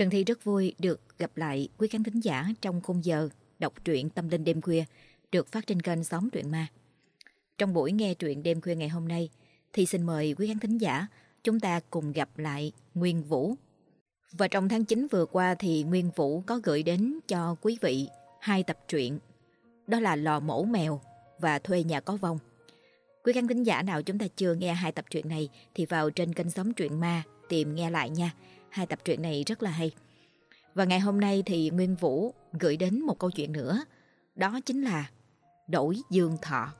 Trần Thi rất vui được gặp lại quý khán thính giả trong khung giờ đọc truyện tâm linh đêm khuya, được phát trên kênh Xóm Truyện Ma. Trong buổi nghe truyện đêm khuya ngày hôm nay, thì xin mời quý khán thính giả chúng ta cùng gặp lại Nguyên Vũ. Và trong tháng 9 vừa qua thì Nguyên Vũ có gửi đến cho quý vị hai tập truyện. Đó là Lò Mổ Mèo và Thuê Nhà Có Vong. Quý khán thính giả nào chúng ta chưa nghe hai tập truyện này thì vào trên kênh Xóm Truyện Ma tìm nghe lại nha. Hai tập truyện này rất là hay. Và ngày hôm nay thì Nguyên Vũ gửi đến một câu chuyện nữa. Đó chính là Đổi Dương Thọ.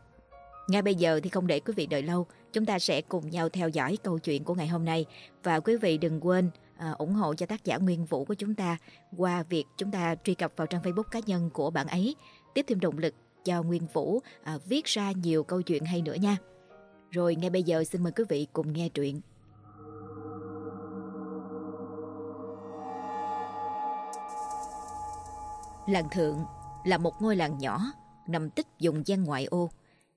Ngay bây giờ thì không để quý vị đợi lâu, chúng ta sẽ cùng nhau theo dõi câu chuyện của ngày hôm nay. Và quý vị đừng quên à, ủng hộ cho tác giả Nguyên Vũ của chúng ta qua việc chúng ta truy cập vào trang Facebook cá nhân của bạn ấy, tiếp thêm động lực cho Nguyên Vũ à, viết ra nhiều câu chuyện hay nữa nha. Rồi ngay bây giờ xin mời quý vị cùng nghe truyện. Làng Thượng là một ngôi làng nhỏ nằm tích vùng gian ngoại ô,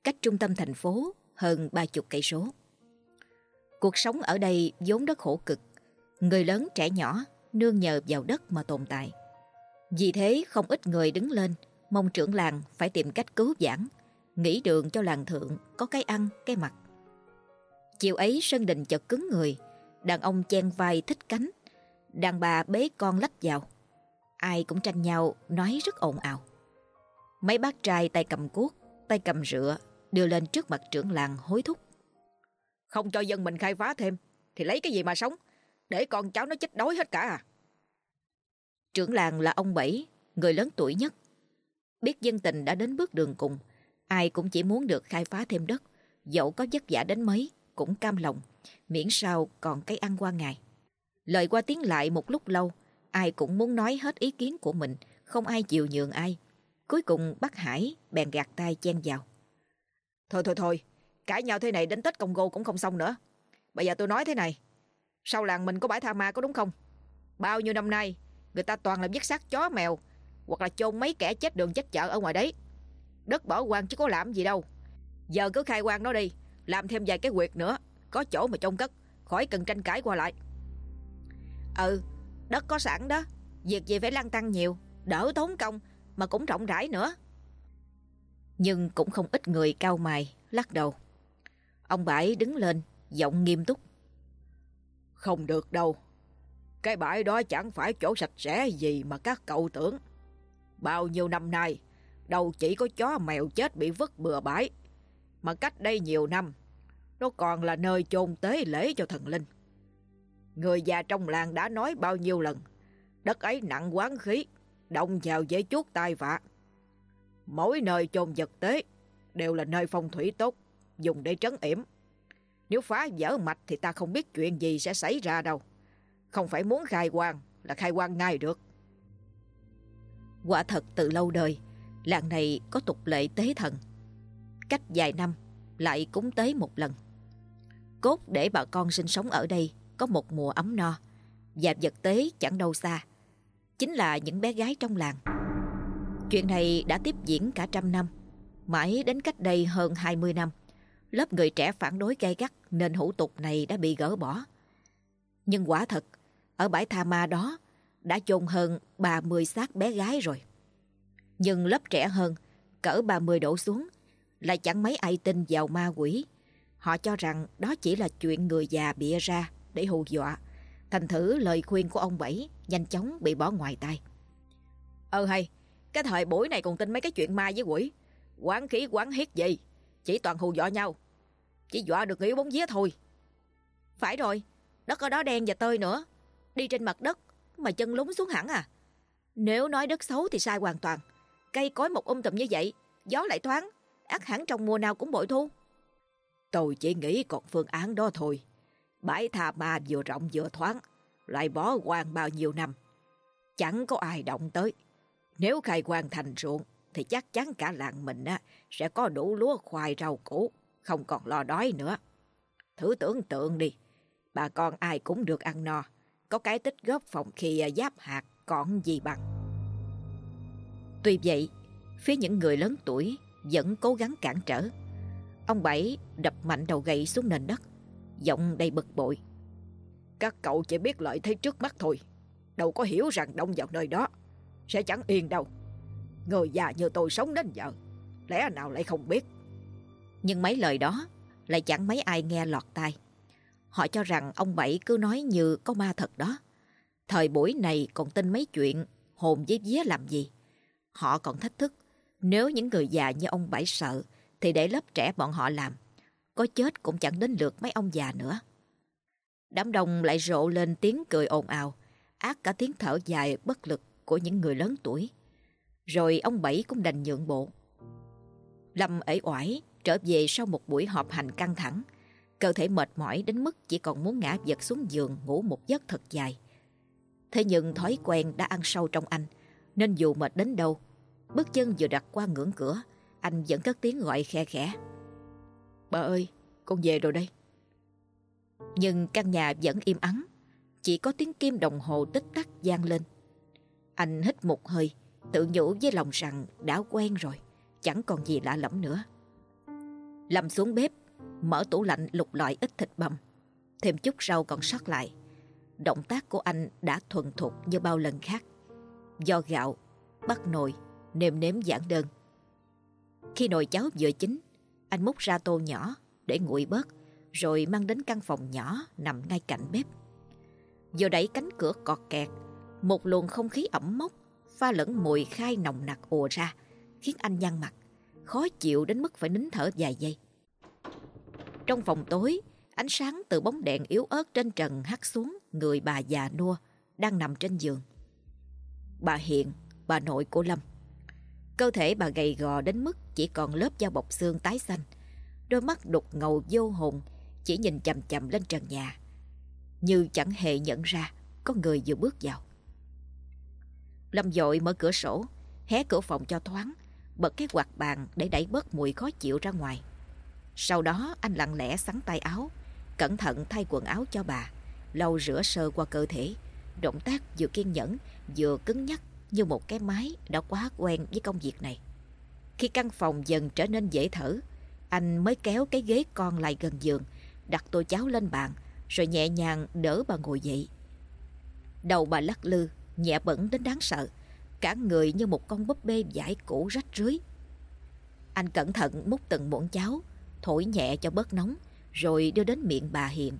cách trung tâm thành phố hơn ba chục cây số. Cuộc sống ở đây vốn rất khổ cực, người lớn trẻ nhỏ nương nhờ vào đất mà tồn tại. Vì thế không ít người đứng lên mong trưởng làng phải tìm cách cứu vãn, nghĩ đường cho làng thượng có cái ăn, cái mặc. Chiều ấy sân đình chợt cứng người, đàn ông chen vai thích cánh, đàn bà bế con lách vào. Ai cũng tranh nhau nói rất ồn ào. Mấy bác trai tay cầm cuốc, tay cầm rựa đưa lên trước mặt trưởng làng hối thúc. Không cho dân mình khai phá thêm thì lấy cái gì mà sống, để con cháu nó chết đói hết cả à. Trưởng làng là ông Bảy, người lớn tuổi nhất. Biết dân tình đã đến bước đường cùng, ai cũng chỉ muốn được khai phá thêm đất, dẫu có vất vả đến mấy cũng cam lòng, miễn sao còn cái ăn qua ngày. Lời qua tiếng lại một lúc lâu, ai cũng muốn nói hết ý kiến của mình, không ai chịu nhường ai. Cuối cùng bác Hải bèn gạt tay chen vào. Thôi thôi thôi, cãi nhau thế này đến Tết Congo cũng không xong nữa. Bây giờ tôi nói thế này, sau làng mình có bãi tha ma có đúng không? Bao nhiêu năm nay, người ta toàn là giết xác chó mèo, hoặc là chôn mấy kẻ chết đường chết chợ ở ngoài đấy. Đất bỏ quan chứ có làm gì đâu. Giờ cứ khai quan nó đi, làm thêm vài cái quyệt nữa, có chỗ mà trông cất, khỏi cần tranh cãi qua lại. Ừ, đất có sẵn đó, việc gì phải lăn tăng nhiều, đỡ tốn công mà cũng rộng rãi nữa. Nhưng cũng không ít người cao mày, lắc đầu. Ông Bãi đứng lên, giọng nghiêm túc. Không được đâu. Cái bãi đó chẳng phải chỗ sạch sẽ gì mà các cậu tưởng. Bao nhiêu năm nay, đâu chỉ có chó mèo chết bị vứt bừa bãi, mà cách đây nhiều năm, nó còn là nơi chôn tế lễ cho thần linh. Người già trong làng đã nói bao nhiêu lần, đất ấy nặng quán khí, động vào dễ chuốt tai vạ. Mỗi nơi chôn vật tế đều là nơi phong thủy tốt, dùng để trấn yểm. Nếu phá vỡ mạch thì ta không biết chuyện gì sẽ xảy ra đâu. Không phải muốn khai quang là khai quang ngay được. Quả thật từ lâu đời, làng này có tục lệ tế thần. Cách vài năm lại cúng tế một lần. Cốt để bà con sinh sống ở đây có một mùa ấm no và vật tế chẳng đâu xa. Chính là những bé gái trong làng. Chuyện này đã tiếp diễn cả trăm năm, mãi đến cách đây hơn 20 năm. Lớp người trẻ phản đối gay gắt nên hủ tục này đã bị gỡ bỏ. Nhưng quả thật, ở bãi tha ma đó đã chôn hơn 30 xác bé gái rồi. Nhưng lớp trẻ hơn, cỡ 30 đổ xuống, lại chẳng mấy ai tin vào ma quỷ. Họ cho rằng đó chỉ là chuyện người già bịa ra để hù dọa. Thành thử lời khuyên của ông Bảy nhanh chóng bị bỏ ngoài tai. Ờ hay, cái thời buổi này còn tin mấy cái chuyện ma với quỷ. Quán khí quán hiết gì, chỉ toàn hù dọa nhau. Chỉ dọa được người bóng vía thôi. Phải rồi, đất ở đó đen và tơi nữa. Đi trên mặt đất mà chân lún xuống hẳn à. Nếu nói đất xấu thì sai hoàn toàn. Cây cối một um tùm như vậy, gió lại thoáng, ác hẳn trong mùa nào cũng bội thu. Tôi chỉ nghĩ còn phương án đó thôi. Bãi tha ma vừa rộng vừa thoáng, lại bỏ hoang bao nhiêu năm. Chẳng có ai động tới. Nếu khai hoang thành ruộng, thì chắc chắn cả làng mình á, sẽ có đủ lúa khoai rau củ, không còn lo đói nữa. Thử tưởng tượng đi, bà con ai cũng được ăn no, có cái tích góp phòng khi à, giáp hạt còn gì bằng. Tuy vậy, phía những người lớn tuổi vẫn cố gắng cản trở. Ông Bảy đập mạnh đầu gậy xuống nền đất, giọng đầy bực bội. Các cậu chỉ biết lợi thế trước mắt thôi. đâu có hiểu rằng động vào nơi đó sẽ chẳng yên đâu. Người già như tôi sống đến giờ, lẽ nào lại không biết. Nhưng mấy lời đó lại chẳng mấy ai nghe lọt tai. Họ cho rằng ông Bảy cứ nói như có ma thật đó. Thời buổi này còn tin mấy chuyện hồn với vía làm gì. Họ còn thách thức, nếu những người già như ông Bảy sợ, thì để lớp trẻ bọn họ làm. Có chết cũng chẳng đến lượt mấy ông già nữa. Đám đông lại rộ lên tiếng cười ồn ào, ác cả tiếng thở dài bất lực của những người lớn tuổi. Rồi ông Bảy cũng đành nhượng bộ. Lâm ế oải trở về sau một buổi họp hành căng thẳng. Cơ thể mệt mỏi đến mức chỉ còn muốn ngã vật xuống giường ngủ một giấc thật dài. Thế nhưng thói quen đã ăn sâu trong anh, nên dù mệt đến đâu, bước chân vừa đặt qua ngưỡng cửa, anh vẫn cất tiếng gọi khe khẽ. Bà ơi, con về rồi đây. Nhưng căn nhà vẫn im ắng, chỉ có tiếng kim đồng hồ tích tắc gian lên. Anh hít một hơi, tự nhủ với lòng rằng đã quen rồi, chẳng còn gì lạ lẫm nữa. Lâm xuống bếp, mở tủ lạnh lục loại ít thịt băm, thêm chút rau còn sót lại. Động tác của anh đã thuần thục như bao lần khác. Do gạo, bắt nồi, nêm nếm giản đơn. Khi nồi cháo vừa chín, anh múc ra tô nhỏ để nguội bớt, rồi mang đến căn phòng nhỏ nằm ngay cạnh bếp. Vừa đẩy cánh cửa cọt kẹt, một luồng không khí ẩm mốc, pha lẫn mùi khai nồng nặc ùa ra, khiến anh nhăn mặt, khó chịu đến mức phải nín thở vài giây. Trong phòng tối, ánh sáng từ bóng đèn yếu ớt trên trần hắt xuống người bà già nua đang nằm trên giường. Bà Hiện, bà nội của Lâm. Cơ thể bà gầy gò đến mức chỉ còn lớp da bọc xương tái xanh. Đôi mắt đục ngầu vô hồn chỉ nhìn chầm chầm lên trần nhà. Như chẳng hề nhận ra có người vừa bước vào. Lâm dội mở cửa sổ, hé cửa phòng cho thoáng, bật cái quạt bàn để đẩy bớt mùi khó chịu ra ngoài. Sau đó anh lặng lẽ sắn tay áo, cẩn thận thay quần áo cho bà, lau rửa sơ qua cơ thể. Động tác vừa kiên nhẫn, vừa cứng nhắc như một cái máy đã quá quen với công việc này. Khi căn phòng dần trở nên dễ thở, anh mới kéo cái ghế con lại gần giường, đặt tô cháo lên bàn, rồi nhẹ nhàng đỡ bà ngồi dậy. Đầu bà lắc lư, nhẹ bẩn đến đáng sợ, cả người như một con búp bê giải cũ rách rưới. Anh cẩn thận múc từng muỗng cháo, thổi nhẹ cho bớt nóng, rồi đưa đến miệng bà Hiền.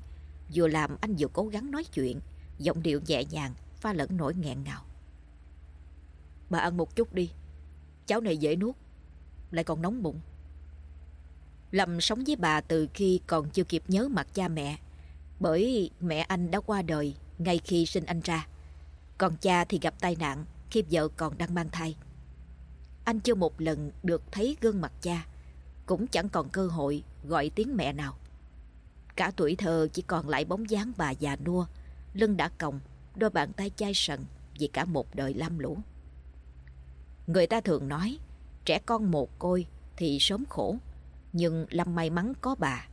Vừa làm anh vừa cố gắng nói chuyện, giọng điệu nhẹ nhàng, pha lẫn nỗi nghẹn ngào. Bà ăn một chút đi, cháo này dễ nuốt, lại còn nóng bụng. Lâm sống với bà từ khi còn chưa kịp nhớ mặt cha mẹ, bởi mẹ anh đã qua đời ngay khi sinh anh ra. Còn cha thì gặp tai nạn khi vợ còn đang mang thai. Anh chưa một lần được thấy gương mặt cha, cũng chẳng còn cơ hội gọi tiếng mẹ nào. Cả tuổi thơ chỉ còn lại bóng dáng bà già nua, lưng đã còng, đôi bàn tay chai sần vì cả một đời lam lũ. Người ta thường nói, trẻ con một côi thì sớm khổ, nhưng Lâm may mắn có bà.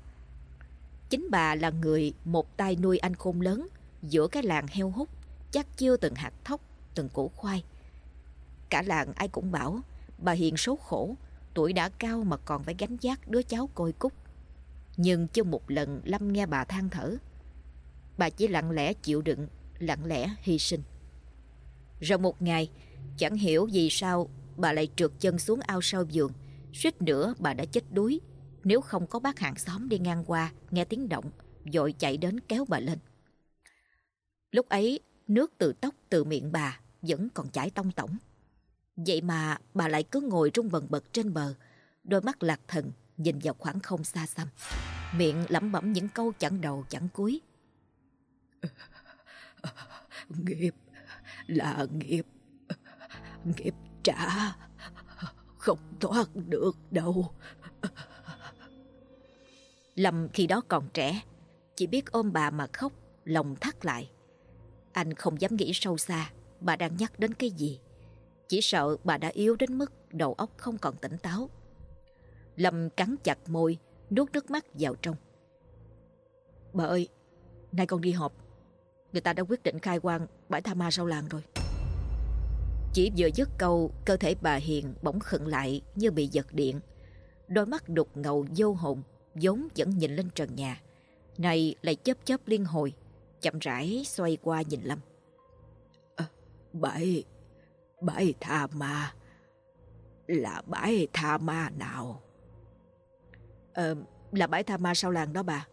Chính bà là người một tay nuôi anh khôn lớn giữa cái làng heo hút, chắc chưa từng hạt thóc, từng củ khoai. Cả làng ai cũng bảo, bà Hiền số khổ, tuổi đã cao mà còn phải gánh vác đứa cháu côi cúc. Nhưng chưa một lần Lâm nghe bà than thở. Bà chỉ lặng lẽ chịu đựng, lặng lẽ hy sinh. Rồi một ngày, chẳng hiểu vì sao bà lại trượt chân xuống ao sau giường. Suýt nữa bà đã chết đuối nếu không có bác hàng xóm đi ngang qua nghe tiếng động, dội chạy đến kéo bà lên. Lúc ấy, nước từ tóc từ miệng bà vẫn còn chảy tông tổng. Vậy mà bà lại cứ ngồi rung bần bật trên bờ, đôi mắt lạc thần nhìn vào khoảng không xa xăm. Miệng lẩm bẩm những câu chẳng đầu chẳng cuối. Nghiệp là nghiệp, nghiệp trả, không thoát được đâu. Lâm khi đó còn trẻ, chỉ biết ôm bà mà khóc, lòng thắt lại. Anh không dám nghĩ sâu xa bà đang nhắc đến cái gì. Chỉ sợ bà đã yếu đến mức đầu óc không còn tỉnh táo. Lâm cắn chặt môi, nuốt nước mắt vào trong. Bà ơi, nay con đi họp. Người ta đã quyết định khai quang bãi tha ma sau làng rồi. Chỉ vừa dứt câu, cơ thể bà Hiền bỗng khựng lại như bị giật điện. Đôi mắt đục ngầu vô hồn, vốn vẫn nhìn lên trần nhà. Này lại chớp chớp liên hồi, chậm rãi xoay qua nhìn Lâm. Bãi, bãi tha ma, là bãi tha ma nào? Ờ, là bãi tha ma sau làng đó bà.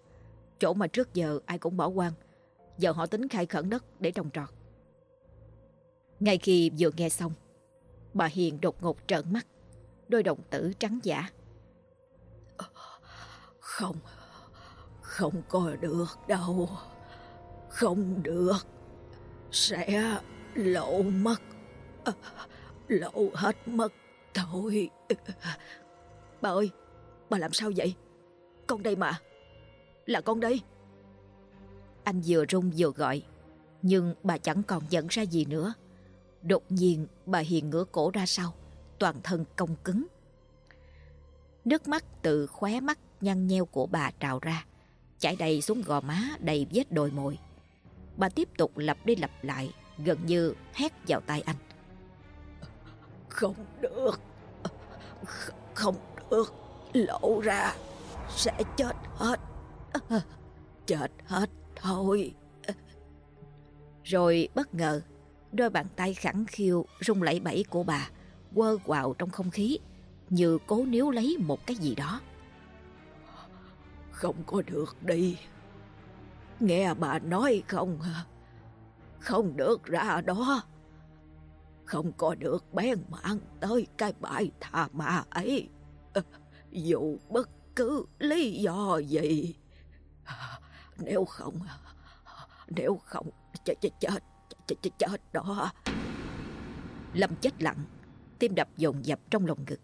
Chỗ mà trước giờ ai cũng bỏ quan. Giờ họ tính khai khẩn đất để trồng trọt. Ngay khi vừa nghe xong, bà Hiền đột ngột trợn mắt, đôi đồng tử trắng giả. Không, không có được đâu. Không được. Sẽ lộ mất. Lộ hết mất thôi. Bà ơi, bà làm sao vậy? Con đây mà. Là con đây. Anh vừa rung vừa gọi, nhưng bà chẳng còn nhận ra gì nữa. Đột nhiên bà Hiền ngửa cổ ra sau, toàn thân cong cứng. Nước mắt từ khóe mắt nhăn nheo của bà trào ra, chảy đầy xuống gò má đầy vết đồi mồi. Bà tiếp tục lặp đi lặp lại, gần như hét vào tai anh. Không được, không được, lộ ra, sẽ chết hết, chết hết thôi. Rồi bất ngờ, đôi bàn tay khẳng khiu rung lẩy bẩy của bà quơ quào trong không khí như cố níu lấy một cái gì đó. Không có được đi. Nghe bà nói không Không được ra đó. Không có được bén mạng tới cái bãi tha ma ấy. Dù bất cứ lý do gì. Nếu không, nếu không, chết, chết, chết, chết, ch chết đó. Lâm chết lặng, tim đập dồn dập trong lồng ngực.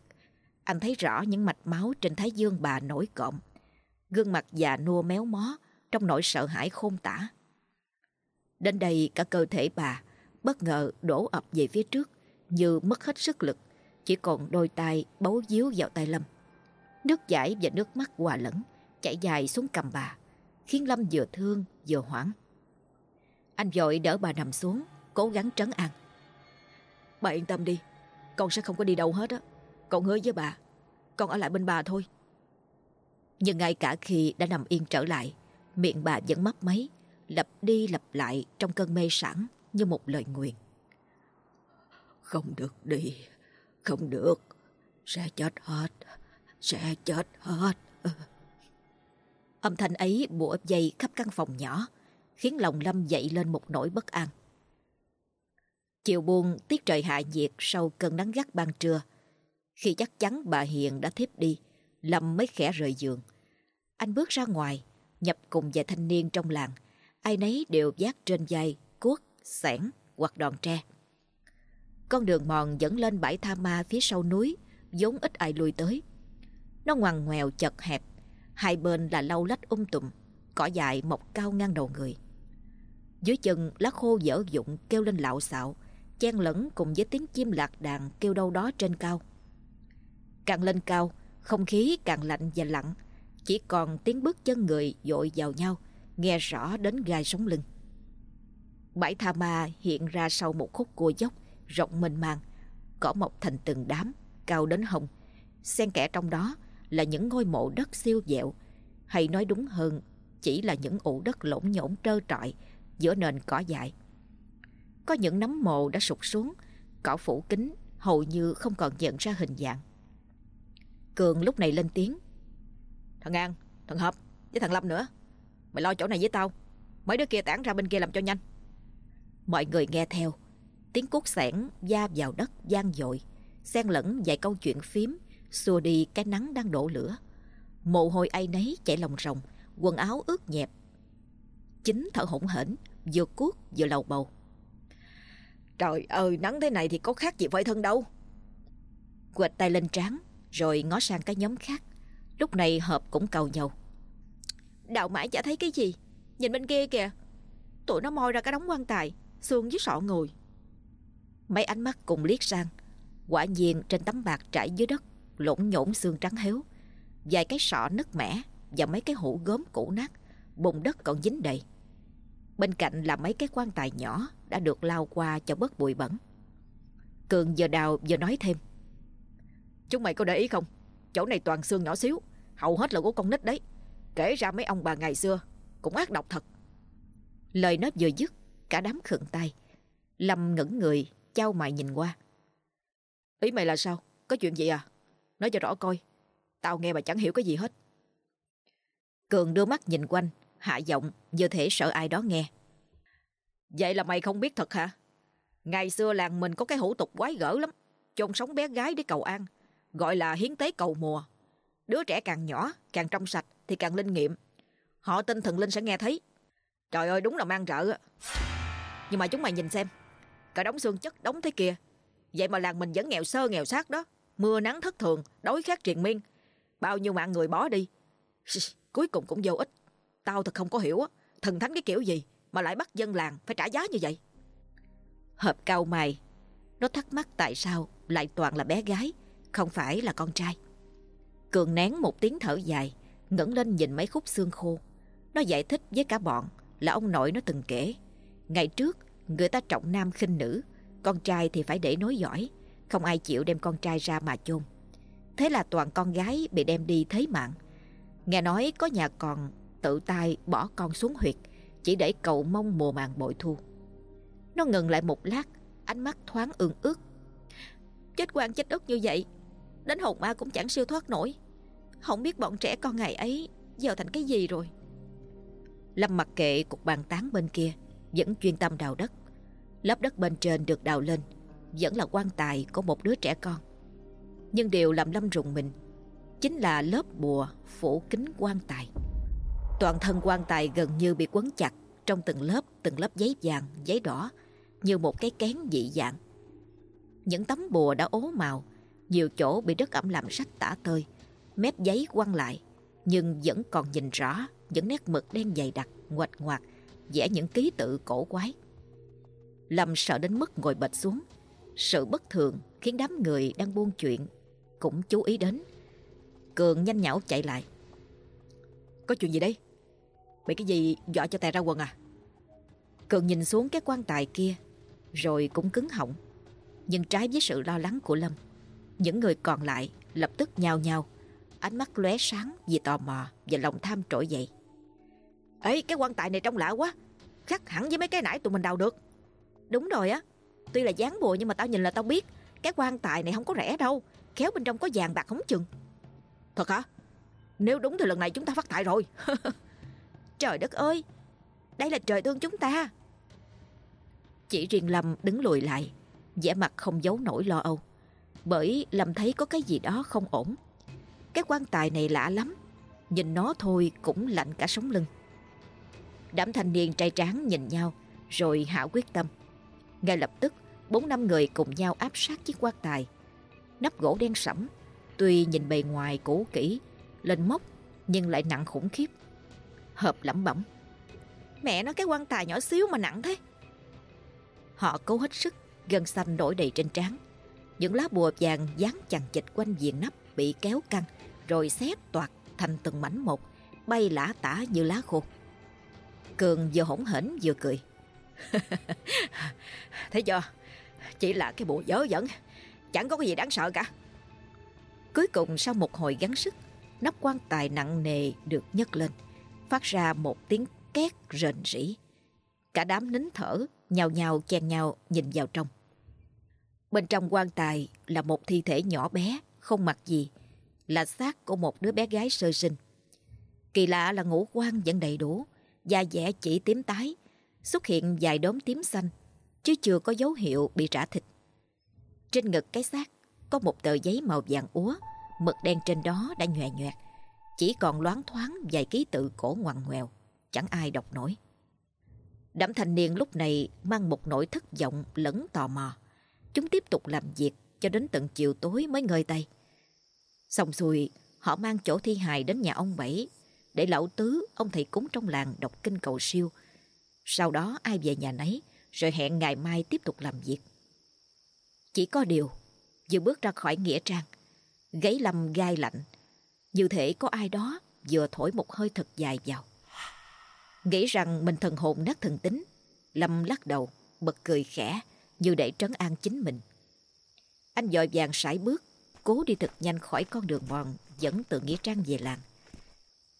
Anh thấy rõ những mạch máu trên thái dương bà nổi cộm. Gương mặt già nua méo mó trong nỗi sợ hãi khôn tả. Đến đây cả cơ thể bà bất ngờ đổ ập về phía trước như mất hết sức lực, chỉ còn đôi tay bấu díu vào tay Lâm. Nước giải và nước mắt hòa lẫn chảy dài xuống cầm bà, khiến Lâm vừa thương vừa hoảng. Anh vội đỡ bà nằm xuống, cố gắng trấn an. Bà yên tâm đi, con sẽ không có đi đâu hết á. Con hứa với bà, con ở lại bên bà thôi. Nhưng ngay cả khi đã nằm yên trở lại, miệng bà vẫn mấp máy, lặp đi lặp lại trong cơn mê sảng như một lời nguyền. Không được đi, không được, sẽ chết hết, sẽ chết hết. Âm thanh ấy bủa dây khắp căn phòng nhỏ, khiến lòng Lâm dậy lên một nỗi bất an. Chiều buồn tiết trời hạ nhiệt sau cơn nắng gắt ban trưa. Khi chắc chắn bà Hiền đã thiếp đi, Lâm mới khẽ rời giường. Anh bước ra ngoài, nhập cùng vài thanh niên trong làng. Ai nấy đều vác trên vai, cuốc, sẻn hoặc đòn tre. Con đường mòn dẫn lên bãi tha ma phía sau núi, vốn ít ai lui tới. Nó ngoằn ngoèo chật hẹp, hai bên là lau lách um tùm, cỏ dại mọc cao ngang đầu người. Dưới chân lá khô dở dụng kêu lên lạo xạo, chen lẫn cùng với tiếng chim lạc đàn kêu đâu đó trên cao. Càng lên cao, không khí càng lạnh và lặng, chỉ còn tiếng bước chân người dội vào nhau, nghe rõ đến gai sống lưng. Bãi tha ma hiện ra sau một khúc cua dốc, rộng mênh mang, cỏ mọc thành từng đám, cao đến hồng. Xen kẽ trong đó là những ngôi mộ đất siêu dẹo, hay nói đúng hơn, chỉ là những ổ đất lỗn nhổn trơ trọi giữa nền cỏ dại. Có những nấm mồ đã sụt xuống, cỏ phủ kín, hầu như không còn nhận ra hình dạng. Cường lúc này lên tiếng. Thằng An, thằng Hợp với thằng Lâm nữa. Mày lo chỗ này với tao. Mấy đứa kia tản ra bên kia làm cho nhanh. Mọi người nghe theo. Tiếng cuốc sẻn da vào đất gian dội, xen lẫn vài câu chuyện phím, xua đi cái nắng đang đổ lửa. Mồ hôi ai nấy chảy lòng ròng, quần áo ướt nhẹp. Chính thở hổn hển, vừa cuốc vừa lầu bầu. Trời ơi, nắng thế này thì có khác gì vậy thân đâu. Quệt tay lên trán, rồi ngó sang cái nhóm khác. Lúc này hợp cũng cầu nhau. Đạo mãi chả thấy cái gì. Nhìn bên kia kìa. Tụi nó moi ra cái đống quan tài, xương với sọ người. Mấy ánh mắt cùng liếc sang. Quả nhiên trên tấm bạc trải dưới đất, lộn nhổn xương trắng héo. Vài cái sọ nứt mẻ và mấy cái hũ gốm cũ nát, bùn đất còn dính đầy. Bên cạnh là mấy cái quan tài nhỏ đã được lao qua cho bớt bụi bẩn. Cường giờ đào giờ nói thêm. Chúng mày có để ý không? Chỗ này toàn xương nhỏ xíu, hầu hết là của con nít đấy. Kể ra mấy ông bà ngày xưa cũng ác độc thật. Lời nói vừa dứt, cả đám khựng tay. Lâm ngẩn người, trao mày nhìn qua. Ý mày là sao? Có chuyện gì à? Nói cho rõ coi. Tao nghe mà chẳng hiểu cái gì hết. Cường đưa mắt nhìn quanh, hạ giọng, như thể sợ ai đó nghe. Vậy là mày không biết thật hả? Ngày xưa làng mình có cái hủ tục quái gở lắm. Chôn sống bé gái để cầu an. Gọi là hiến tế cầu mùa. Đứa trẻ càng nhỏ, càng trong sạch thì càng linh nghiệm. Họ tin thần linh sẽ nghe thấy. Trời ơi đúng là mang rợ Nhưng mà chúng mày nhìn xem. Cả đống xương chất đống thế kia. Vậy mà làng mình vẫn nghèo sơ nghèo sát đó. Mưa nắng thất thường, đói khát triền miên. Bao nhiêu mạng người bỏ đi. Cuối cùng cũng vô ích. Tao thật không có hiểu á. Thần thánh cái kiểu gì mà lại bắt dân làng phải trả giá như vậy. Hợp cao mày. Nó thắc mắc tại sao lại toàn là bé gái, không phải là con trai. Cường nén một tiếng thở dài, ngẩng lên nhìn mấy khúc xương khô. Nó giải thích với cả bọn là ông nội nó từng kể. Ngày trước, người ta trọng nam khinh nữ, con trai thì phải để nối giỏi không ai chịu đem con trai ra mà chôn. Thế là toàn con gái bị đem đi thế mạng. Nghe nói có nhà còn tự tay bỏ con xuống huyệt, chỉ để cầu mong mùa màng bội thu. Nó ngừng lại một lát, ánh mắt thoáng ương ước. Chết quan chết ức như vậy, đến hồn ma cũng chẳng siêu thoát nổi. Không biết bọn trẻ con ngày ấy giờ thành cái gì rồi. Lâm mặc kệ cục bàn tán bên kia, vẫn chuyên tâm đào đất. Lớp đất bên trên được đào lên, vẫn là quan tài của một đứa trẻ con. Nhưng điều làm Lâm rùng mình chính là lớp bùa phủ kính quan tài. Toàn thân quan tài gần như bị quấn chặt trong từng lớp, từng lớp giấy vàng, giấy đỏ, như một cái kén dị dạng. Những tấm bùa đã ố màu, nhiều chỗ bị đất ẩm làm sách tả tơi, mép giấy quăng lại, nhưng vẫn còn nhìn rõ những nét mực đen dày đặc, ngoạch ngoạc, vẽ những ký tự cổ quái. Lâm sợ đến mức ngồi bệt xuống. Sự bất thường khiến đám người đang buôn chuyện cũng chú ý đến. Cường nhanh nhảu chạy lại. Có chuyện gì đây? Bị cái gì dọa cho tè ra quần à? Cường nhìn xuống cái quan tài kia, rồi cũng cứng họng. Nhưng trái với sự lo lắng của Lâm, những người còn lại lập tức nhao nhao, ánh mắt lóe sáng vì tò mò và lòng tham trỗi dậy. Ê, cái quan tài này trông lạ quá, khác hẳn với mấy cái nãy tụi mình đào được. Đúng rồi á, tuy là dáng bùa nhưng mà tao nhìn là tao biết cái quan tài này không có rẻ đâu, khéo bên trong có vàng bạc không chừng. Thật hả? Nếu đúng thì lần này chúng ta phát tài rồi. Trời đất ơi, đây là trời thương chúng ta. Chỉ riêng Lâm đứng lùi lại, vẻ mặt không giấu nổi lo âu. Bởi Lâm thấy có cái gì đó không ổn. Cái quan tài này lạ lắm, nhìn nó thôi cũng lạnh cả sống lưng. Đám thanh niên trai tráng nhìn nhau, rồi hạ quyết tâm. Ngay lập tức, bốn năm người cùng nhau áp sát chiếc quan tài. Nắp gỗ đen sẫm, tuy nhìn bề ngoài cũ kỹ, lên mốc, nhưng lại nặng khủng khiếp. Hợp lẩm bẩm. Mẹ nó cái quan tài nhỏ xíu mà nặng thế. Họ cố hết sức, gân xanh nổi đầy trên trán. Những lá bùa vàng dán chằng chịch quanh viền nắp bị kéo căng, rồi xé toạc thành từng mảnh một, bay lả tả như lá khô. Cường vừa hỗn hển vừa cười. Thấy chưa? Chỉ là cái bùa dớ dẫn, chẳng có cái gì đáng sợ cả. Cuối cùng sau một hồi gắng sức, nắp quan tài nặng nề được nhấc lên, phát ra một tiếng két rền rỉ. Cả đám nín thở, nhào nhào chen nhau nhìn vào trong. Bên trong quan tài là một thi thể nhỏ bé, không mặc gì, là xác của một đứa bé gái sơ sinh. Kỳ lạ là ngũ quan vẫn đầy đủ, da dẻ chỉ tím tái, xuất hiện vài đốm tím xanh, chứ chưa có dấu hiệu bị rã thịt. Trên ngực cái xác có một tờ giấy màu vàng úa, mực đen trên đó đã nhòe nhòe chỉ còn loáng thoáng vài ký tự cổ ngoằn ngoèo, chẳng ai đọc nổi. Đám thanh niên lúc này mang một nỗi thất vọng lẫn tò mò. Chúng tiếp tục làm việc cho đến tận chiều tối mới ngơi tay. Xong xuôi, họ mang chỗ thi hài đến nhà ông Bảy để lão tứ, ông thầy cúng trong làng đọc kinh cầu siêu. Sau đó ai về nhà nấy, rồi hẹn ngày mai tiếp tục làm việc. Chỉ có điều, vừa bước ra khỏi nghĩa trang, gáy lâm gai lạnh, như thể có ai đó vừa thổi một hơi thật dài vào. Nghĩ rằng mình thần hồn nát thần tính, Lâm lắc đầu, bật cười khẽ, như để trấn an chính mình. Anh dội vàng sải bước, cố đi thật nhanh khỏi con đường mòn dẫn từ Nghĩa Trang về làng.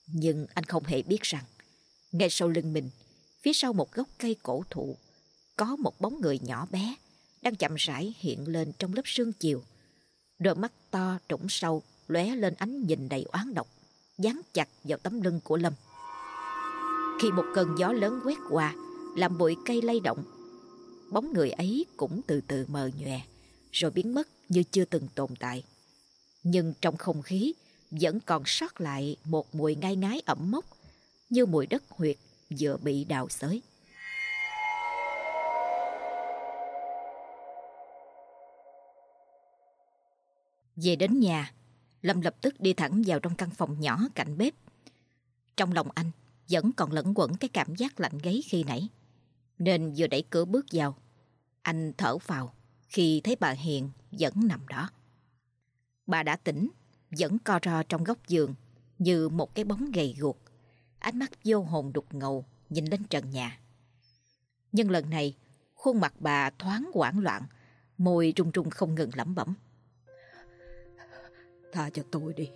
Nhưng anh không hề biết rằng, ngay sau lưng mình, phía sau một gốc cây cổ thụ, có một bóng người nhỏ bé đang chậm rãi hiện lên trong lớp sương chiều. Đôi mắt to trũng sâu lóe lên ánh nhìn đầy oán độc, dán chặt vào tấm lưng của Lâm. Khi một cơn gió lớn quét qua, làm bụi cây lay động, bóng người ấy cũng từ từ mờ nhòe, rồi biến mất như chưa từng tồn tại. Nhưng trong không khí vẫn còn sót lại một mùi ngai ngái ẩm mốc, như mùi đất huyệt vừa bị đào xới. Về đến nhà, Lâm lập tức đi thẳng vào trong căn phòng nhỏ cạnh bếp. Trong lòng anh vẫn còn lẫn quẩn cái cảm giác lạnh gáy khi nãy. Nên vừa đẩy cửa bước vào, anh thở vào khi thấy bà Hiền vẫn nằm đó. Bà đã tỉnh, vẫn co ro trong góc giường như một cái bóng gầy guộc. Ánh mắt vô hồn đục ngầu nhìn lên trần nhà. Nhưng lần này, khuôn mặt bà thoáng hoảng loạn, môi run run không ngừng lẩm bẩm. Tha cho tôi đi.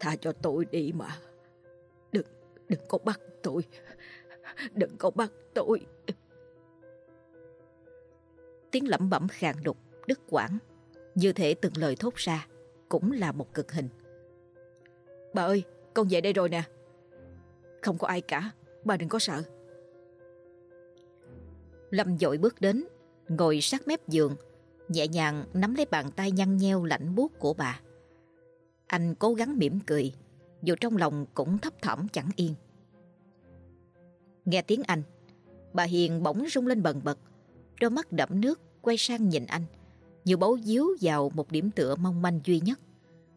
Tha cho tôi đi mà. Đừng, đừng có bắt tôi. Đừng có bắt tôi. Tiếng lẩm bẩm khàn đục, đứt quãng, như thể từng lời thốt ra, cũng là một cực hình. Bà ơi, con về đây rồi nè. Không có ai cả, bà đừng có sợ. Lâm dội bước đến, ngồi sát mép giường, nhẹ nhàng nắm lấy bàn tay nhăn nheo lạnh buốt của bà. Anh cố gắng mỉm cười, dù trong lòng cũng thấp thỏm chẳng yên. Nghe tiếng anh, bà Hiền bỗng rung lên bần bật, đôi mắt đẫm nước quay sang nhìn anh, như bấu díu vào một điểm tựa mong manh duy nhất.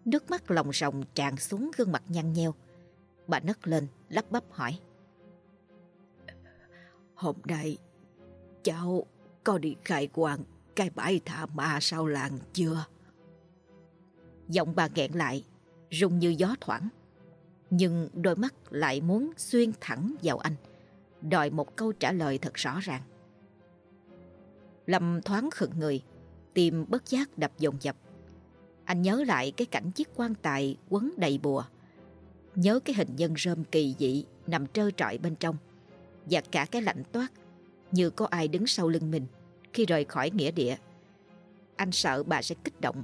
Nước mắt lòng ròng tràn xuống gương mặt nhăn nheo. Bà nấc lên, lắp bắp hỏi. Hôm nay, cháu có đi khai quang cái bãi thả ma sau làng chưa? Giọng bà nghẹn lại, rung như gió thoảng. Nhưng đôi mắt lại muốn xuyên thẳng vào anh, đòi một câu trả lời thật rõ ràng. Lâm thoáng khựng người, tim bất giác đập dồn dập. Anh nhớ lại cái cảnh chiếc quan tài quấn đầy bùa. Nhớ cái hình nhân rơm kỳ dị nằm trơ trọi bên trong. Và cả cái lạnh toát như có ai đứng sau lưng mình khi rời khỏi nghĩa địa. Anh sợ bà sẽ kích động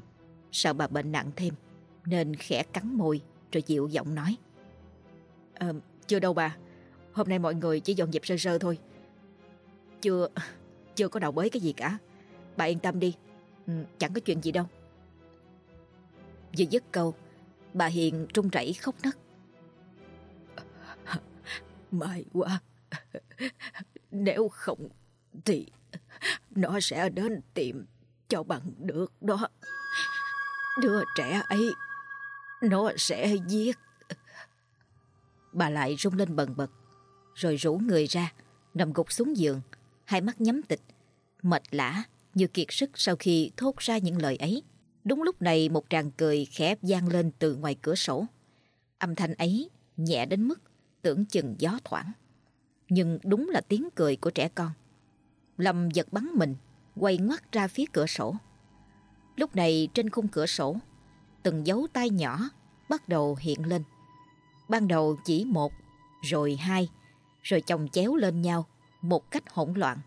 Sợ bà bệnh nặng thêm? Nên khẽ cắn môi Rồi dịu giọng nói. À, Chưa đâu bà. Hôm nay mọi người chỉ dọn dẹp sơ sơ thôi. Chưa Chưa có đầu bới cái gì cả. Bà yên tâm đi. Ừ, chẳng có chuyện gì đâu. Vừa dứt câu Bà Hiền trung rẩy khóc nấc. May quá. Nếu không Thì Nó sẽ đến tìm Cho bằng được đó. Đứa trẻ ấy, Nó sẽ giết. Bà lại rung lên bần bật, Rồi rủ người ra, Nằm gục xuống giường, Hai mắt nhắm tịch, Mệt lã như kiệt sức sau khi thốt ra những lời ấy. Đúng lúc này, một tràng cười khẽ vang lên từ ngoài cửa sổ. Âm thanh ấy nhẹ đến mức tưởng chừng gió thoảng. Nhưng đúng là tiếng cười của trẻ con. Lâm giật bắn mình, Quay ngoắt ra phía cửa sổ. Lúc này trên khung cửa sổ, từng dấu tay nhỏ bắt đầu hiện lên. Ban đầu chỉ một, rồi hai, rồi chồng chéo lên nhau một cách hỗn loạn.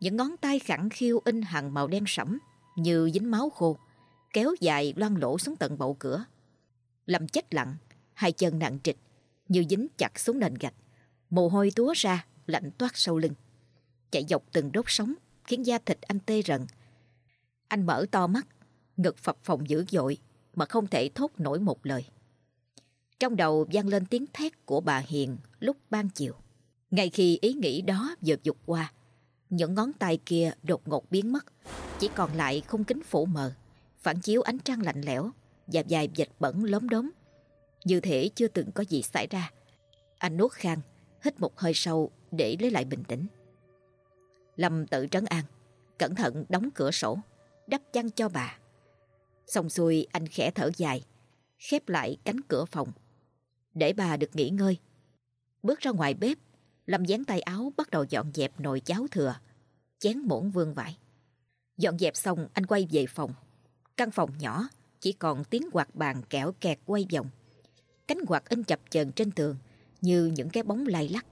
Những ngón tay khẳng khiu in hàng màu đen sẫm như dính máu khô, kéo dài loang lỗ xuống tận bậu cửa. Lâm chết lặng, hai chân nặng trịch, như dính chặt xuống nền gạch. Mồ hôi túa ra, lạnh toát sau lưng. Chạy dọc từng đốt sống, khiến da thịt anh tê rần, anh mở to mắt, ngực phập phồng dữ dội mà không thể thốt nổi một lời. Trong đầu vang lên tiếng thét của bà Hiền lúc ban chiều. Ngay khi ý nghĩ đó vừa dục qua, những ngón tay kia đột ngột biến mất, chỉ còn lại khung kính phủ mờ, phản chiếu ánh trăng lạnh lẽo và vài vệt bẩn lốm đốm. Như thể chưa từng có gì xảy ra. Anh nuốt khang, hít một hơi sâu để lấy lại bình tĩnh. Lâm tự trấn an, cẩn thận đóng cửa sổ đắp chăn cho bà. Xong xuôi anh khẽ thở dài, khép lại cánh cửa phòng, để bà được nghỉ ngơi. Bước ra ngoài bếp, Lâm dán tay áo bắt đầu dọn dẹp nồi cháo thừa, chén muỗng vương vãi. Dọn dẹp xong anh quay về phòng. Căn phòng nhỏ, chỉ còn tiếng quạt bàn kẹo kẹt quay vòng. Cánh quạt in chập chờn trên tường như những cái bóng lay lắc.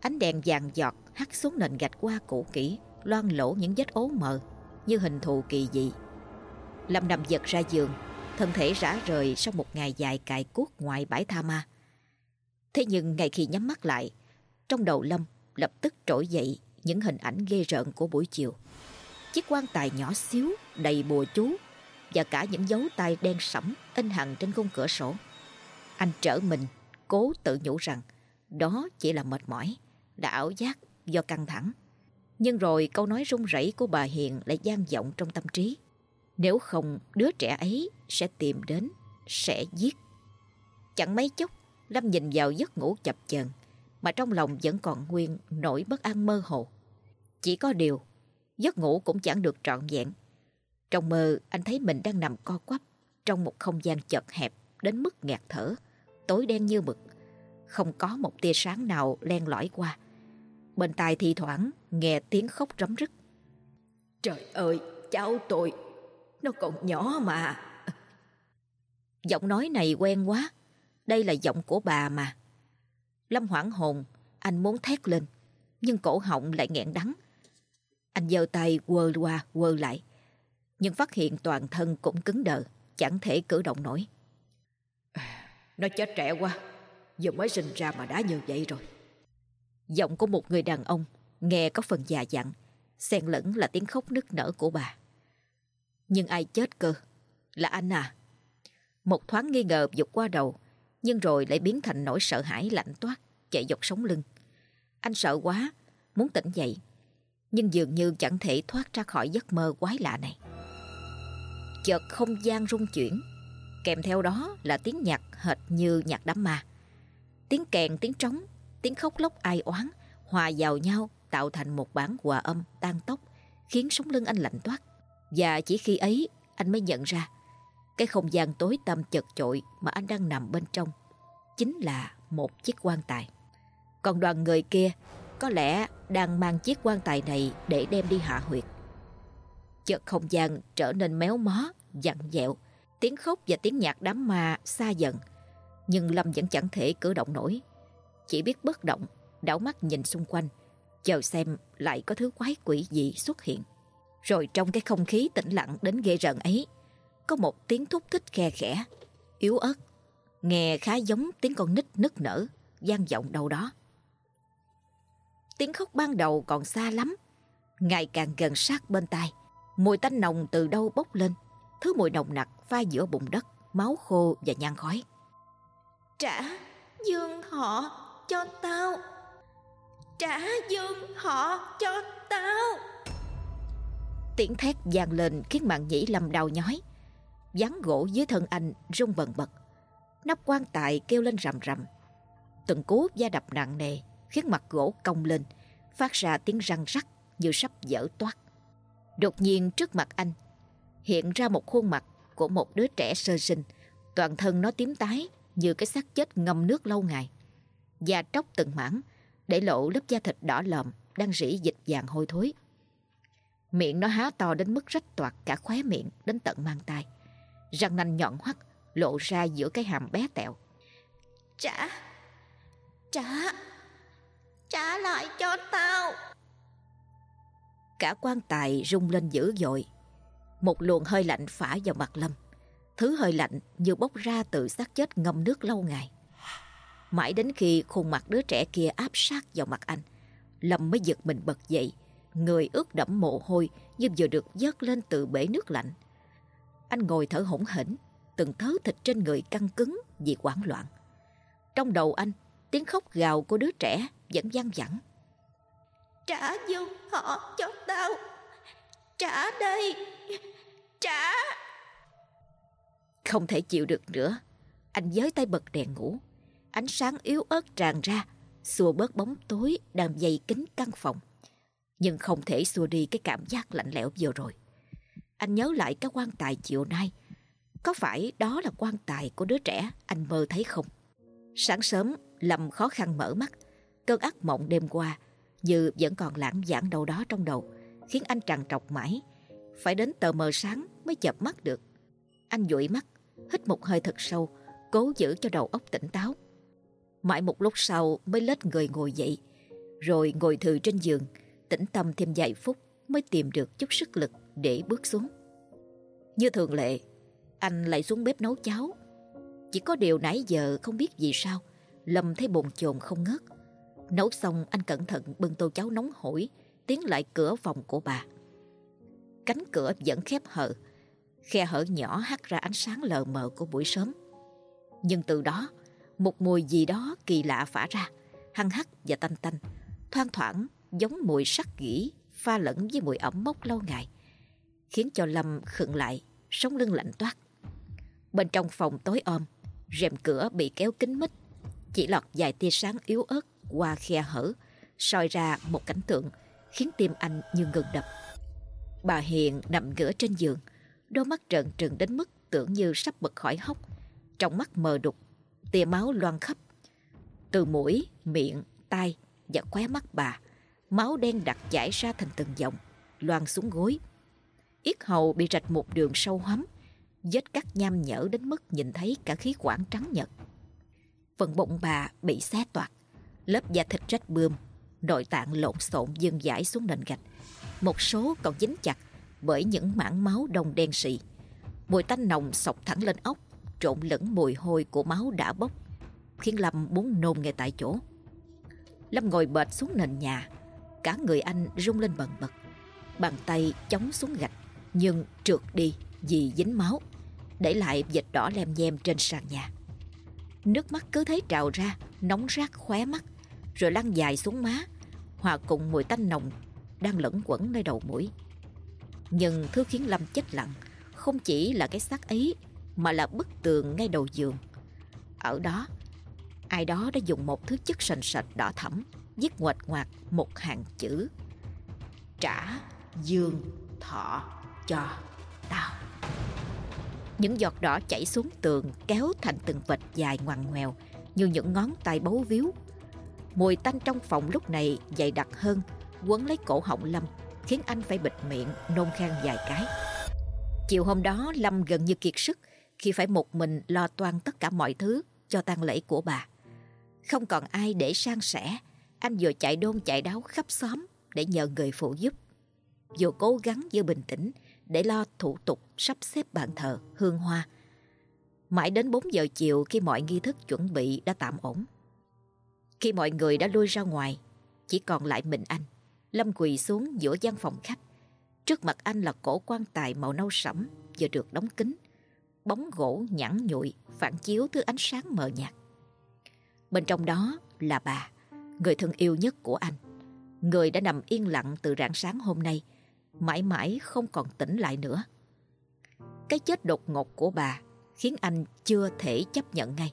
Ánh đèn vàng giọt hắt xuống nền gạch qua cũ kỹ, loan lỗ những vết ố mờ như hình thù kỳ dị. Lâm nằm giật ra giường, thân thể rã rời sau một ngày dài cài cuốc ngoài bãi tha ma. Thế nhưng ngay khi nhắm mắt lại, trong đầu Lâm lập tức trỗi dậy những hình ảnh ghê rợn của buổi chiều. Chiếc quan tài nhỏ xíu, đầy bùa chú và cả những dấu tay đen sẫm in hằn trên khung cửa sổ. Anh trở mình, cố tự nhủ rằng đó chỉ là mệt mỏi, đã ảo giác do căng thẳng. Nhưng rồi câu nói run rẩy của bà Hiền lại gian vọng trong tâm trí. Nếu không, đứa trẻ ấy sẽ tìm đến, sẽ giết. Chẳng mấy chốc, Lâm nhìn vào giấc ngủ chập chờn mà trong lòng vẫn còn nguyên nỗi bất an mơ hồ. Chỉ có điều, giấc ngủ cũng chẳng được trọn vẹn. Trong mơ, anh thấy mình đang nằm co quắp trong một không gian chật hẹp đến mức ngạt thở, tối đen như mực. Không có một tia sáng nào len lỏi qua. Bên tai thi thoảng nghe tiếng khóc rấm rứt. Trời ơi, cháu tôi, nó còn nhỏ mà. Giọng nói này quen quá. Đây là giọng của bà mà. Lâm hoảng hồn, anh muốn thét lên, nhưng cổ họng lại nghẹn đắng. Anh giơ tay quơ qua quơ lại, nhưng phát hiện toàn thân cũng cứng đờ, chẳng thể cử động nổi. Nó chết trẻ quá, giờ mới sinh ra mà đã như vậy rồi. Giọng của một người đàn ông nghe có phần già dặn, xen lẫn là tiếng khóc nức nở của bà. Nhưng ai chết cơ? Là anh à? Một thoáng nghi ngờ dục qua đầu, nhưng rồi lại biến thành nỗi sợ hãi lạnh toát, chạy dọc sống lưng. Anh sợ quá, muốn tỉnh dậy, nhưng dường như chẳng thể thoát ra khỏi giấc mơ quái lạ này. Chợt không gian rung chuyển, kèm theo đó là tiếng nhạc hệt như nhạc đám ma. Tiếng kèn, tiếng trống, tiếng khóc lóc ai oán hòa vào nhau tạo thành một bản hòa âm tan tốc, khiến sống lưng anh lạnh toát. Và chỉ khi ấy anh mới nhận ra cái không gian tối tăm chật chội mà anh đang nằm bên trong chính là một chiếc quan tài. Còn đoàn người kia có lẽ đang mang chiếc quan tài này để đem đi hạ huyệt. Chợt không gian trở nên méo mó, dặn dẹo, tiếng khóc và tiếng nhạc đám ma xa dần. Nhưng Lâm vẫn chẳng thể cử động nổi, chỉ biết bất động, đảo mắt nhìn xung quanh, chờ xem lại có thứ quái quỷ gì xuất hiện. Rồi trong cái không khí tĩnh lặng đến ghê rợn ấy, có một tiếng thúc thích khe khẽ, yếu ớt, nghe khá giống tiếng con nít nức nở, gian vọng đâu đó. Tiếng khóc ban đầu còn xa lắm, ngày càng gần sát bên tai. Mùi tanh nồng từ đâu bốc lên, thứ mùi nồng nặc pha giữa bụng đất, máu khô và nhang khói. Trả dương họ cho tao. Trả dương họ cho tao. Tiếng thét vang lên khiến mạng nhĩ lầm đau nhói. Ván gỗ dưới thân anh rung bần bật. Nắp quan tài kêu lên rầm rầm. Từng cú da đập nặng nề khiến mặt gỗ cong lên, phát ra tiếng răng rắc như sắp dở toát. Đột nhiên trước mặt anh hiện ra một khuôn mặt của một đứa trẻ sơ sinh, toàn thân nó tím tái như cái xác chết ngâm nước lâu ngày. Da tróc từng mảng, để lộ lớp da thịt đỏ lòm đang rỉ dịch vàng hôi thối. Miệng nó há to đến mức rách toạc cả khóe miệng đến tận mang tai. Răng nanh nhọn hoắt lộ ra giữa cái hàm bé tẹo. Trả, trả, trả lại cho tao. Cả quan tài rung lên dữ dội. Một luồng hơi lạnh phả vào mặt Lâm. Thứ hơi lạnh như bốc ra từ xác chết ngâm nước lâu ngày. Mãi đến khi khuôn mặt đứa trẻ kia áp sát vào mặt anh, Lâm mới giật mình bật dậy, người ướt đẫm mồ hôi như vừa được dớt lên từ bể nước lạnh. Anh ngồi thở hổn hển, từng thớ thịt trên người căng cứng vì hoảng loạn. Trong đầu anh, tiếng khóc gào của đứa trẻ vẫn vang vẳng. Trả dung họ cho tao. Trả đây. Trả. Không thể chịu được nữa. Anh giới tay bật đèn ngủ. Ánh sáng yếu ớt tràn ra, xua bớt bóng tối đang dày kín căn phòng. Nhưng không thể xua đi cái cảm giác lạnh lẽo vừa rồi. Anh nhớ lại cái quan tài chiều nay. Có phải đó là quan tài của đứa trẻ anh mơ thấy không? Sáng sớm, Lâm khó khăn mở mắt. Cơn ác mộng đêm qua như vẫn còn lãng giảng đâu đó trong đầu, khiến anh trằn trọc mãi. Phải đến tờ mờ sáng mới chập mắt được. Anh dụi mắt, hít một hơi thật sâu, cố giữ cho đầu óc tỉnh táo. Mãi một lúc sau mới lết người ngồi dậy. Rồi ngồi thử trên giường, tĩnh tâm thêm vài phút mới tìm được chút sức lực để bước xuống. Như thường lệ, anh lại xuống bếp nấu cháo. Chỉ có điều nãy giờ không biết vì sao, Lâm thấy bồn chồn không ngớt. Nấu xong anh cẩn thận bưng tô cháo nóng hổi, tiến lại cửa phòng của bà. Cánh cửa vẫn khép hờ, khe hở nhỏ hắt ra ánh sáng lờ mờ của buổi sớm. Nhưng từ đó, một mùi gì đó kỳ lạ phả ra, hăng hắc và tanh tanh, thoang thoảng giống mùi sắc gỉ pha lẫn với mùi ẩm mốc lâu ngày, khiến cho Lâm khựng lại, sống lưng lạnh toát. Bên trong phòng tối om, rèm cửa bị kéo kín mít, chỉ lọt vài tia sáng yếu ớt qua khe hở, soi ra một cảnh tượng khiến tim anh như ngừng đập. Bà Hiền nằm ngửa trên giường, đôi mắt trợn trừng đến mức tưởng như sắp bật khỏi hốc, trong mắt mờ đục, tia máu loan khắp. Từ mũi, miệng, tai và khóe mắt bà, máu đen đặc chảy ra thành từng dòng, loan xuống gối. Yết hầu bị rạch một đường sâu hoắm, vết cắt nham nhở đến mức nhìn thấy cả khí quản trắng nhật. Phần bụng bà bị xé toạc, lớp da thịt rách bươm, nội tạng lộn xộn dâng dãi xuống nền gạch. Một số còn dính chặt bởi những mảng máu đông đen sì. Mùi tanh nồng sọc thẳng lên ốc, trộn lẫn mùi hôi của máu đã bốc, khiến Lâm muốn nôn ngay tại chỗ. Lâm ngồi bệt xuống nền nhà, cả người anh rung lên bần bật. Bàn tay chống xuống gạch, nhưng trượt đi vì dính máu, để lại vệt đỏ lem nhem trên sàn nhà. Nước mắt cứ thấy trào ra, nóng rát khóe mắt, rồi lăn dài xuống má, hòa cùng mùi tanh nồng đang lẫn quẩn nơi đầu mũi. Nhưng thứ khiến Lâm chết lặng không chỉ là cái xác ấy mà là bức tường ngay đầu giường. Ở đó, ai đó đã dùng một thứ chất sền sệt đỏ thẫm viết ngoạch ngoạc một hàng chữ Trả dương thọ cho tao. Những giọt đỏ chảy xuống tường kéo thành từng vệt dài ngoằn ngoèo như những ngón tay bấu víu. Mùi tanh trong phòng lúc này dày đặc hơn, quấn lấy cổ họng Lâm, khiến anh phải bịt miệng, nôn khan vài cái. Chiều hôm đó Lâm gần như kiệt sức khi phải một mình lo toan tất cả mọi thứ cho tang lễ của bà. Không còn ai để sang sẻ, anh vừa chạy đôn chạy đáo khắp xóm để nhờ người phụ giúp. Vừa cố gắng giữ bình tĩnh để lo thủ tục sắp xếp bàn thờ, hương hoa. Mãi đến 4 giờ chiều khi mọi nghi thức chuẩn bị đã tạm ổn. Khi mọi người đã lui ra ngoài, chỉ còn lại mình anh. Lâm quỳ xuống giữa gian phòng khách. Trước mặt anh là cổ quan tài màu nâu sẫm vừa được đóng kín. Bóng gỗ nhẵn nhụi phản chiếu thứ ánh sáng mờ nhạt. Bên trong đó là bà, người thân yêu nhất của anh. Người đã nằm yên lặng từ rạng sáng hôm nay, mãi mãi không còn tỉnh lại nữa. Cái chết đột ngột của bà khiến anh chưa thể chấp nhận ngay.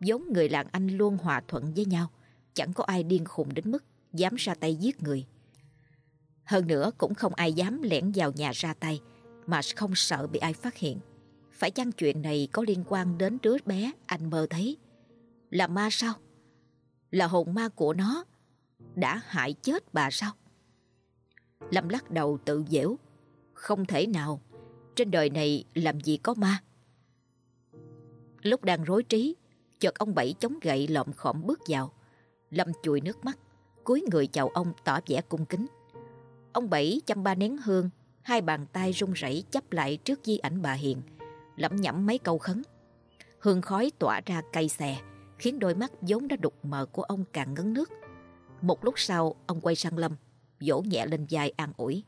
Giống người làng anh luôn hòa thuận với nhau, chẳng có ai điên khùng đến mức dám ra tay giết người. Hơn nữa cũng không ai dám lẻn vào nhà ra tay mà không sợ bị ai phát hiện. Phải chăng chuyện này có liên quan đến đứa bé anh mơ thấy? Là ma sao? Là hồn ma của nó đã hại chết bà sao? Lâm lắc đầu tự dễu. Không thể nào, trên đời này làm gì có ma. Lúc đang rối trí, chợt ông Bảy chống gậy lộm khổm bước vào. Lâm chùi nước mắt, cúi người chào ông tỏ vẻ cung kính. Ông Bảy chăm ba nén hương, hai bàn tay run rẩy chấp lại trước di ảnh bà Hiền, lẩm nhẩm mấy câu khấn. Hương khói tỏa ra cay xè, khiến đôi mắt vốn đã đục mờ của ông càng ngấn nước. Một lúc sau, ông quay sang Lâm, vỗ nhẹ lên vai an ủi.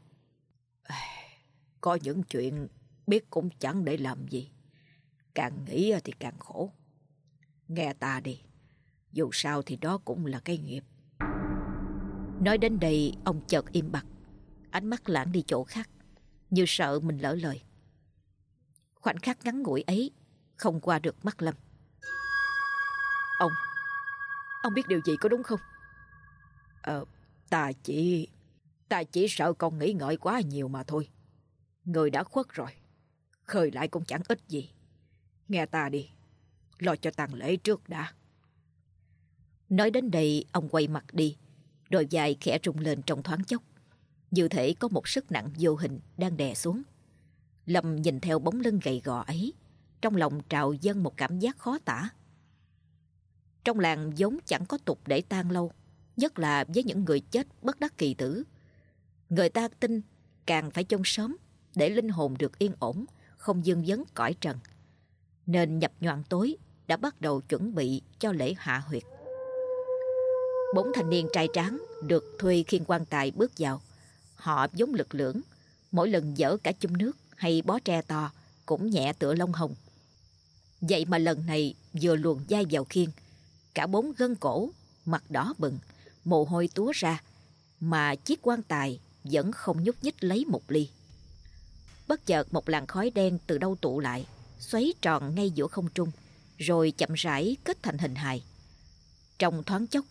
Có những chuyện biết cũng chẳng để làm gì. Càng nghĩ thì càng khổ. Nghe ta đi, dù sao thì đó cũng là cái nghiệp. Nói đến đây, ông chợt im bặt, ánh mắt lãng đi chỗ khác, như sợ mình lỡ lời. Khoảnh khắc ngắn ngủi ấy không qua được mắt Lâm. Ông, ông biết điều gì có đúng không? Ờ, ta chỉ... Ta chỉ sợ con nghĩ ngợi quá nhiều mà thôi. Người đã khuất rồi. Khơi lại cũng chẳng ích gì. Nghe ta đi. Lo cho tang lễ trước đã. Nói đến đây, ông quay mặt đi. Đôi dài khẽ rung lên trong thoáng chốc. Như thể có một sức nặng vô hình đang đè xuống. Lâm nhìn theo bóng lưng gầy gò ấy. Trong lòng trào dâng một cảm giác khó tả. Trong làng vốn chẳng có tục để tang lâu. nhất là với những người chết bất đắc kỳ tử. Người ta tin càng phải chôn sớm để linh hồn được yên ổn, không dương vấn cõi trần. Nên nhập nhoạn tối đã bắt đầu chuẩn bị cho lễ hạ huyệt. Bốn thanh niên trai tráng được thuê khiên quan tài bước vào. Họ giống lực lưỡng, mỗi lần dở cả chung nước hay bó tre to cũng nhẹ tựa lông hồng. Vậy mà lần này vừa luồn dai vào khiên, cả bốn gân cổ, mặt đỏ bừng, mồ hôi túa ra, mà chiếc quan tài vẫn không nhúc nhích lấy một ly. Bất chợt một làn khói đen từ đâu tụ lại, xoáy tròn ngay giữa không trung, rồi chậm rãi kết thành hình hài. Trong thoáng chốc,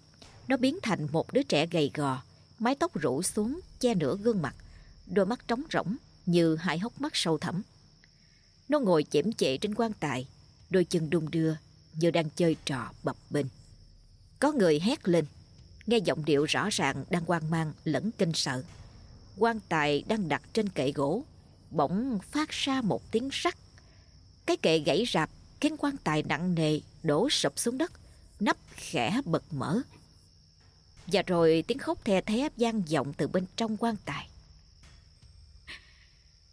nó biến thành một đứa trẻ gầy gò, mái tóc rủ xuống che nửa gương mặt, đôi mắt trống rỗng như hai hốc mắt sâu thẳm. Nó ngồi chễm chệ trên quan tài, đôi chân đung đưa như đang chơi trò bập bênh. Có người hét lên, nghe giọng điệu rõ ràng đang hoang mang lẫn kinh sợ. Quan tài đang đặt trên kệ gỗ, bỗng phát ra một tiếng rắc. Cái kệ gãy rạp khiến quan tài nặng nề đổ sụp xuống đất, nắp khẽ bật mở. Và rồi tiếng khóc the thé vang vọng từ bên trong quan tài.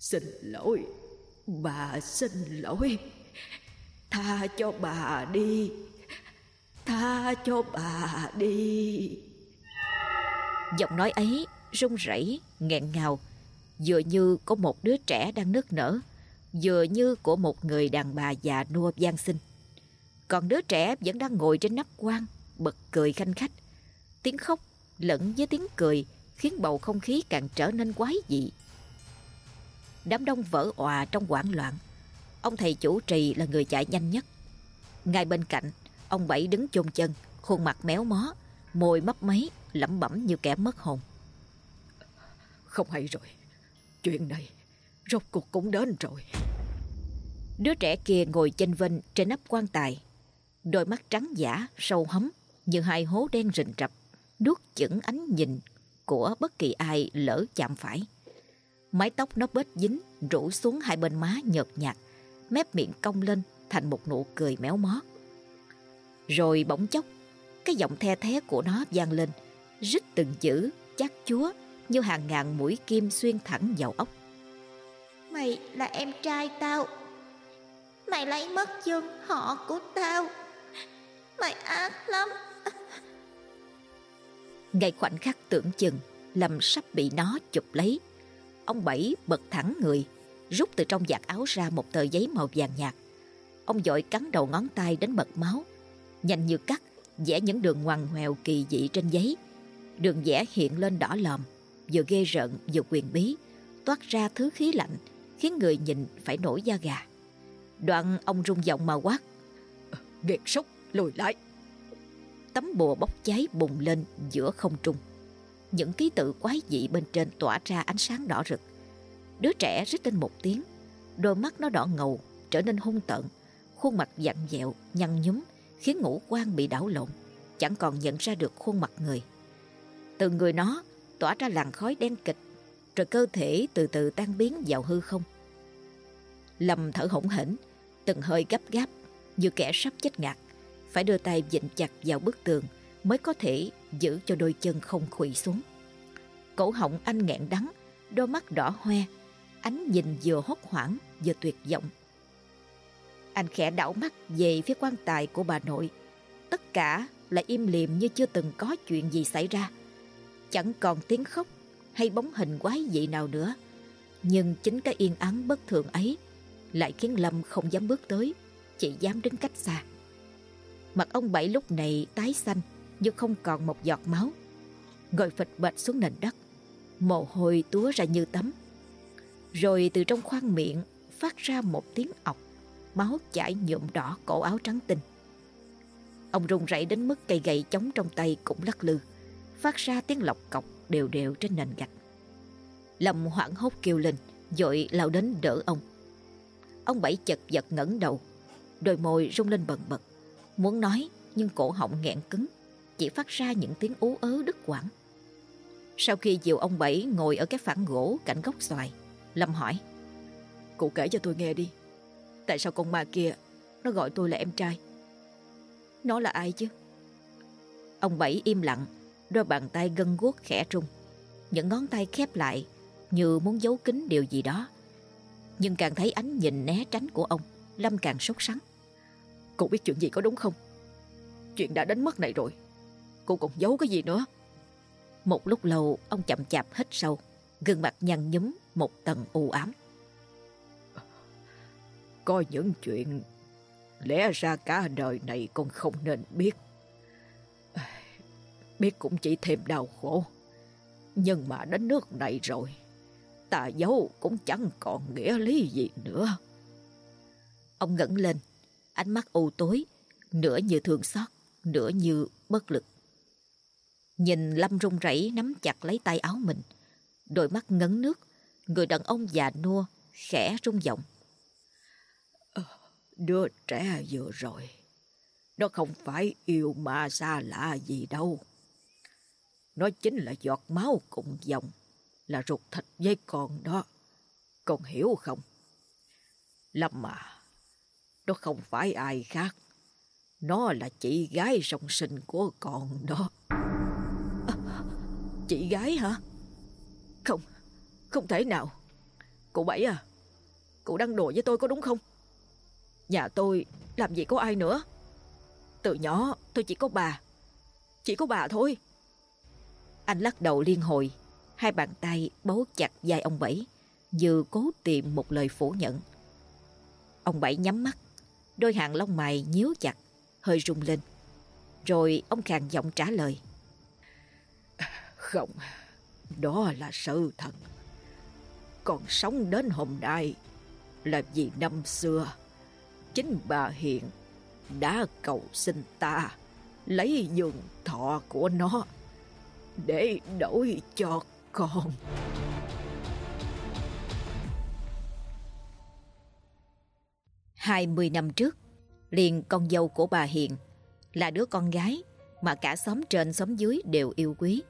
Xin lỗi, bà xin lỗi. Tha cho bà đi. Tha cho bà đi. Giọng nói ấy run rẩy, nghẹn ngào, vừa như có một đứa trẻ đang nức nở, vừa như của một người đàn bà già nua gian sinh. Còn đứa trẻ vẫn đang ngồi trên nắp quan, bật cười khanh khách. Tiếng khóc lẫn với tiếng cười khiến bầu không khí càng trở nên quái dị. Đám đông vỡ òa trong hoảng loạn. Ông thầy chủ trì là người chạy nhanh nhất. Ngay bên cạnh, ông Bảy đứng chôn chân, khuôn mặt méo mó, môi mấp máy, lẩm bẩm như kẻ mất hồn. Không hay rồi, chuyện này rốt cuộc cũng đến rồi. Đứa trẻ kia ngồi chênh vênh trên nắp quan tài, đôi mắt trắng giả, sâu hấm như hai hố đen rình rập, nuốt chửng ánh nhìn của bất kỳ ai lỡ chạm phải. Mái tóc nó bết dính, rủ xuống hai bên má nhợt nhạt, mép miệng cong lên thành một nụ cười méo mó. Rồi bỗng chốc, cái giọng the thé của nó vang lên, rít từng chữ, chắc chúa như hàng ngàn mũi kim xuyên thẳng vào ốc. Mày là em trai tao. Mày lấy mất chân họ của tao. Mày ác lắm. Ngay khoảnh khắc tưởng chừng, Lâm sắp bị nó chụp lấy. Ông Bảy bật thẳng người, rút từ trong giặt áo ra một tờ giấy màu vàng nhạt. Ông dội cắn đầu ngón tay đến bật máu, nhanh như cắt, vẽ những đường ngoằn ngoèo kỳ dị trên giấy. Đường vẽ hiện lên đỏ lòm, vừa ghê rợn vừa quyền bí, toát ra thứ khí lạnh, khiến người nhìn phải nổi da gà. Đoạn ông rung giọng mà quát. Nghiệt sốc, lùi lại. Tấm bùa bốc cháy bùng lên giữa không trung. Những ký tự quái dị bên trên tỏa ra ánh sáng đỏ rực. Đứa trẻ rít lên một tiếng, đôi mắt nó đỏ ngầu, trở nên hung tợn, khuôn mặt dặn dẹo, nhăn nhúm, khiến ngũ quan bị đảo lộn, chẳng còn nhận ra được khuôn mặt người. Từ người nó tỏa ra làn khói đen kịch, rồi cơ thể từ từ tan biến vào hư không. Lâm thở hổn hển, từng hơi gấp gáp, như kẻ sắp chết ngạt, phải đưa tay vịn chặt vào bức tường mới có thể giữ cho đôi chân không khuỵu xuống. Cổ họng anh nghẹn đắng, đôi mắt đỏ hoe, ánh nhìn vừa hốt hoảng vừa tuyệt vọng. Anh khẽ đảo mắt về phía quan tài của bà nội. Tất cả là im lìm như chưa từng có chuyện gì xảy ra. Chẳng còn tiếng khóc hay bóng hình quái dị nào nữa. Nhưng chính cái yên ắng bất thường ấy lại khiến Lâm không dám bước tới, chỉ dám đứng cách xa. Mặt ông Bảy lúc này tái xanh, nhưng không còn một giọt máu. Ngồi phịch bệt xuống nền đất, mồ hôi túa ra như tắm. Rồi từ trong khoang miệng phát ra một tiếng ọc, máu chảy nhuộm đỏ cổ áo trắng tinh. Ông run rẩy đến mức cây gậy chống trong tay cũng lắc lư, phát ra tiếng lọc cọc đều đều trên nền gạch. Lâm hoảng hốt kêu lên, dội lao đến đỡ ông. Ông Bảy chật vật ngẩng đầu, đôi môi rung lên bần bật. Muốn nói nhưng cổ họng nghẹn cứng, chỉ phát ra những tiếng ú ớ đứt quãng. Sau khi dìu ông Bảy ngồi ở cái phản gỗ cạnh gốc xoài, Lâm hỏi. Cụ kể cho tôi nghe đi. Tại sao con ma kia nó gọi tôi là em trai? Nó là ai chứ? Ông Bảy im lặng, Đôi bàn tay gân guốc khẽ trung Những ngón tay khép lại Như muốn giấu kín điều gì đó Nhưng càng thấy ánh nhìn né tránh của ông Lâm càng sốt sắng Cô biết chuyện gì có đúng không Chuyện đã đến mức này rồi Cô còn giấu cái gì nữa? Một lúc lâu, ông chậm chạp hít sâu, Gương mặt nhăn nhúm một tầng u ám. Có những chuyện Lẽ ra cả đời này con không nên biết. Biết cũng chỉ thêm đau khổ. Nhưng mà đến nước này rồi Ta giấu cũng chẳng còn nghĩa lý gì nữa. Ông ngẩng lên, Ánh mắt u tối, Nửa như thương xót, Nửa như bất lực. Nhìn Lâm run rẩy nắm chặt lấy tay áo mình. Đôi mắt ngấn nước, Người đàn ông già nua, Khẽ rung giọng. Ờ, đứa trẻ vừa rồi, Nó không phải yêu ma xa lạ gì đâu. Nó chính là giọt máu cùng dòng, Là ruột thịt với con đó. Con hiểu không? Lâm mà Nó không phải ai khác. Nó là chị gái song sinh của con đó. Chị gái hả? Không Không thể nào. Cụ Bảy à cụ đang đùa với tôi có đúng không? Nhà tôi làm gì có ai nữa. Từ nhỏ tôi chỉ có bà, Chỉ có bà thôi. Anh lắc đầu liên hồi, Hai bàn tay bấu chặt vai ông Bảy, Như cố tìm một lời phủ nhận. Ông Bảy nhắm mắt, Đôi hàng lông mày nhíu chặt, Hơi rung lên. Rồi ông khàn giọng trả lời. Không Đó là sự thật Còn sống đến hôm nay Là vì năm xưa chính bà Hiện đã cầu xin ta lấy giường thọ của nó để đổi cho con. Hai mươi năm trước, liền con dâu của bà Hiền là đứa con gái mà cả xóm trên xóm dưới đều yêu quý.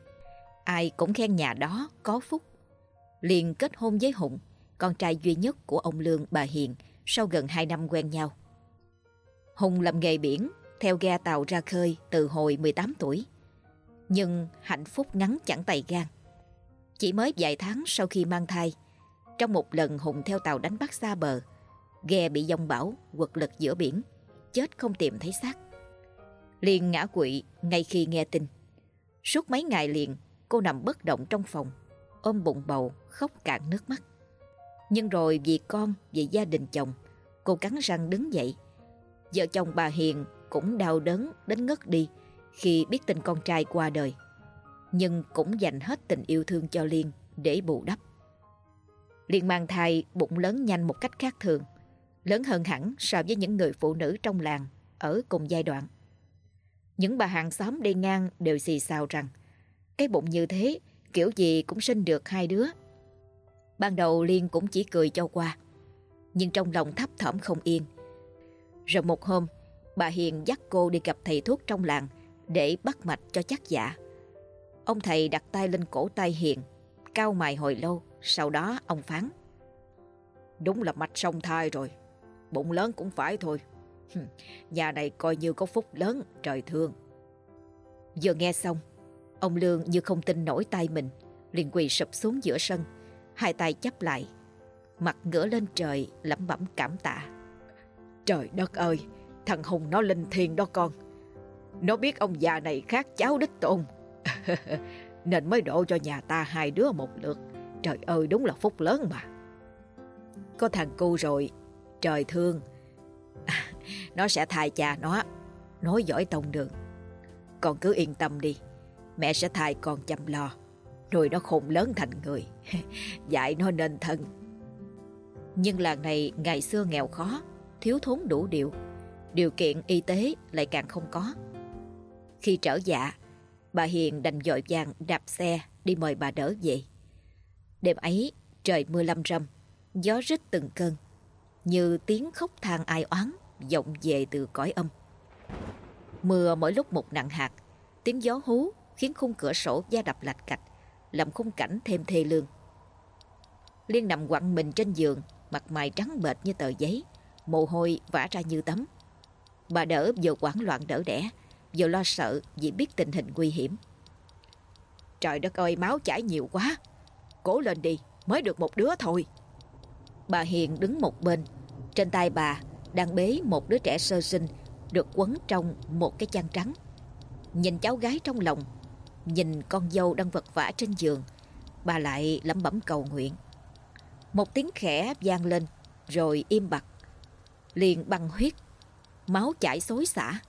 Ai cũng khen nhà đó có phúc. Liền kết hôn với Hùng, con trai duy nhất của ông Lương bà Hiền sau gần 2 năm quen nhau. Hùng làm nghề biển, theo ghe tàu ra khơi từ hồi 18 tuổi. Nhưng hạnh phúc ngắn chẳng tay gan. Chỉ mới vài tháng sau khi mang thai, trong một lần Hùng theo tàu đánh bắt xa bờ, ghe bị dông bão, quật lực giữa biển, chết không tìm thấy xác. Liền ngã quỵ ngay khi nghe tin. Suốt mấy ngày liền, cô nằm bất động trong phòng, ôm bụng bầu, khóc cạn nước mắt. Nhưng rồi vì con, vì gia đình chồng, cô cắn răng đứng dậy. Vợ chồng bà Hiền cũng đau đớn đến ngất đi khi biết tin con trai qua đời. Nhưng cũng dành hết tình yêu thương cho Liên để bù đắp. Liên mang thai bụng lớn nhanh một cách khác thường, lớn hơn hẳn so với những người phụ nữ trong làng ở cùng giai đoạn. Những bà hàng xóm đi ngang đều xì xào rằng cái bụng như thế, kiểu gì cũng sinh được hai đứa. Ban đầu Liên cũng chỉ cười cho qua, Nhưng trong lòng thấp thỏm không yên. Rồi một hôm, Bà Hiền dắt cô đi gặp thầy thuốc trong làng Để bắt mạch cho chắc dạ. Ông thầy đặt tay lên cổ tay Hiền, Cao mày hồi lâu, Sau đó ông phán. Đúng là mạch song thai rồi, Bụng lớn cũng phải thôi. Nhà này coi như có phúc lớn, Trời thương. Vừa nghe xong Ông Lương như không tin nổi tay mình liền quỳ sụp xuống giữa sân hai tay chắp lại, mặt ngửa lên trời lẩm bẩm cảm tạ. Trời đất ơi, thằng Hùng nó linh thiêng đó con. Nó biết ông già này khác cháu đích tôn. Nên mới độ cho nhà ta hai đứa một lượt. Trời ơi, đúng là phúc lớn mà. Có thằng cu rồi, trời thương. nó sẽ thay cha nó, nói giỏi tông đường. Con cứ yên tâm đi, mẹ sẽ thay con chăm lo. Rồi nó khôn lớn thành người. Dạy nó nên thân. Nhưng làng này, ngày xưa nghèo khó, thiếu thốn đủ điều. Điều kiện y tế lại càng không có. Khi trở dạ bà hiền đành dội vàng đạp xe đi mời bà đỡ về. Đêm ấy, trời mưa lâm râm, gió rít từng cơn, như tiếng khóc than ai oán vọng về từ cõi âm. Mưa mỗi lúc một nặng hạt, tiếng gió hú khiến khung cửa sổ da đập lạch cạch làm khung cảnh thêm thê lương. Liên nằm quặn mình trên giường, mặt mày trắng bệch như tờ giấy, mồ hôi vã ra như tấm. Bà đỡ vừa quảng loạn đỡ đẻ, vừa lo sợ vì biết tình hình nguy hiểm. Trời đất ơi máu chảy nhiều quá Cố lên đi mới được một đứa thôi Bà Hiền đứng một bên Trên tay bà đang bế một đứa trẻ sơ sinh Được quấn trong một cái chăn trắng Nhìn cháu gái trong lòng Nhìn con dâu đang vật vã trên giường. Bà lại lẩm bẩm cầu nguyện. Một tiếng khẽ vang lên, Rồi im bặt, Liền băng huyết, Máu chảy xối xả,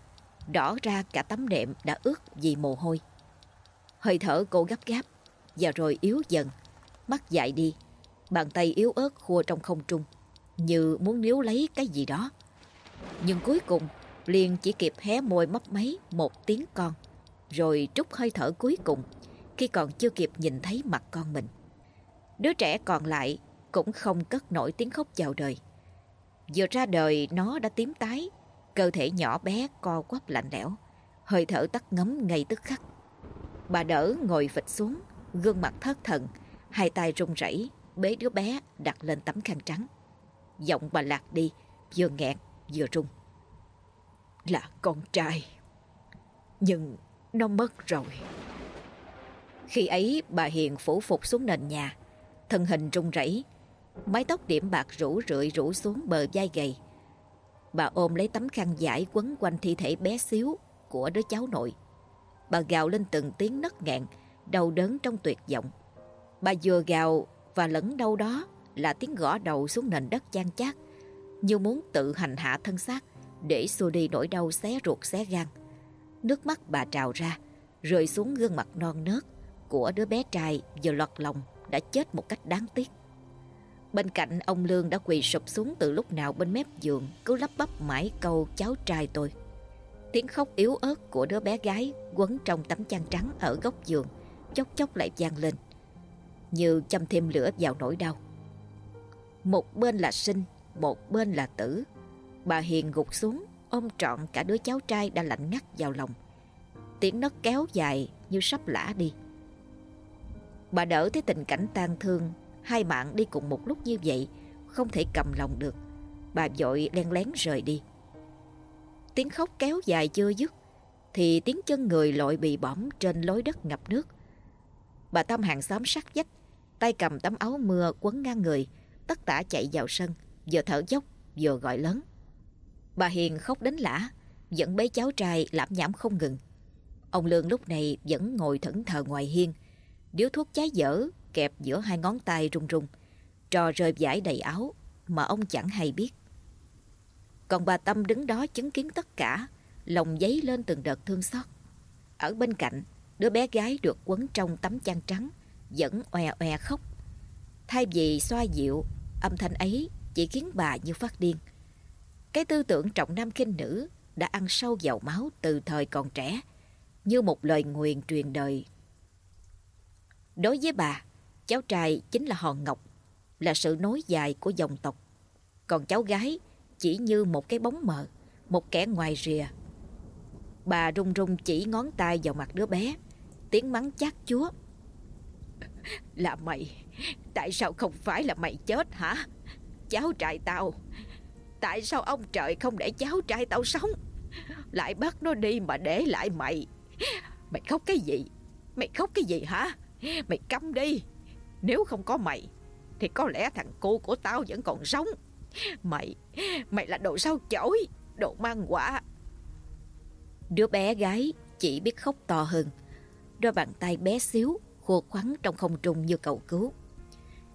Đỏ ra cả tấm nệm đã ướt vì mồ hôi. Hơi thở cô gấp gáp, Và rồi yếu dần, Mắt dại đi, Bàn tay yếu ớt khua trong không trung, Như muốn níu lấy cái gì đó. Nhưng cuối cùng, liền chỉ kịp hé môi mấp máy một tiếng con. Rồi trút hơi thở cuối cùng Khi còn chưa kịp nhìn thấy mặt con mình Đứa trẻ còn lại cũng không cất nổi tiếng khóc chào đời Vừa ra đời nó đã tím tái Cơ thể nhỏ bé co quắp lạnh lẽo Hơi thở tắt ngấm ngay tức khắc Bà đỡ ngồi phịch xuống Gương mặt thất thần Hai tay run rẩy bế đứa bé đặt lên tấm khăn trắng. Giọng bà lạc đi, vừa nghẹt vừa run. Là con trai, nhưng nó mất rồi. Khi ấy bà Hiền phủ phục xuống nền nhà, thân hình run rẩy, mái tóc điểm bạc rủ rượi rủ xuống bờ vai gầy. Bà ôm lấy tấm khăn vải quấn quanh thi thể bé xíu của đứa cháu nội. Bà gào lên từng tiếng nấc nghẹn, đau đớn trong tuyệt vọng. Bà vừa gào và lẫn đâu đó là tiếng gõ đầu xuống nền đất chan chát như muốn tự hành hạ thân xác để xua đi nỗi đau xé ruột xé gan. Nước mắt bà trào ra, rơi xuống gương mặt non nớt của đứa bé trai vừa lọt lòng đã chết một cách đáng tiếc. Bên cạnh ông Lương đã quỳ sụp xuống từ lúc nào bên mép giường cứ lắp bắp mãi câu cháu trai tôi. Tiếng khóc yếu ớt của đứa bé gái quấn trong tấm chăn trắng ở góc giường chốc chốc lại vang lên như châm thêm lửa vào nỗi đau. Một bên là sinh, một bên là tử. Bà Hiền gục xuống, ôm trọn cả đứa cháu trai đã lạnh ngắt vào lòng. Tiếng nấc kéo dài như sắp lã đi. Bà đỡ thấy tình cảnh tang thương, hai mạng đi cùng một lúc như vậy, không thể cầm lòng được. Bà vội len lén rời đi. Tiếng khóc kéo dài chưa dứt, thì tiếng chân người lội bị bõm trên lối đất ngập nước. Bà Tâm hàng xóm sát vách tay cầm tấm áo mưa quấn ngang người, tất tả chạy vào sân, vừa thở dốc vừa gọi lớn. Bà Hiền khóc đến lã, dẫn bế cháu trai lảm nhảm không ngừng. Ông Lương lúc này vẫn ngồi thẫn thờ ngoài hiên, điếu thuốc cháy dở kẹp giữa hai ngón tay rung rung trò rơi vải đầy áo mà ông chẳng hay biết. Còn bà Tâm đứng đó chứng kiến tất cả, lòng giấy lên từng đợt thương xót. Ở bên cạnh, đứa bé gái được quấn trong tấm chăn trắng, vẫn oe oe khóc. Thay vì xoa dịu, âm thanh ấy chỉ khiến bà như phát điên. Cái tư tưởng trọng nam khinh nữ đã ăn sâu vào máu từ thời còn trẻ, như một lời nguyền truyền đời. Đối với bà, cháu trai chính là hòn ngọc, là sự nối dài của dòng tộc. Còn cháu gái chỉ như một cái bóng mờ, một kẻ ngoài rìa. Bà rung rung chỉ ngón tay vào mặt đứa bé, tiếng mắng chát chúa là mày Tại sao không phải là mày chết hả Cháu trai tao Tại sao ông trời không để cháu trai tao sống? Lại bắt nó đi mà để lại mày. Mày khóc cái gì? Mày khóc cái gì hả? Mày câm đi. Nếu không có mày, Thì có lẽ thằng cô của tao vẫn còn sống. Mày Mày là đồ sao chổi, Đồ mang quả. Đứa bé gái chỉ biết khóc to hơn. Đôi bàn tay bé xíu, khô khoắn trong không trung như cầu cứu.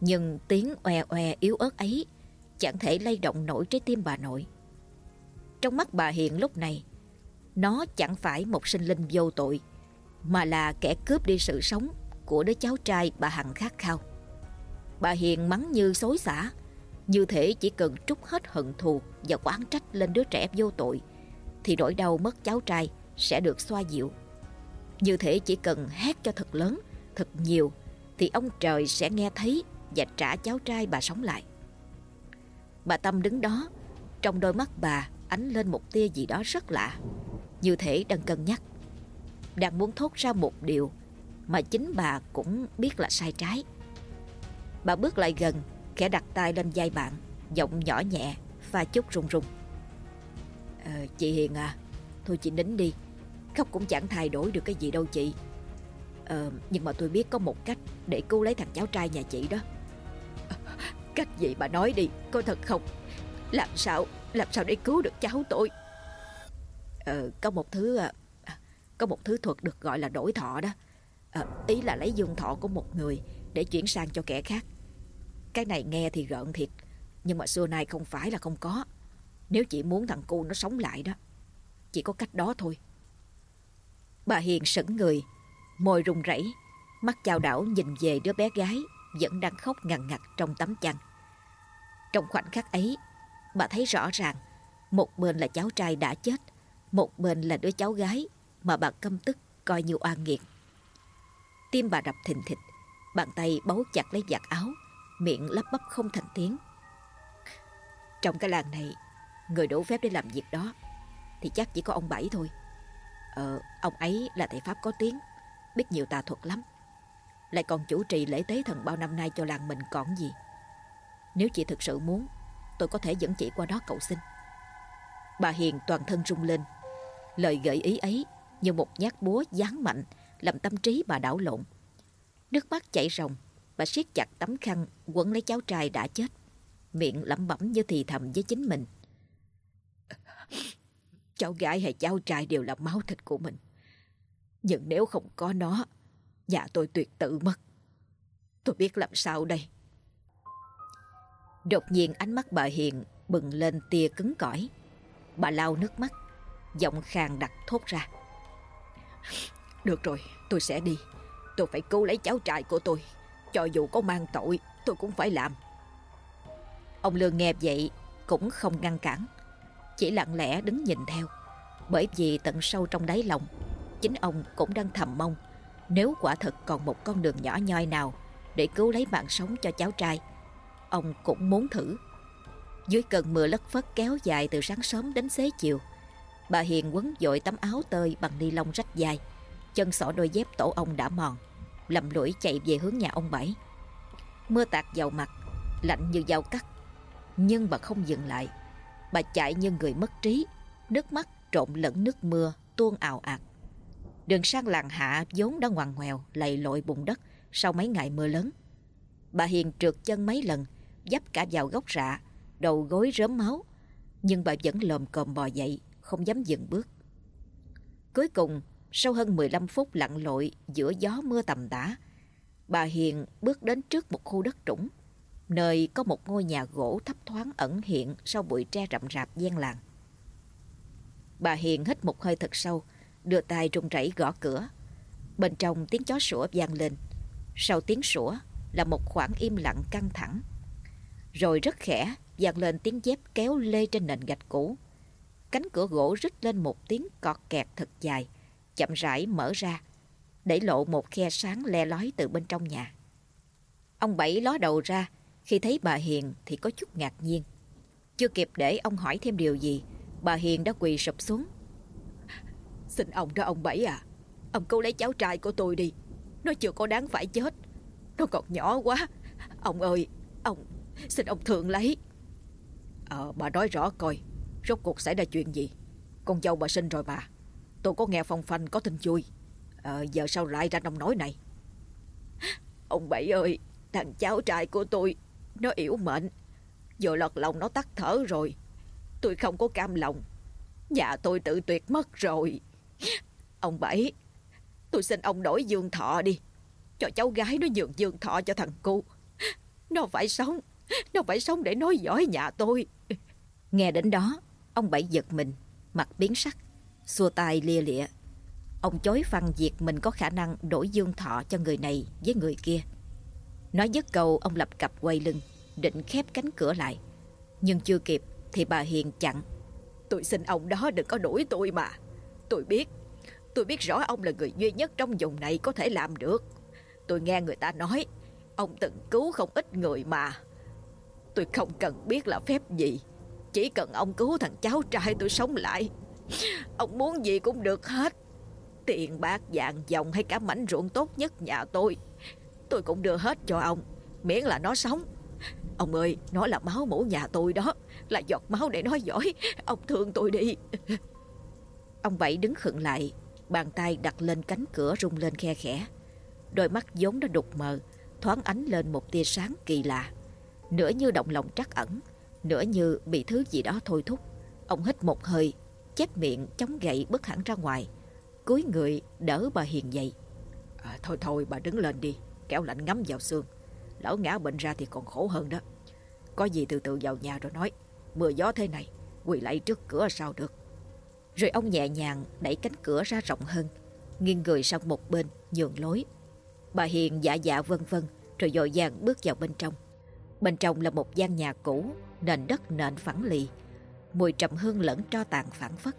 Nhưng tiếng oe oe yếu ớt ấy chẳng thể lay động nổi trái tim bà nội. Trong mắt bà Hiền lúc này, nó chẳng phải một sinh linh vô tội, mà là kẻ cướp đi sự sống của đứa cháu trai bà Hằng khát khao. Bà Hiền mắng như xối xả, như thể chỉ cần trút hết hận thù và quán trách lên đứa trẻ vô tội, thì nỗi đau mất cháu trai sẽ được xoa dịu. Như thể chỉ cần hét cho thật lớn thật nhiều thì ông trời sẽ nghe thấy và trả cháu trai bà sống lại. Bà Tâm đứng đó, trong đôi mắt bà ánh lên một tia gì đó rất lạ, như thể đang cân nhắc. Đang muốn thốt ra một điều mà chính bà cũng biết là sai trái. Bà bước lại gần, khẽ đặt tay lên vai bạn, giọng nhỏ nhẹ, và chút run run. À, chị Hiền à, thôi chị nín đi, khóc cũng chẳng thay đổi được cái gì đâu chị. Ờ, nhưng mà tôi biết có một cách để cứu lấy thằng cháu trai nhà chị đó. Cách gì bà nói đi, có thật không? Làm sao, làm sao để cứu được cháu tôi? Ờ, có một thứ, à, có một thứ thuật được gọi là đổi thọ đó. À, ý là lấy dương thọ của một người để chuyển sang cho kẻ khác. Cái này nghe thì rợn thiệt, nhưng mà xưa nay không phải là không có. Nếu chị muốn thằng cu nó sống lại đó, chỉ có cách đó thôi. Bà Hiền sững người, môi run rẩy, mắt chào đảo nhìn về đứa bé gái vẫn đang khóc ngằn ngặt trong tấm chăn. Trong khoảnh khắc ấy, bà thấy rõ ràng một bên là cháu trai đã chết, một bên là đứa cháu gái mà bà căm tức coi như oan nghiệt. Tim bà đập thình thịch, bàn tay bấu chặt lấy giặt áo, miệng lắp bắp không thành tiếng. Trong cái làng này, người đủ phép để làm việc đó thì chắc chỉ có ông Bảy thôi. Ờ, ông ấy là thầy Pháp có tiếng, biết nhiều tà thuật lắm. Lại còn chủ trì lễ tế thần bao năm nay cho làng mình còn gì. Nếu chị thực sự muốn, tôi có thể dẫn chị qua đó cầu xin. Bà Hiền toàn thân rung lên. Lời gợi ý ấy như một nhát búa giáng mạnh làm tâm trí bà đảo lộn. Nước mắt chảy ròng, bà siết chặt tấm khăn quấn lấy cháu trai đã chết. Miệng lẩm bẩm như thì thầm với chính mình. Cháu gái hay cháu trai đều là máu thịt của mình. Nhưng nếu không có nó, nhà tôi tuyệt tự mất. Tôi biết làm sao đây. Đột nhiên ánh mắt bà Hiền bừng lên tia cứng cỏi. Bà lau nước mắt, giọng khàn đặc thốt ra. Được rồi, tôi sẽ đi. Tôi phải cứu lấy cháu trai của tôi. Cho dù có mang tội, tôi cũng phải làm. Ông Lương nghe vậy cũng không ngăn cản. Chỉ lặng lẽ đứng nhìn theo. Bởi vì tận sâu trong đáy lòng, chính ông cũng đang thầm mong nếu quả thật còn một con đường nhỏ nhoi nào để cứu lấy mạng sống cho cháu trai, ông cũng muốn thử. Dưới cơn mưa lất phất kéo dài từ sáng sớm đến xế chiều, bà Hiền quấn dội tấm áo tơi bằng ni lông rách dài, chân xỏ đôi dép tổ ông đã mòn, lầm lũi chạy về hướng nhà ông Bảy. Mưa tạt vào mặt, lạnh như dao cắt, nhưng bà không dừng lại. Bà chạy như người mất trí, nước mắt trộn lẫn nước mưa tuôn ào ạt. Đường sang làng hạ vốn đã ngoằn ngoèo lầy lội bùn đất sau mấy ngày mưa lớn. Bà Hiền trượt chân mấy lần, dấp cả vào gốc rạ, đầu gối rớm máu. Nhưng bà vẫn lồm cồm bò dậy, không dám dừng bước. Cuối cùng, sau hơn 15 phút lặn lội giữa gió mưa tầm tã, bà Hiền bước đến trước một khu đất trũng, nơi có một ngôi nhà gỗ thấp thoáng ẩn hiện sau bụi tre rậm rạp gian làng. Bà Hiền hít một hơi thật sâu, đưa tay run rẩy gõ cửa. Bên trong tiếng chó sủa vang lên. Sau tiếng sủa là một khoảng im lặng căng thẳng. Rồi rất khẽ vang lên tiếng dép kéo lê trên nền gạch cũ. Cánh cửa gỗ rít lên một tiếng cọt kẹt thật dài, chậm rãi mở ra, để lộ một khe sáng le lói từ bên trong nhà. Ông Bảy ló đầu ra, khi thấy bà Hiền thì có chút ngạc nhiên. Chưa kịp để ông hỏi thêm điều gì, bà Hiền đã quỳ sụp xuống, Xin ông đó ông Bảy à Ông cứu lấy cháu trai của tôi đi Nó chưa có đáng phải chết Nó còn nhỏ quá Ông ơi Ông Xin ông thượng lấy. Ờ bà nói rõ coi, Rốt cuộc xảy ra chuyện gì? Con dâu bà sinh rồi mà. Tôi có nghe phong phanh, có tin vui. Ờ giờ sao lại ra nông nói này? Ông Bảy ơi, Thằng cháu trai của tôi, Nó yếu mệnh. Giờ lọt lòng nó tắt thở rồi. Tôi không có cam lòng. Nhà tôi tự tuyệt mất rồi. Ông Bảy, Tôi xin ông đổi dương thọ đi. Cho cháu gái nó nhường dương thọ cho thằng cu. Nó phải sống. Nó phải sống để nói giỏi nhà tôi. Nghe đến đó, Ông Bảy giật mình, Mặt biến sắc, Xua tay lia lịa. Ông chối phăng việc mình có khả năng đổi dương thọ cho người này với người kia. Nói dứt câu, ông lập cặp quay lưng, Định khép cánh cửa lại. Nhưng chưa kịp thì bà Hiền chặn. Tôi xin ông đó đừng có đuổi tôi mà. Tôi biết Tôi biết rõ ông là người duy nhất trong vùng này có thể làm được. Tôi nghe người ta nói, Ông từng cứu không ít người mà. Tôi không cần biết là phép gì. Chỉ cần ông cứu thằng cháu trai tôi sống lại. Ông muốn gì cũng được hết. Tiền bạc vàng dòng hay cả mảnh ruộng tốt nhất nhà tôi. Tôi cũng đưa hết cho ông. Miễn là nó sống. Ông ơi, nó là máu mủ nhà tôi đó. Là giọt máu để nó giỏi. Ông thương tôi đi. Ông Bảy đứng khựng lại. Bàn tay đặt lên cánh cửa rung lên khe khẽ. Đôi mắt vốn đã đục mờ, thoáng ánh lên một tia sáng kỳ lạ. Nửa như động lòng trắc ẩn, nửa như bị thứ gì đó thôi thúc. Ông hít một hơi, chép miệng chống gậy bước hẳn ra ngoài. Cúi người đỡ bà Hiền dậy. À, thôi thôi bà đứng lên đi, kéo lạnh ngắm vào xương. Lỡ ngã bệnh ra thì còn khổ hơn đó. Có gì từ từ vào nhà rồi nói. Mưa gió thế này, quỳ lại trước cửa sao được. Rồi ông nhẹ nhàng đẩy cánh cửa ra rộng hơn, nghiêng người sang một bên, nhường lối. Bà Hiền dạ dạ vân vân, rồi dội vàng bước vào bên trong. Bên trong là một gian nhà cũ, nền đất nền phẳng lì, mùi trầm hương lẫn tro tàn phản phất.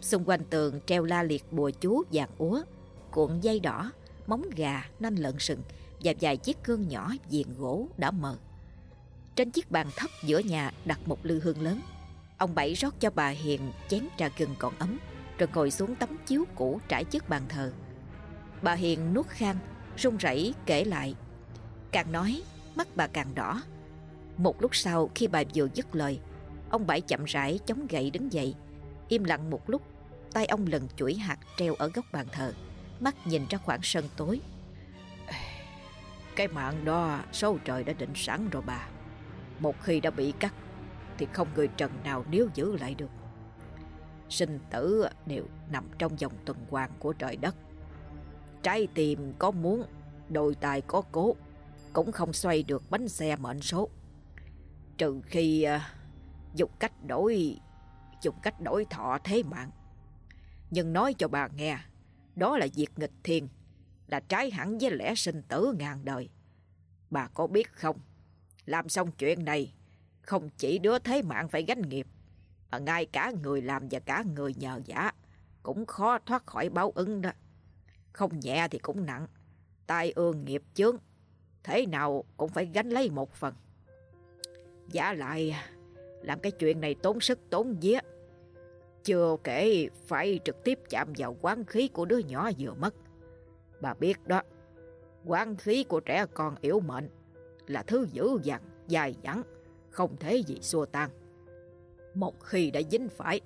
Xung quanh tường treo la liệt bùa chú vàng úa, cuộn dây đỏ, móng gà, nanh lợn sừng và vài chiếc gương nhỏ viền gỗ đã mờ. Trên chiếc bàn thấp giữa nhà đặt một lư hương lớn. Ông Bảy rót cho bà Hiền chén trà gừng còn ấm, rồi ngồi xuống tấm chiếu cũ trải trước bàn thờ. Bà Hiền nuốt khang, run rẩy kể lại. Càng nói, mắt bà càng đỏ. Một lúc sau khi bà vừa dứt lời, ông Bảy chậm rãi chống gậy đứng dậy. Im lặng một lúc, tay ông lần chuỗi hạt treo ở góc bàn thờ, mắt nhìn ra khoảng sân tối. Cái mạng đó số trời đã định sẵn rồi bà. Một khi đã bị cắt thì không người trần nào níu giữ lại được. Sinh tử đều nằm trong dòng tuần hoàn của trời đất. Trái tim có muốn, đôi tài có cố, cũng không xoay được bánh xe mệnh số. Trừ khi uh, dùng cách đổi dùng cách đổi thọ thế mạng. Nhưng nói cho bà nghe, đó là việc nghịch thiên, là trái hẳn với lẽ sinh tử ngàn đời. Bà có biết không, làm xong chuyện này, không chỉ đứa thế mạng phải gánh nghiệp, mà ngay cả người làm và cả người nhờ giả cũng khó thoát khỏi báo ứng đó. Không nhẹ thì cũng nặng, tai ương nghiệp chướng, thế nào cũng phải gánh lấy một phần. Giả lại, làm cái chuyện này tốn sức tốn vía. Chưa kể phải trực tiếp chạm vào quán khí của đứa nhỏ vừa mất. Bà biết đó, quán khí của trẻ con yếu mệnh là thứ dữ dằn, dài dẳng, không thể gì xua tan. Một khi đã dính phải,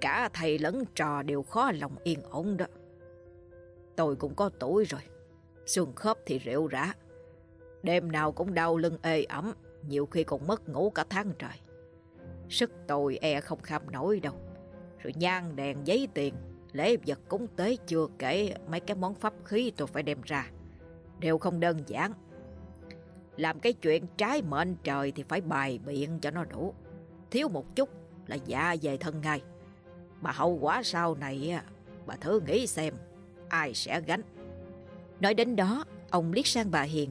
cả thầy lẫn trò đều khó lòng yên ổn đó. Tôi cũng có tuổi rồi, xương khớp thì rệu rã. Đêm nào cũng đau lưng ê ẩm, nhiều khi còn mất ngủ cả tháng trời. Sức tôi e không kham nổi đâu. Rồi nhang đèn giấy tiền, lễ vật cúng tế chưa kể mấy cái món pháp khí tôi phải đem ra. Đều không đơn giản. Làm cái chuyện trái mệnh trời thì phải bài biện cho nó đủ. Thiếu một chút là dạ về thân ngay. Mà hậu quả sau này bà thử nghĩ xem ai sẽ gánh. Nói đến đó, ông liếc sang bà Hiền.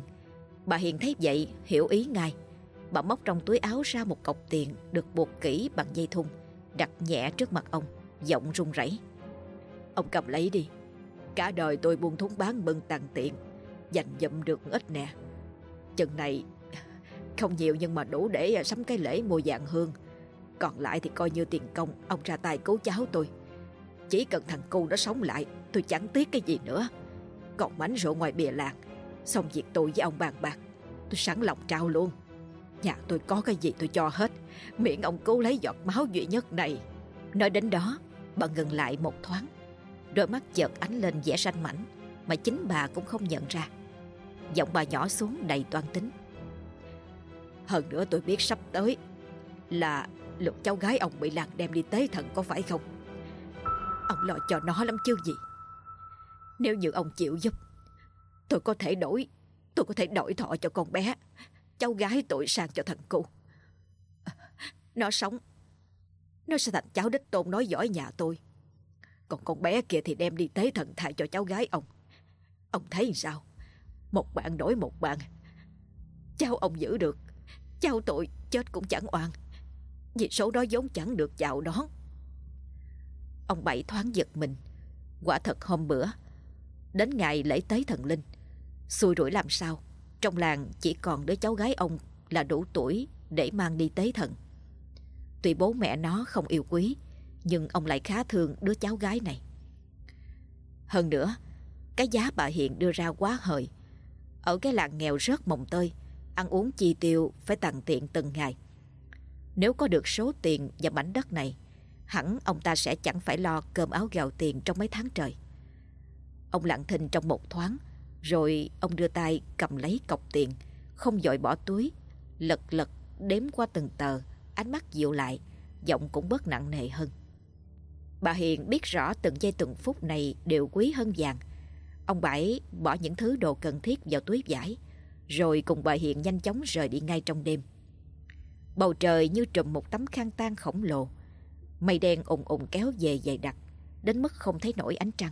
Bà Hiền thấy vậy, hiểu ý ngay. Bà móc trong túi áo ra một cọc tiền được buộc kỹ bằng dây thun, đặt nhẹ trước mặt ông, giọng run rẩy. Ông cầm lấy đi. Cả đời tôi buôn thúng bán bưng tàn tiện, dành dụm được ít nè. Chừng này không nhiều nhưng mà đủ để sắm cái lễ mua vàng hương. Còn lại thì coi như tiền công ông ra tay cứu cháu tôi. Chỉ cần thằng cu nó sống lại, tôi chẳng tiếc cái gì nữa. Còn mảnh rượu ngoài bìa làng, xong việc tôi với ông bàn bạc, tôi sẵn lòng trao luôn. Nhà tôi có cái gì tôi cho hết, miệng ông cứu lấy giọt máu duy nhất này. Nói đến đó, bà ngừng lại một thoáng. Đôi mắt chợt ánh lên vẻ ranh mảnh, mà chính bà cũng không nhận ra. Giọng bà nhỏ xuống đầy toan tính. Hơn nữa tôi biết sắp tới là lượt cháu gái ông bị lạc đem đi tế thần có phải không? Ông lo cho nó lắm chứ gì. Nếu như ông chịu giúp, tôi có thể đổi, tôi có thể đổi thọ cho con bé, cháu gái tội sang cho thằng cu. Nó sống, nó sẽ thành cháu đích tôn nói giỏi nhà tôi. Còn con bé kia thì đem đi tế thần thai cho cháu gái ông. Ông thấy sao? Một bạn đổi một bạn. Cháu ông giữ được, cháu tội chết cũng chẳng oan. Vì số đó vốn chẳng được chào đón. Ông Bảy thoáng giật mình. Quả thật hôm bữa, đến ngày lễ tế thần linh, xui rủi làm sao, trong làng chỉ còn đứa cháu gái ông là đủ tuổi để mang đi tế thần. Tuy bố mẹ nó không yêu quý, nhưng ông lại khá thương đứa cháu gái này. Hơn nữa, cái giá bà Hiện đưa ra quá hời. Ở cái làng nghèo rớt mồng tơi, ăn uống chi tiêu phải tặng tiện từng ngày. Nếu có được số tiền và mảnh đất này, hẳn ông ta sẽ chẳng phải lo cơm áo gạo tiền trong mấy tháng trời. Ông lặng thinh trong một thoáng, rồi ông đưa tay cầm lấy cọc tiền, không dội bỏ túi, lật lật đếm qua từng tờ, ánh mắt dịu lại, giọng cũng bớt nặng nề hơn. Bà Hiền biết rõ từng giây từng phút này đều quý hơn vàng. Ông Bảy bỏ những thứ đồ cần thiết vào túi vải, rồi cùng bà Hiền nhanh chóng rời đi ngay trong đêm. Bầu trời như trùm một tấm khăn tan khổng lồ, mây đen ùng ùng kéo về dày đặc, đến mức không thấy nổi ánh trăng.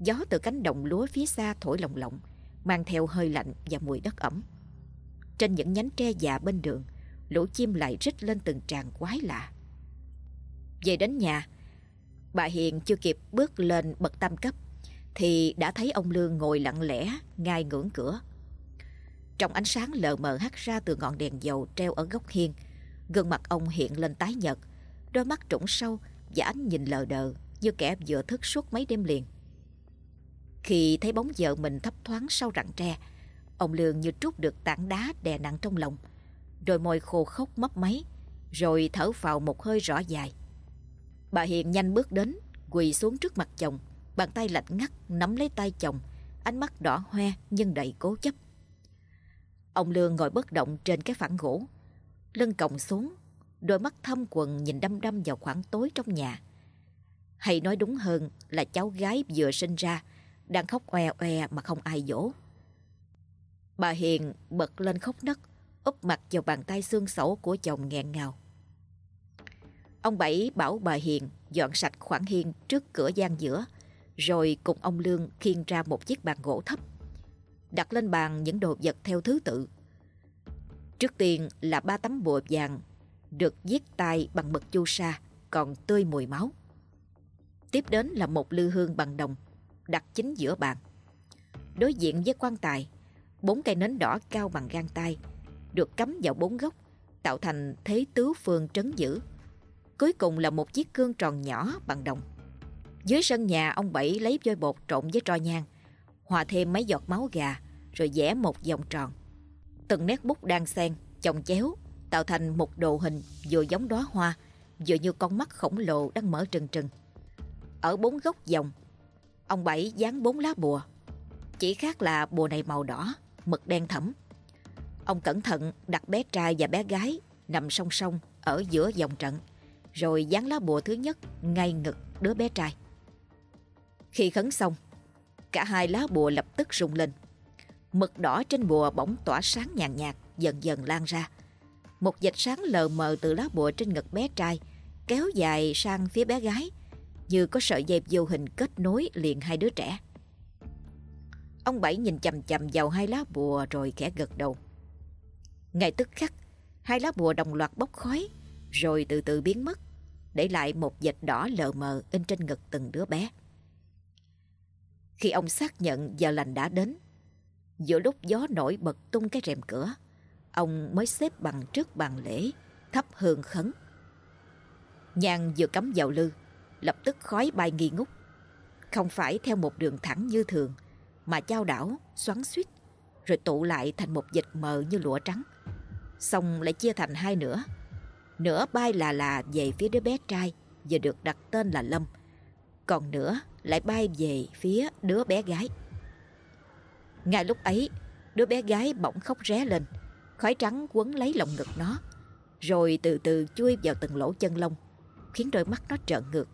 Gió từ cánh đồng lúa phía xa thổi lồng lộng, mang theo hơi lạnh và mùi đất ẩm. Trên những nhánh tre già bên đường, lũ chim lại rít lên từng tràng quái lạ. Về đến nhà, bà Hiền chưa kịp bước lên bậc tam cấp, thì đã thấy ông Lương ngồi lặng lẽ ngay ngưỡng cửa. Trong ánh sáng lờ mờ hắt ra từ ngọn đèn dầu treo ở góc hiên, gương mặt ông hiện lên tái nhợt, đôi mắt trũng sâu và ánh nhìn lờ đờ như kẻ vừa thức suốt mấy đêm liền. Khi thấy bóng vợ mình thấp thoáng sau rặng tre, ông Lương như trút được tảng đá đè nặng trong lòng, đôi môi khô khốc mấp máy, rồi thở vào một hơi rõ dài. Bà Hiền nhanh bước đến, quỳ xuống trước mặt chồng, bàn tay lạnh ngắt nắm lấy tay chồng, ánh mắt đỏ hoe nhưng đầy cố chấp. Ông Lương ngồi bất động trên cái phản gỗ, lưng còng xuống, đôi mắt thâm quần nhìn đăm đăm vào khoảng tối trong nhà. Hay nói đúng hơn là cháu gái vừa sinh ra, đang khóc oe oe mà không ai dỗ. Bà Hiền bật lên khóc nấc, úp mặt vào bàn tay xương sẩu của chồng nghẹn ngào. Ông Bảy bảo bà Hiền dọn sạch khoảng hiên trước cửa gian giữa, rồi cùng ông Lương khiêng ra một chiếc bàn gỗ thấp, đặt lên bàn những đồ vật theo thứ tự. Trước tiên là ba tấm bùa vàng được viết tay bằng mực chu sa, còn tươi mùi máu. Tiếp đến là một lư hương bằng đồng, đặt chính giữa bàn. Đối diện với quan tài, bốn cây nến đỏ cao bằng gang tay, được cắm vào bốn góc, tạo thành thế tứ phương trấn giữ. Cuối cùng là một chiếc gương tròn nhỏ bằng đồng. Dưới sân nhà, ông Bảy lấy vôi bột trộn với tro nhang, hòa thêm mấy giọt máu gà, rồi vẽ một vòng tròn. Từng nét bút đang xen, chồng chéo, tạo thành một đồ hình vừa giống đóa hoa, vừa như con mắt khổng lồ đang mở trừng trừng. Ở bốn góc vòng ông Bảy dán bốn lá bùa. Chỉ khác là bùa này màu đỏ, mực đen thẫm. Ông cẩn thận đặt bé trai và bé gái nằm song song ở giữa dòng trận, rồi dán lá bùa thứ nhất ngay ngực đứa bé trai. Khi khấn xong, cả hai lá bùa lập tức rung lên. Mực đỏ trên bùa bỗng tỏa sáng nhàn nhạt, dần dần lan ra. Một vệt sáng lờ mờ từ lá bùa trên ngực bé trai kéo dài sang phía bé gái, như có sợi dây vô hình kết nối liền hai đứa trẻ. Ông Bảy nhìn chầm chầm vào hai lá bùa rồi khẽ gật đầu. Ngay tức khắc, hai lá bùa đồng loạt bốc khói, rồi từ từ biến mất, để lại một vệt đỏ lờ mờ in trên ngực từng đứa bé. Khi ông xác nhận giờ lành đã đến, giữa lúc gió nổi bật tung cái rèm cửa, ông mới xếp bằng trước bàn lễ, thắp hương khấn. Nhang vừa cắm vào lư, lập tức khói bay nghi ngút. Không phải theo một đường thẳng như thường, mà chao đảo, xoắn suýt, rồi tụ lại thành một dịch mờ như lụa trắng. Xong lại chia thành hai nửa. Nửa bay là là về phía đứa bé trai, giờ được đặt tên là Lâm. Còn nửa lại bay về phía đứa bé gái. Ngay lúc ấy, đứa bé gái bỗng khóc ré lên, khói trắng quấn lấy lồng ngực nó, rồi từ từ chui vào từng lỗ chân lông, khiến đôi mắt nó trợn ngược.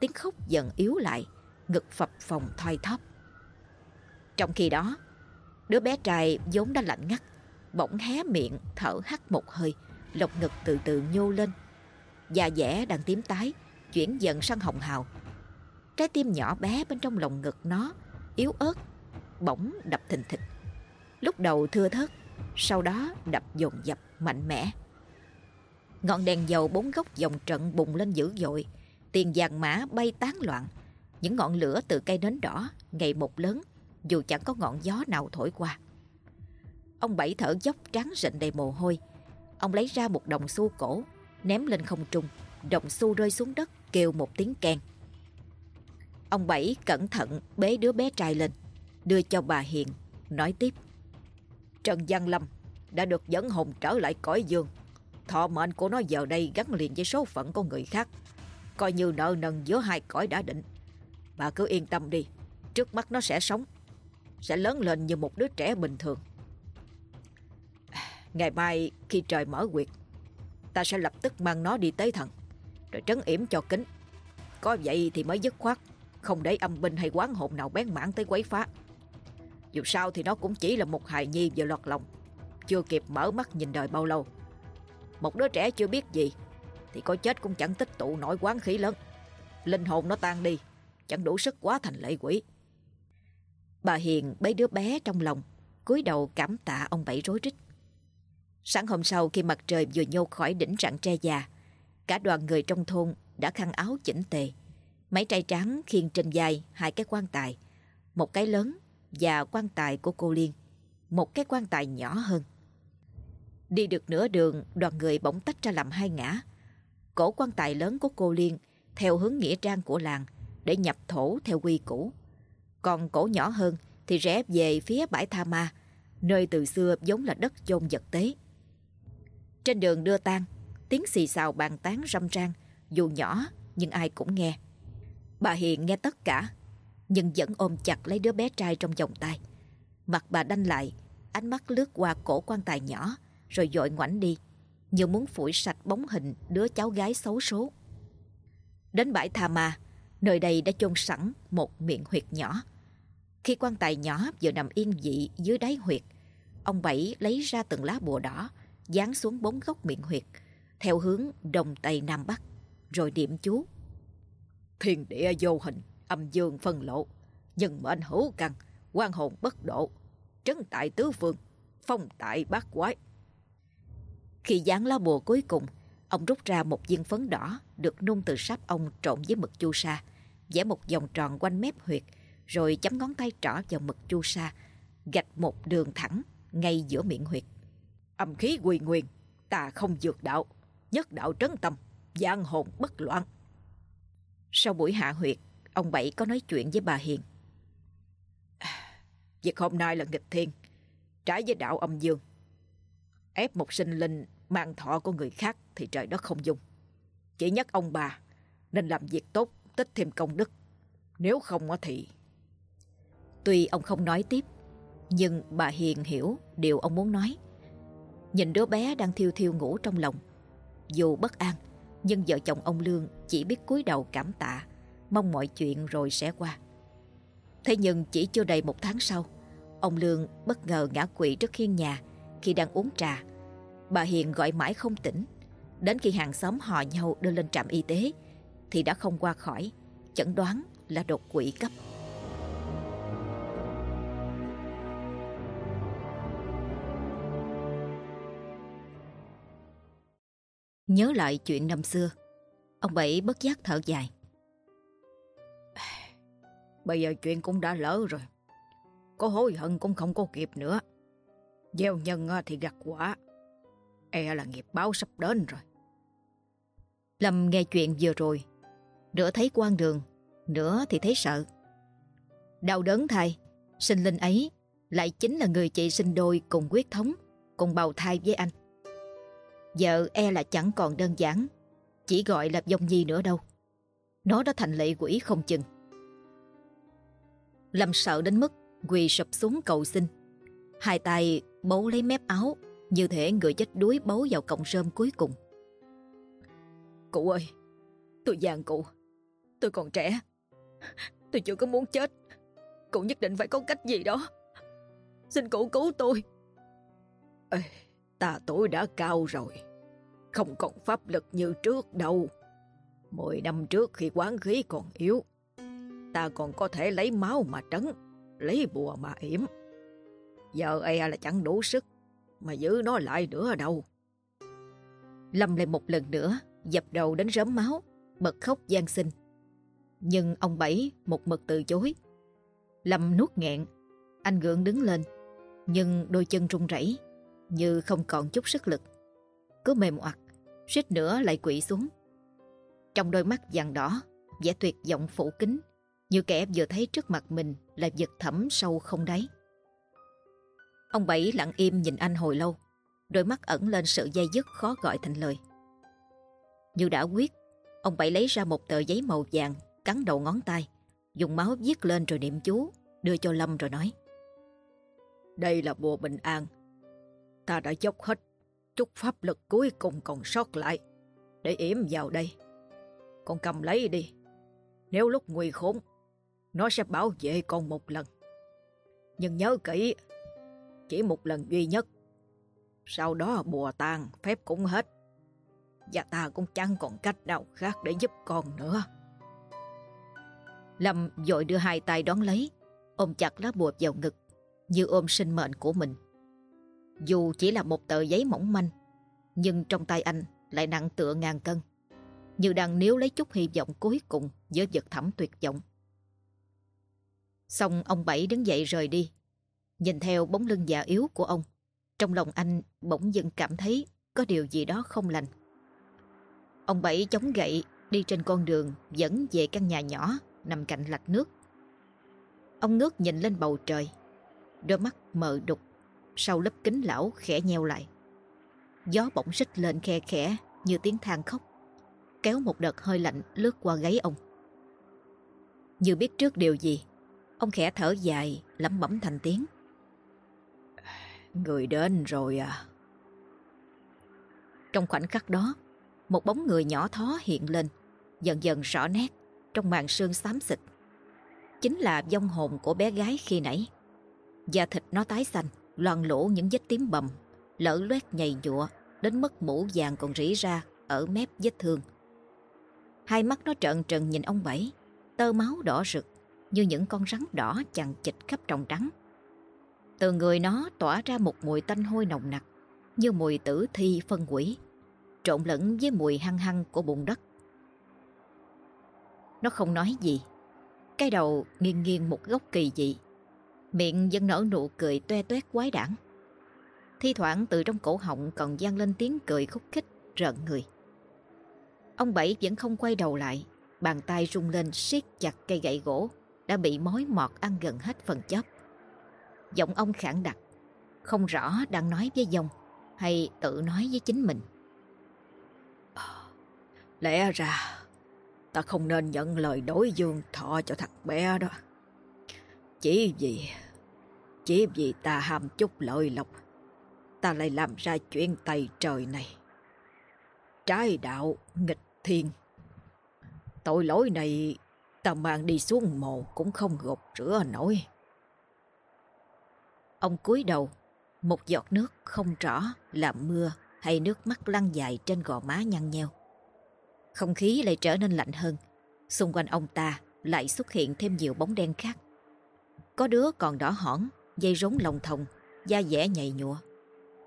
Tiếng khóc dần yếu lại, ngực phập phồng thoi thóp. Trong khi đó, đứa bé trai vốn đã lạnh ngắt, bỗng hé miệng thở hắt một hơi, lồng ngực từ từ nhô lên. Da dẻ đang tím tái, chuyển dần sang hồng hào. Trái tim nhỏ bé bên trong lồng ngực nó, yếu ớt, bỗng đập thình thịch. Lúc đầu thưa thớt, sau đó đập dồn dập mạnh mẽ. Ngọn đèn dầu bốn góc dòng trận bùng lên dữ dội, tiền vàng mã bay tán loạn. Những ngọn lửa từ cây nến đỏ ngày một lớn, dù chẳng có ngọn gió nào thổi qua. Ông Bảy thở dốc trắng rịn đầy mồ hôi. Ông lấy ra một đồng xu cổ, ném lên không trung. Đồng xu rơi xuống đất, kêu một tiếng keng. Ông Bảy cẩn thận bế đứa bé trai lên, đưa cho bà Hiền, nói tiếp. Trần Văn Lâm đã được dẫn hồn trở lại cõi dương. Thọ mệnh của nó giờ đây gắn liền với số phận của người khác. Coi như nợ nần giữa hai cõi đã định. Bà cứ yên tâm đi. Trước mắt nó sẽ sống, Sẽ lớn lên như một đứa trẻ bình thường Ngày mai khi trời mở quyệt, Ta sẽ lập tức mang nó đi tế thần, Rồi trấn yểm cho kính Có vậy thì mới dứt khoát, Không để âm binh hay quán hồn nào bén mảng tới quấy phá Dù sao thì nó cũng chỉ là một hài nhi vừa lọt lòng, Chưa kịp mở mắt nhìn đời bao lâu Một đứa trẻ chưa biết gì thì có chết cũng chẳng tích tụ nổi quán khí lớn Linh hồn nó tan đi Chẳng đủ sức quá thành lệ quỷ Bà Hiền bế đứa bé trong lòng cúi đầu cảm tạ ông Bảy rối rít Sáng hôm sau khi mặt trời vừa nhô khỏi đỉnh rặng tre già, cả đoàn người trong thôn đã khăn áo chỉnh tề. Mấy trai tráng khiêng trên vai hai cái quan tài, một cái lớn và quan tài của cô Liên, một cái quan tài nhỏ hơn. Đi được nửa đường, đoàn người bỗng tách ra làm hai ngã. Cổ quan tài lớn của cô Liên theo hướng nghĩa trang của làng để nhập thổ theo quy củ. Còn cổ nhỏ hơn thì rẽ về phía bãi Tha Ma, nơi từ xưa giống là đất chôn vật tế. Trên đường đưa tang, tiếng xì xào bàn tán râm ran, dù nhỏ nhưng ai cũng nghe. Bà Hiền nghe tất cả, nhưng vẫn ôm chặt lấy đứa bé trai trong vòng tay. Mặt bà đanh lại, ánh mắt lướt qua cổ quan tài nhỏ, rồi dội ngoảnh đi, như muốn phủi sạch bóng hình đứa cháu gái xấu số. Đến bãi Tha Ma, nơi đây đã chôn sẵn một miệng huyệt nhỏ. Khi quan tài nhỏ vừa nằm yên dị dưới đáy huyệt, ông Bảy lấy ra từng lá bùa đỏ, dán xuống bốn góc miệng huyệt, theo hướng đông tây nam bắc, rồi điểm chú. Thiên địa vô hình, âm dương phân lộ, nhân mệnh hữu căn, quan hồn bất độ, trấn tại tứ phương, phong tại bát quái. Khi dán lá bùa cuối cùng, ông rút ra một viên phấn đỏ được nung từ sáp ông trộn với mực chu sa, vẽ một vòng tròn quanh mép huyệt, rồi chấm ngón tay trỏ vào mực chu sa, gạch một đường thẳng ngay giữa miệng huyệt. Âm khí quỳ nguyên, ta không dược đạo, nhất đạo trấn tâm, giang hồn bất loạn. Sau buổi hạ huyệt, ông Bảy có nói chuyện với bà Hiền. Việc hôm nay là nghịch thiên, trái với đạo âm dương. Ép một sinh linh mang thọ của người khác thì trời đất không dung. Chỉ nhắc ông bà nên làm việc tốt, tích thêm công đức. Nếu không thì... Tuy ông không nói tiếp, nhưng bà Hiền hiểu điều ông muốn nói. Nhìn đứa bé đang thiêu thiêu ngủ trong lòng. Dù bất an, nhưng vợ chồng ông Lương chỉ biết cúi đầu cảm tạ, mong mọi chuyện rồi sẽ qua. Thế nhưng chỉ chưa đầy một tháng sau, ông Lương bất ngờ ngã quỵ trước khiên nhà khi đang uống trà. Bà Hiền gọi mãi không tỉnh. Đến khi hàng xóm hò nhau đưa lên trạm y tế thì đã không qua khỏi, chẩn đoán là đột quỵ cấp. Nhớ lại chuyện năm xưa, ông Bảy bất giác thở dài. Bây giờ chuyện cũng đã lỡ rồi. Có hối hận cũng không có kịp nữa. Gieo nhân ờ, thì gặt quả. E là nghiệp báo sắp đến rồi. Lâm nghe chuyện vừa rồi. Nửa thấy quan đường, nửa thì thấy sợ. Đau đớn thay, sinh linh ấy lại chính là người chị sinh đôi cùng quyết thống, cùng bào thai với anh. Vợ e là chẳng còn đơn giản Chỉ gọi là dông nhi nữa đâu Nó đã thành lệ quỷ không chừng Lâm sợ đến mức Quỳ sụp xuống cầu xin Hai tay bấu lấy mép áo Như thể người chết đuối bấu vào cọng rơm cuối cùng. Cụ ơi Tôi giàn cụ. Tôi còn trẻ. Tôi chưa có muốn chết. Cụ nhất định phải có cách gì đó. Xin cụ cứu tôi. Ê, Ta tuổi đã cao rồi, không còn pháp lực như trước đâu. Mười năm trước khi quán khí còn yếu, ta còn có thể lấy máu mà trấn, lấy bùa mà yểm. Giờ e là chẳng đủ sức mà giữ nó lại nữa đâu. Lâm lại một lần nữa, dập đầu đến rớm máu, bật khóc gian sinh. Nhưng ông Bảy một mực từ chối. Lâm nuốt nghẹn, anh gượng đứng lên, nhưng đôi chân run rẩy như không còn chút sức lực. Cứ mềm oặt, suýt nữa lại quỵ xuống. Trong đôi mắt vàng đỏ, vẻ tuyệt vọng phủ kính, như kẻ vừa thấy trước mặt mình là vật thẳm sâu không đáy. Ông Bảy lặng im nhìn anh hồi lâu, đôi mắt ẩn lên sự dây dứt khó gọi thành lời. Như đã quyết, ông Bảy lấy ra một tờ giấy màu vàng, cắn đầu ngón tay, dùng máu viết lên rồi niệm chú. đưa cho Lâm rồi nói. Đây là bùa bình an. Ta đã dốc hết chút pháp lực cuối cùng còn sót lại để yểm vào đây. Con cầm lấy đi. Nếu lúc nguy khốn, nó sẽ bảo vệ con một lần. Nhưng nhớ kỹ, chỉ một lần duy nhất. Sau đó bùa tàn, phép cũng hết. Và ta cũng chẳng còn cách nào khác để giúp con nữa. Lâm dội đưa hai tay đón lấy, ôm chặt lá bùa vào ngực, như ôm sinh mệnh của mình. Dù chỉ là một tờ giấy mỏng manh, nhưng trong tay anh lại nặng tựa ngàn cân, như đang níu lấy chút hy vọng cuối cùng với vật thẳm tuyệt vọng. Xong ông Bảy đứng dậy rời đi, nhìn theo bóng lưng già yếu của ông, trong lòng anh bỗng dưng cảm thấy có điều gì đó không lành. Ông Bảy chống gậy đi trên con đường dẫn về căn nhà nhỏ nằm cạnh lạch nước. Ông ngước nhìn lên bầu trời, đôi mắt mờ đục, sau lớp kính lão khẽ nheo lại. Gió bỗng xích lên khe khẽ như tiếng than khóc, kéo một đợt hơi lạnh lướt qua gáy ông. Như biết trước điều gì, ông khẽ thở dài, lẩm bẩm thành tiếng. Người đến rồi à? Trong khoảnh khắc đó, một bóng người nhỏ thó hiện lên, dần dần rõ nét trong màn sương xám xịt. Chính là vong hồn của bé gái khi nãy. Da thịt nó tái xanh, loàn lỗ những vết tím bầm, lỡ loét nhầy nhụa, đến mức mũ vàng còn rỉ ra ở mép vết thương. Hai mắt nó trợn trừng nhìn ông Bảy, tơ máu đỏ rực như những con rắn đỏ chằng chịch khắp trồng trắng. Từ người nó tỏa ra một mùi tanh hôi nồng nặc, như mùi tử thi phân quỷ, trộn lẫn với mùi hăng hăng của bùn đất. Nó không nói gì, cái đầu nghiêng nghiêng một góc kỳ dị, miệng vẫn nở nụ cười toe toét quái đản. Thi thoảng từ trong cổ họng còn vang lên tiếng cười khúc khích, rợn người. Ông Bảy vẫn không quay đầu lại, bàn tay rung lên siết chặt cây gậy gỗ đã bị mối mọt ăn gần hết phần chóp. Giọng ông khản đặc, không rõ đang nói với dông hay tự nói với chính mình. Ờ, lẽ ra ta không nên nhận lời đối dương thọ cho thằng bé đó. Chỉ vì, chỉ vì ta ham chút lợi lộc, ta lại làm ra chuyện tày trời này. Trái đạo nghịch thiên. Tội lỗi này ta mang đi xuống mồ cũng không gột rửa nổi. Ông cúi đầu, một giọt nước không rõ là mưa hay nước mắt lăn dài trên gò má nhăn nheo. Không khí lại trở nên lạnh hơn. Xung quanh ông ta lại xuất hiện thêm nhiều bóng đen khác. Có đứa còn đỏ hỏn, dây rốn lồng thòng, da dẻ nhầy nhụa.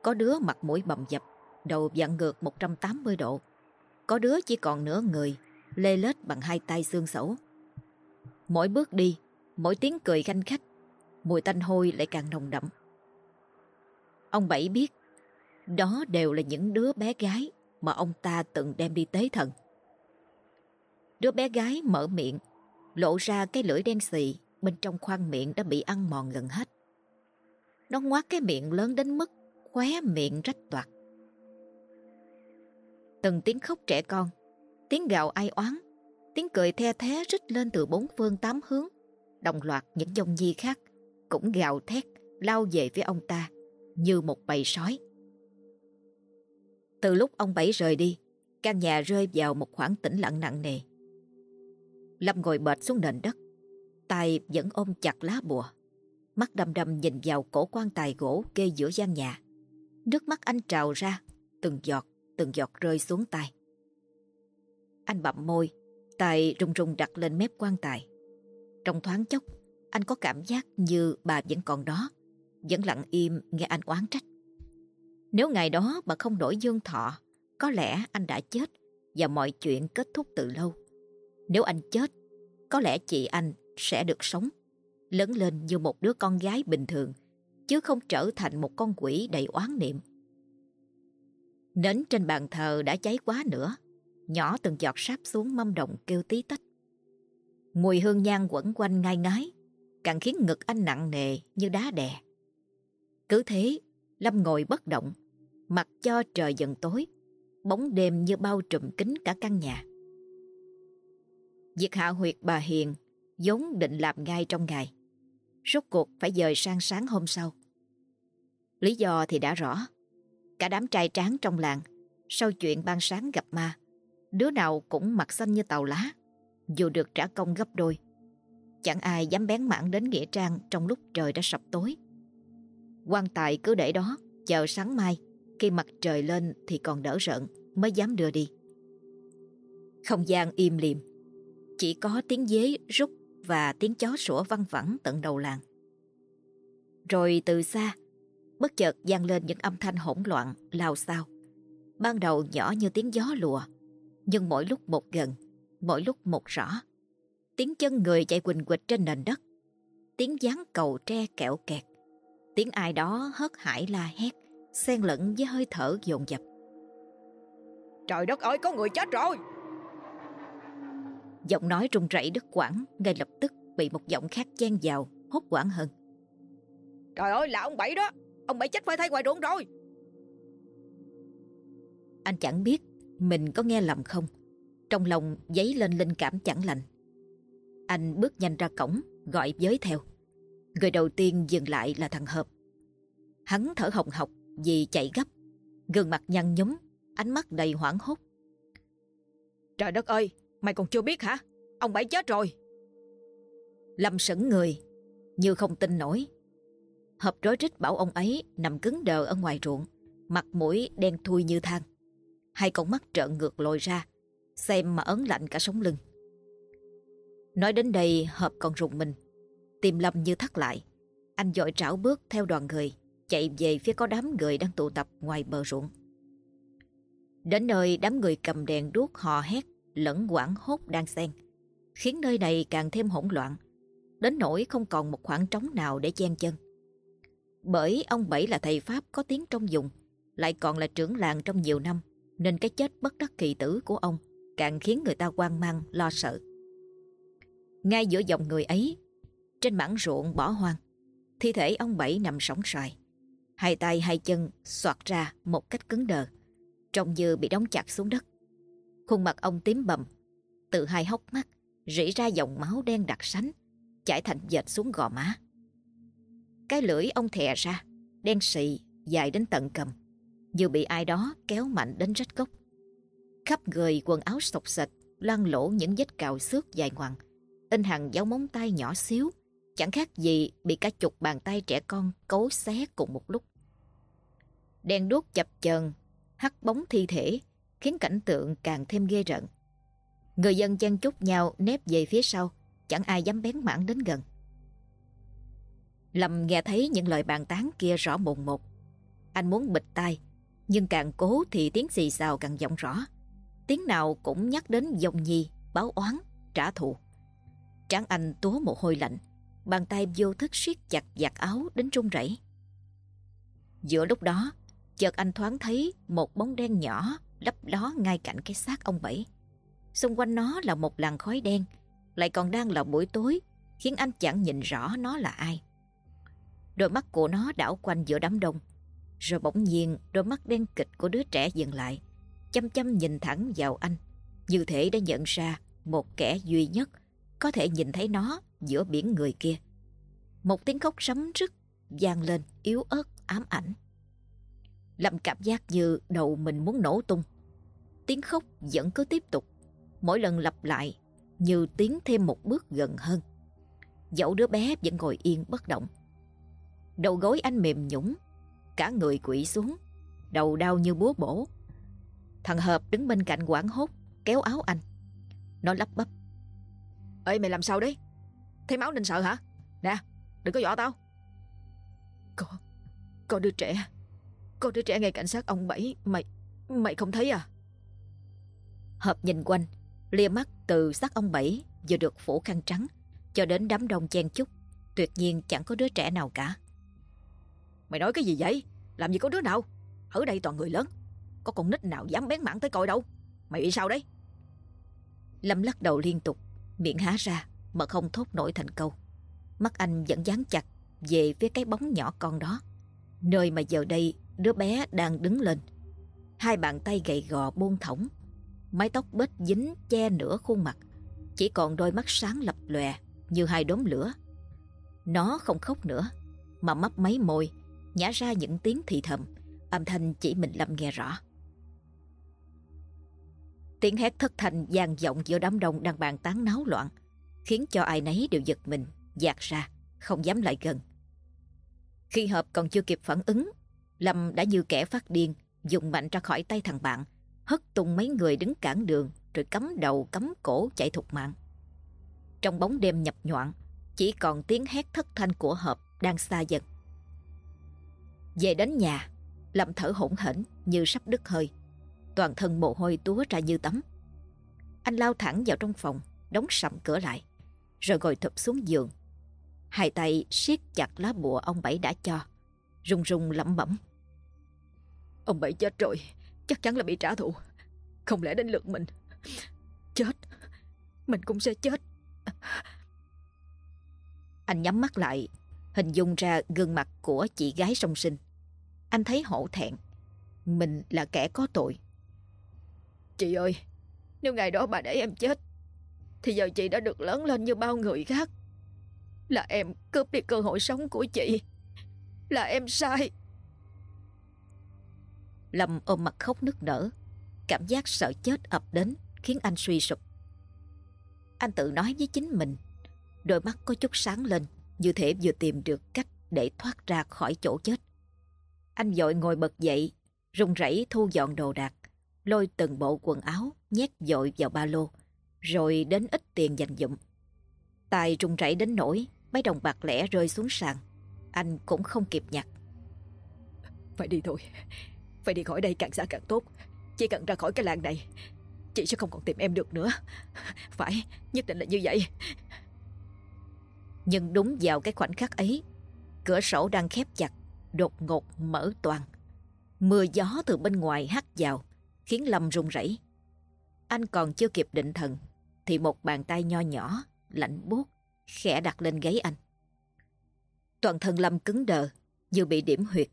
Có đứa mặt mũi bầm dập, đầu vặn ngược 180 độ. Có đứa chỉ còn nửa người, lê lết bằng hai tay xương sẩu. Mỗi bước đi, mỗi tiếng cười khanh khách, mùi tanh hôi lại càng nồng đậm. Ông Bảy biết, đó đều là những đứa bé gái mà ông ta từng đem đi tế thần. Đứa bé gái mở miệng, lộ ra cái lưỡi đen xì bên trong khoang miệng đã bị ăn mòn gần hết. Nó ngoác cái miệng lớn đến mức khóe miệng rách toạc. Từng tiếng khóc trẻ con, tiếng gào ai oán, tiếng cười the thế rít lên từ bốn phương tám hướng. Đồng loạt những dòng nhi khác cũng gào thét lao về phía ông ta như một bầy sói. Từ lúc ông Bảy rời đi, căn nhà rơi vào một khoảng tĩnh lặng nặng nề. Lâm ngồi bệt xuống nền đất, tay vẫn ôm chặt lá bùa. Mắt đầm đầm nhìn vào cổ quan tài gỗ kê giữa gian nhà. Nước mắt anh trào ra, từng giọt, từng giọt rơi xuống tay. Anh bậm môi, tay rung rung đặt lên mép quan tài. Trong thoáng chốc, anh có cảm giác như bà vẫn còn đó, vẫn lặng im nghe anh oán trách. Nếu ngày đó bà không đổi dương thọ, có lẽ anh đã chết và mọi chuyện kết thúc từ lâu. Nếu anh chết, có lẽ chị anh sẽ được sống, lớn lên như một đứa con gái bình thường, chứ không trở thành một con quỷ đầy oán niệm. Nến trên bàn thờ đã cháy quá nữa, nhỏ từng giọt sáp xuống mâm đồng kêu tí tách. Mùi hương nhang quẩn quanh ngai ngái, càng khiến ngực anh nặng nề như đá đè. Cứ thế, Lâm ngồi bất động, mặc cho trời dần tối, bóng đêm như bao trùm kín cả căn nhà. Việc hạ huyệt bà Hiền vốn định làm ngay trong ngày. Rốt cuộc phải dời sang sáng hôm sau. Lý do thì đã rõ. Cả đám trai tráng trong làng, sau chuyện ban sáng gặp ma, đứa nào cũng mặt xanh như tàu lá, dù được trả công gấp đôi. Chẳng ai dám bén mảng đến Nghĩa Trang trong lúc trời đã sập tối. quan tài cứ để đó, chờ sáng mai, khi mặt trời lên thì còn đỡ rợn, mới dám đưa đi. Không gian im lìm, chỉ có tiếng dế rút và tiếng chó sủa văng vẳng tận đầu làng. Rồi từ xa, bất chợt vang lên những âm thanh hỗn loạn, lao sao. Ban đầu nhỏ như tiếng gió lùa, nhưng mỗi lúc một gần, mỗi lúc một rõ. Tiếng chân người chạy quỳnh quịch trên nền đất, tiếng gián cầu tre kẹo kẹt, tiếng ai đó hớt hải la hét, xen lẫn với hơi thở dồn dập. Trời đất ơi, có người chết rồi! Giọng nói run rẩy đứt quãng ngay lập tức bị một giọng khác chen vào, hốt quảng hơn. Trời ơi, là ông Bảy đó! Ông Bảy chết phải thay ngoài ruộng rồi! Anh chẳng biết mình có nghe lầm không. Trong lòng dấy lên linh cảm chẳng lành. Anh bước nhanh ra cổng, gọi giới theo. Người đầu tiên dừng lại là thằng Hợp. Hắn thở hồng hộc vì chạy gấp, gương mặt nhăn nhúm, ánh mắt đầy hoảng hốt. Trời đất ơi, mày còn chưa biết hả? Ông Bảy chết rồi. Lâm sững người, như không tin nổi. Hợp rối rít bảo ông ấy nằm cứng đờ ở ngoài ruộng, mặt mũi đen thui như than. Hai con mắt trợn ngược lồi ra, xem mà ớn lạnh cả sống lưng. Nói đến đây Hợp còn rùng mình, tìm Lâm như thắt lại. Anh dội trảo bước theo đoàn người, chạy về phía có đám người đang tụ tập ngoài bờ ruộng. Đến nơi đám người cầm đèn đuốc hò hét, lẫn quảng hốt đang xen, khiến nơi này càng thêm hỗn loạn, đến nỗi không còn một khoảng trống nào để chen chân. Bởi ông Bảy là thầy Pháp có tiếng trong dùng, lại còn là trưởng làng trong nhiều năm, nên cái chết bất đắc kỳ tử của ông càng khiến người ta hoang mang, lo sợ. Ngay giữa dòng người ấy, trên mảng ruộng bỏ hoang, thi thể ông Bảy nằm sóng xoài. Hai tay hai chân xoạt ra một cách cứng đờ, trông như bị đóng chặt xuống đất. Khuôn mặt ông tím bầm, từ hai hốc mắt rỉ ra dòng máu đen đặc sánh, chảy thành dệt xuống gò má. Cái lưỡi ông thè ra, đen xị, dài đến tận cầm, như bị ai đó kéo mạnh đến rách gốc. Khắp người quần áo sọc sạch, loang lỗ những vết cào xước dài ngoằng, in hằng dấu móng tay nhỏ xíu, chẳng khác gì bị cả chục bàn tay trẻ con cấu xé cùng một lúc. Đèn đuốc chập chờn, hắt bóng thi thể, khiến cảnh tượng càng thêm ghê rợn. Người dân chen chúc nhau nép về phía sau, chẳng ai dám bén mảng đến gần. Lâm nghe thấy những lời bàn tán kia rõ mồn một. Anh muốn bịt tai, nhưng càng cố thì tiếng xì xào càng giọng rõ. Tiếng nào cũng nhắc đến dòng nhi, báo oán, trả thù. Tráng anh túa một hôi lạnh, bàn tay vô thức siết chặt giặt áo đến run rẩy. Giữa lúc đó, chợt anh thoáng thấy một bóng đen nhỏ lấp ló ngay cạnh cái xác ông Bảy. Xung quanh nó là một làn khói đen, lại còn đang là buổi tối, khiến anh chẳng nhìn rõ nó là ai. Đôi mắt của nó đảo quanh giữa đám đông, rồi bỗng nhiên đôi mắt đen kịch của đứa trẻ dừng lại, chăm chăm nhìn thẳng vào anh, như thể đã nhận ra một kẻ duy nhất có thể nhìn thấy nó giữa biển người kia. Một tiếng khóc sấm rứt vang lên yếu ớt ám ảnh. Lâm cảm giác như đầu mình muốn nổ tung. Tiếng khóc vẫn cứ tiếp tục, mỗi lần lặp lại như tiến thêm một bước gần hơn. Dẫu đứa bé vẫn ngồi yên bất động. Đầu gối anh mềm nhũng, cả người quỵ xuống, đầu đau như búa bổ. Thằng Hợp đứng bên cạnh quảng hốt, kéo áo anh. Nó lắp bắp. Ê mày làm sao đấy? Thấy máu nên sợ hả? Nè, đừng có dọa tao. Có, có đứa trẻ. Có đứa trẻ ngay cảnh sát ông Bảy. Mày, mày không thấy à? Hợp nhìn quanh, lia mắt từ xác ông Bảy vừa được phủ khăn trắng cho đến đám đông chen chúc. Tuyệt nhiên chẳng có đứa trẻ nào cả. Mày nói cái gì vậy? Làm gì có đứa nào? Ở đây toàn người lớn. Có con nít nào dám bén mảng tới coi đâu. Mày bị sao đấy? Lâm lắc đầu liên tục, miệng há ra mà không thốt nổi thành câu. Mắt anh vẫn dán chặt về phía cái bóng nhỏ con đó. Nơi mà giờ đây đứa bé đang đứng lên. Hai bàn tay gầy gò buông thõng, mái tóc bết dính che nửa khuôn mặt, chỉ còn đôi mắt sáng lập lòe như hai đốm lửa. Nó không khóc nữa, mà mấp máy môi, nhả ra những tiếng thì thầm, âm thanh chỉ mình Lâm nghe rõ. Tiếng hét thất thanh gian vọng giữa đám đông đang bàn tán náo loạn, khiến cho ai nấy đều giật mình, dạt ra, không dám lại gần. Khi hợp còn chưa kịp phản ứng, Lâm đã như kẻ phát điên, dùng mạnh ra khỏi tay thằng bạn, hất tung mấy người đứng cản đường rồi cắm đầu cắm cổ chạy thục mạng. Trong bóng đêm nhập nhoạn, chỉ còn tiếng hét thất thanh của hợp đang xa dần. Về đến nhà, Lâm thở hổn hển như sắp đứt hơi. Toàn thân mồ hôi túa ra như tắm. Anh lao thẳng vào trong phòng, đóng sầm cửa lại, rồi ngồi thụp xuống giường. Hai tay siết chặt lá bùa ông Bảy đã cho, rung rung lẩm bẩm. Ông Bảy chết rồi, chắc chắn là bị trả thù. Không lẽ đến lượt mình? Chết, mình cũng sẽ chết. Anh nhắm mắt lại, hình dung ra gương mặt của chị gái song sinh. Anh thấy hổ thẹn, mình là kẻ có tội. Chị ơi, nếu ngày đó bà để em chết, thì giờ chị đã được lớn lên như bao người khác. Là em cướp đi cơ hội sống của chị. Là em sai. Lâm ôm mặt khóc nức nở. Cảm giác sợ chết ập đến khiến anh suy sụp. Anh tự nói với chính mình, đôi mắt có chút sáng lên, như thể vừa tìm được cách để thoát ra khỏi chỗ chết. Anh dội ngồi bật dậy, run rẩy thu dọn đồ đạc, lôi từng bộ quần áo nhét dội vào ba lô, rồi đến ít tiền dành dụm. Tài run rẩy đến nỗi mấy đồng bạc lẻ rơi xuống sàn, anh cũng không kịp nhặt. Phải đi thôi, phải đi khỏi đây càng xa càng tốt. Chỉ cần ra khỏi cái làng này, chị sẽ không còn tìm em được nữa. Phải, nhất định là như vậy. Nhưng đúng vào cái khoảnh khắc ấy, cửa sổ đang khép chặt, đột ngột mở toàn. Mưa gió từ bên ngoài hắt vào, khiến Lâm run rẩy. Anh còn chưa kịp định thần, thì một bàn tay nho nhỏ, lạnh buốt, khẽ đặt lên gáy anh. Toàn thân Lâm cứng đờ, như bị điểm huyệt,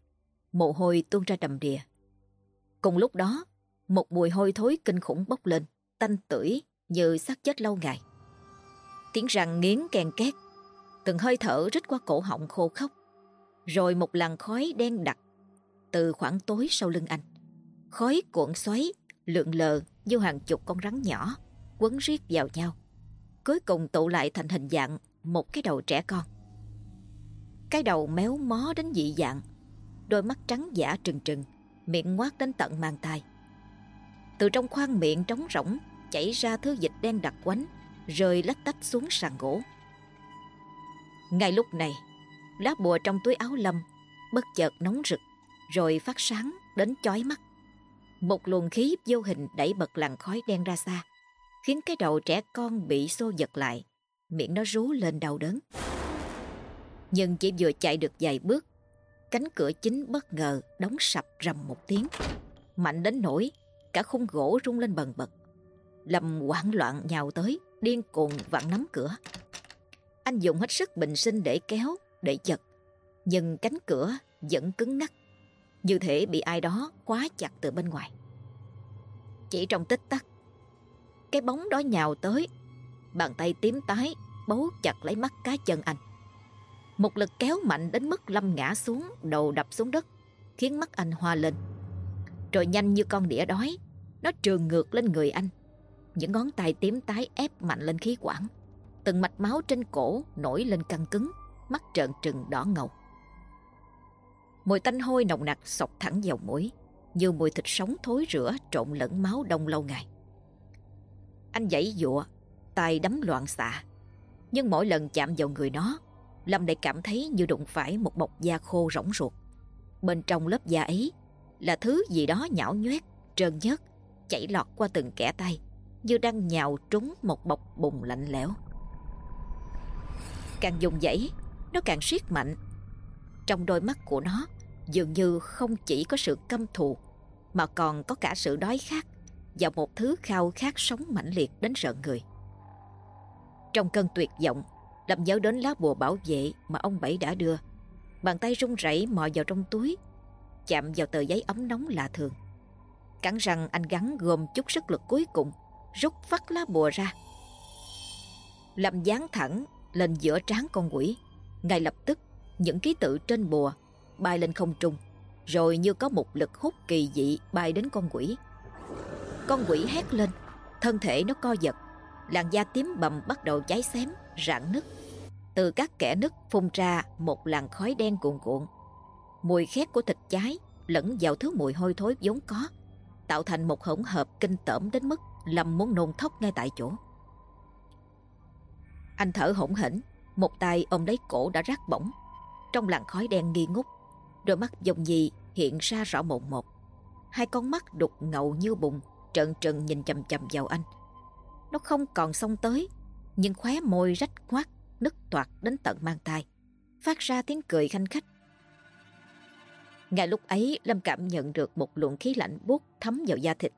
mồ hôi tuôn ra đầm đìa. Cùng lúc đó, một mùi hôi thối kinh khủng bốc lên, tanh tưởi như xác chết lâu ngày. Tiếng răng nghiến kèn két, từng hơi thở rít qua cổ họng khô khốc. Rồi một làn khói đen đặc từ khoảng tối sau lưng anh. Khói cuộn xoáy, lượn lờ như hàng chục con rắn nhỏ, quấn riết vào nhau. Cuối cùng tụ lại thành hình dạng một cái đầu trẻ con. Cái đầu méo mó đến dị dạng, đôi mắt trắng giả trừng trừng, miệng ngoác đến tận mang tai. Từ trong khoang miệng trống rỗng chảy ra thứ dịch đen đặc quánh, rơi lách tách xuống sàn gỗ. Ngay lúc này, lá bùa trong túi áo lâm bất chợt nóng rực, rồi phát sáng đến chói mắt. Một luồng khí vô hình đẩy bật làn khói đen ra xa, khiến cái đầu trẻ con bị xô giật lại, miệng nó rú lên đau đớn. Nhưng chỉ vừa chạy được vài bước, cánh cửa chính bất ngờ đóng sập rầm một tiếng. Mạnh đến nỗi cả khung gỗ rung lên bần bật. Lâm hoảng loạn nhào tới, điên cuồng vặn nắm cửa. Anh dùng hết sức bình sinh để kéo, để giật. Nhưng cánh cửa vẫn cứng ngắc, như thể bị ai đó quá chặt từ bên ngoài. Chỉ trong tích tắc, cái bóng đó nhào tới, bàn tay tím tái bấu chặt lấy mắt cá chân anh. Một lực kéo mạnh đến mức Lâm ngã xuống, đầu đập xuống đất, khiến mắt anh hoa lên. Rồi nhanh như con đĩa đói, nó trường ngược lên người anh. Những ngón tay tím tái ép mạnh lên khí quản. Từng mạch máu trên cổ nổi lên căng cứng, mắt trợn trừng đỏ ngầu. Mùi tanh hôi nồng nặc sọc thẳng vào mũi, như mùi thịt sống thối rửa trộn lẫn máu đông lâu ngày. Anh giãy dụa, tay đấm loạn xạ. Nhưng mỗi lần chạm vào người nó, Lâm lại cảm thấy như đụng phải một bọc da khô rỗng ruột. Bên trong lớp da ấy là thứ gì đó nhão nhoét, trơn nhớt, chảy lọt qua từng kẻ tay, như đang nhào trúng một bọc bùn lạnh lẽo. Càng dùng dãy, nó càng siết mạnh. Trong đôi mắt của nó dường như không chỉ có sự căm thù, mà còn có cả sự đói khát và một thứ khao khát sống mãnh liệt đến sợ người. Trong cơn tuyệt vọng, Lâm nhớ đến lá bùa bảo vệ mà ông Bảy đã đưa. Bàn tay run rẩy mò vào trong túi, chạm vào tờ giấy ấm nóng lạ thường. Cắn răng anh gắn gồm chút sức lực cuối cùng, rút phát lá bùa ra. Lâm dán thẳng lên giữa trán con quỷ, Ngay lập tức, những ký tự trên bùa bay lên không trung, rồi như có một lực hút kỳ dị bay đến con quỷ. Con quỷ hét lên, thân thể nó co giật, làn da tím bầm bắt đầu cháy xém, rạn nứt. Từ các kẽ nứt phun ra một làn khói đen cuồn cuộn. Mùi khét của thịt cháy lẫn vào thứ mùi hôi thối vốn có, tạo thành một hỗn hợp kinh tởm đến mức Lâm muốn nôn thốc ngay tại chỗ. Anh thở hổn hển, một tay ôm lấy cổ đã rát bỏng. Trong làn khói đen nghi ngút, đôi mắt dòng gì hiện ra rõ một một. Hai con mắt đục ngầu như bùng, trợn trừng nhìn chầm chầm vào anh. Nó không còn xông tới, nhưng khóe môi rách khoát, nứt toạc đến tận mang tai, phát ra tiếng cười khanh khách. Ngay lúc ấy, Lâm cảm nhận được một luồng khí lạnh buốt thấm vào da thịt.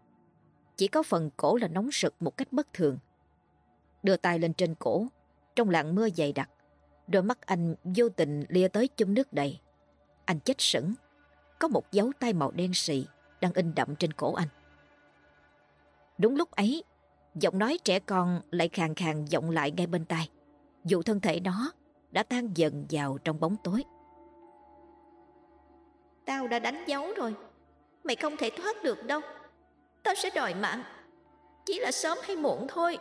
Chỉ có phần cổ là nóng sực một cách bất thường. Đưa tay lên trên cổ, trong làn mưa dày đặc, đôi mắt anh vô tình lia tới chung nước đầy. Anh chết sững, có một dấu tay màu đen xì đang in đậm trên cổ anh. Đúng lúc ấy, giọng nói trẻ con lại khàn khàn vọng lại ngay bên tai, dù thân thể nó đã tan dần vào trong bóng tối. Tao đã đánh dấu rồi, mày không thể thoát được đâu. Tao sẽ đòi mạng, chỉ là sớm hay muộn thôi.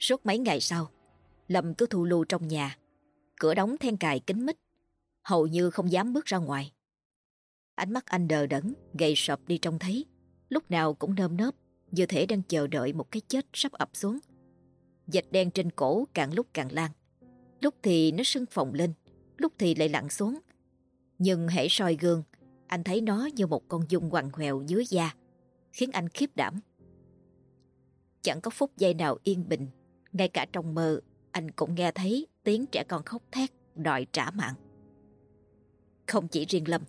Suốt mấy ngày sau, Lâm cứ thu lưu trong nhà, cửa đóng then cài kín mít, hầu như không dám bước ra ngoài. Ánh mắt anh đờ đẫn, gầy sập đi trông thấy, lúc nào cũng nơm nớp, như thể đang chờ đợi một cái chết sắp ập xuống. Dạch đen trên cổ càng lúc càng lan, lúc thì nó sưng phồng lên, lúc thì lại lặn xuống. Nhưng hãy soi gương, anh thấy nó như một con dung quằn quèo dưới da, khiến anh khiếp đảm. Chẳng có phút giây nào yên bình ngay cả trong mơ, anh cũng nghe thấy tiếng trẻ con khóc thét, đòi trả mạng. Không chỉ riêng Lâm,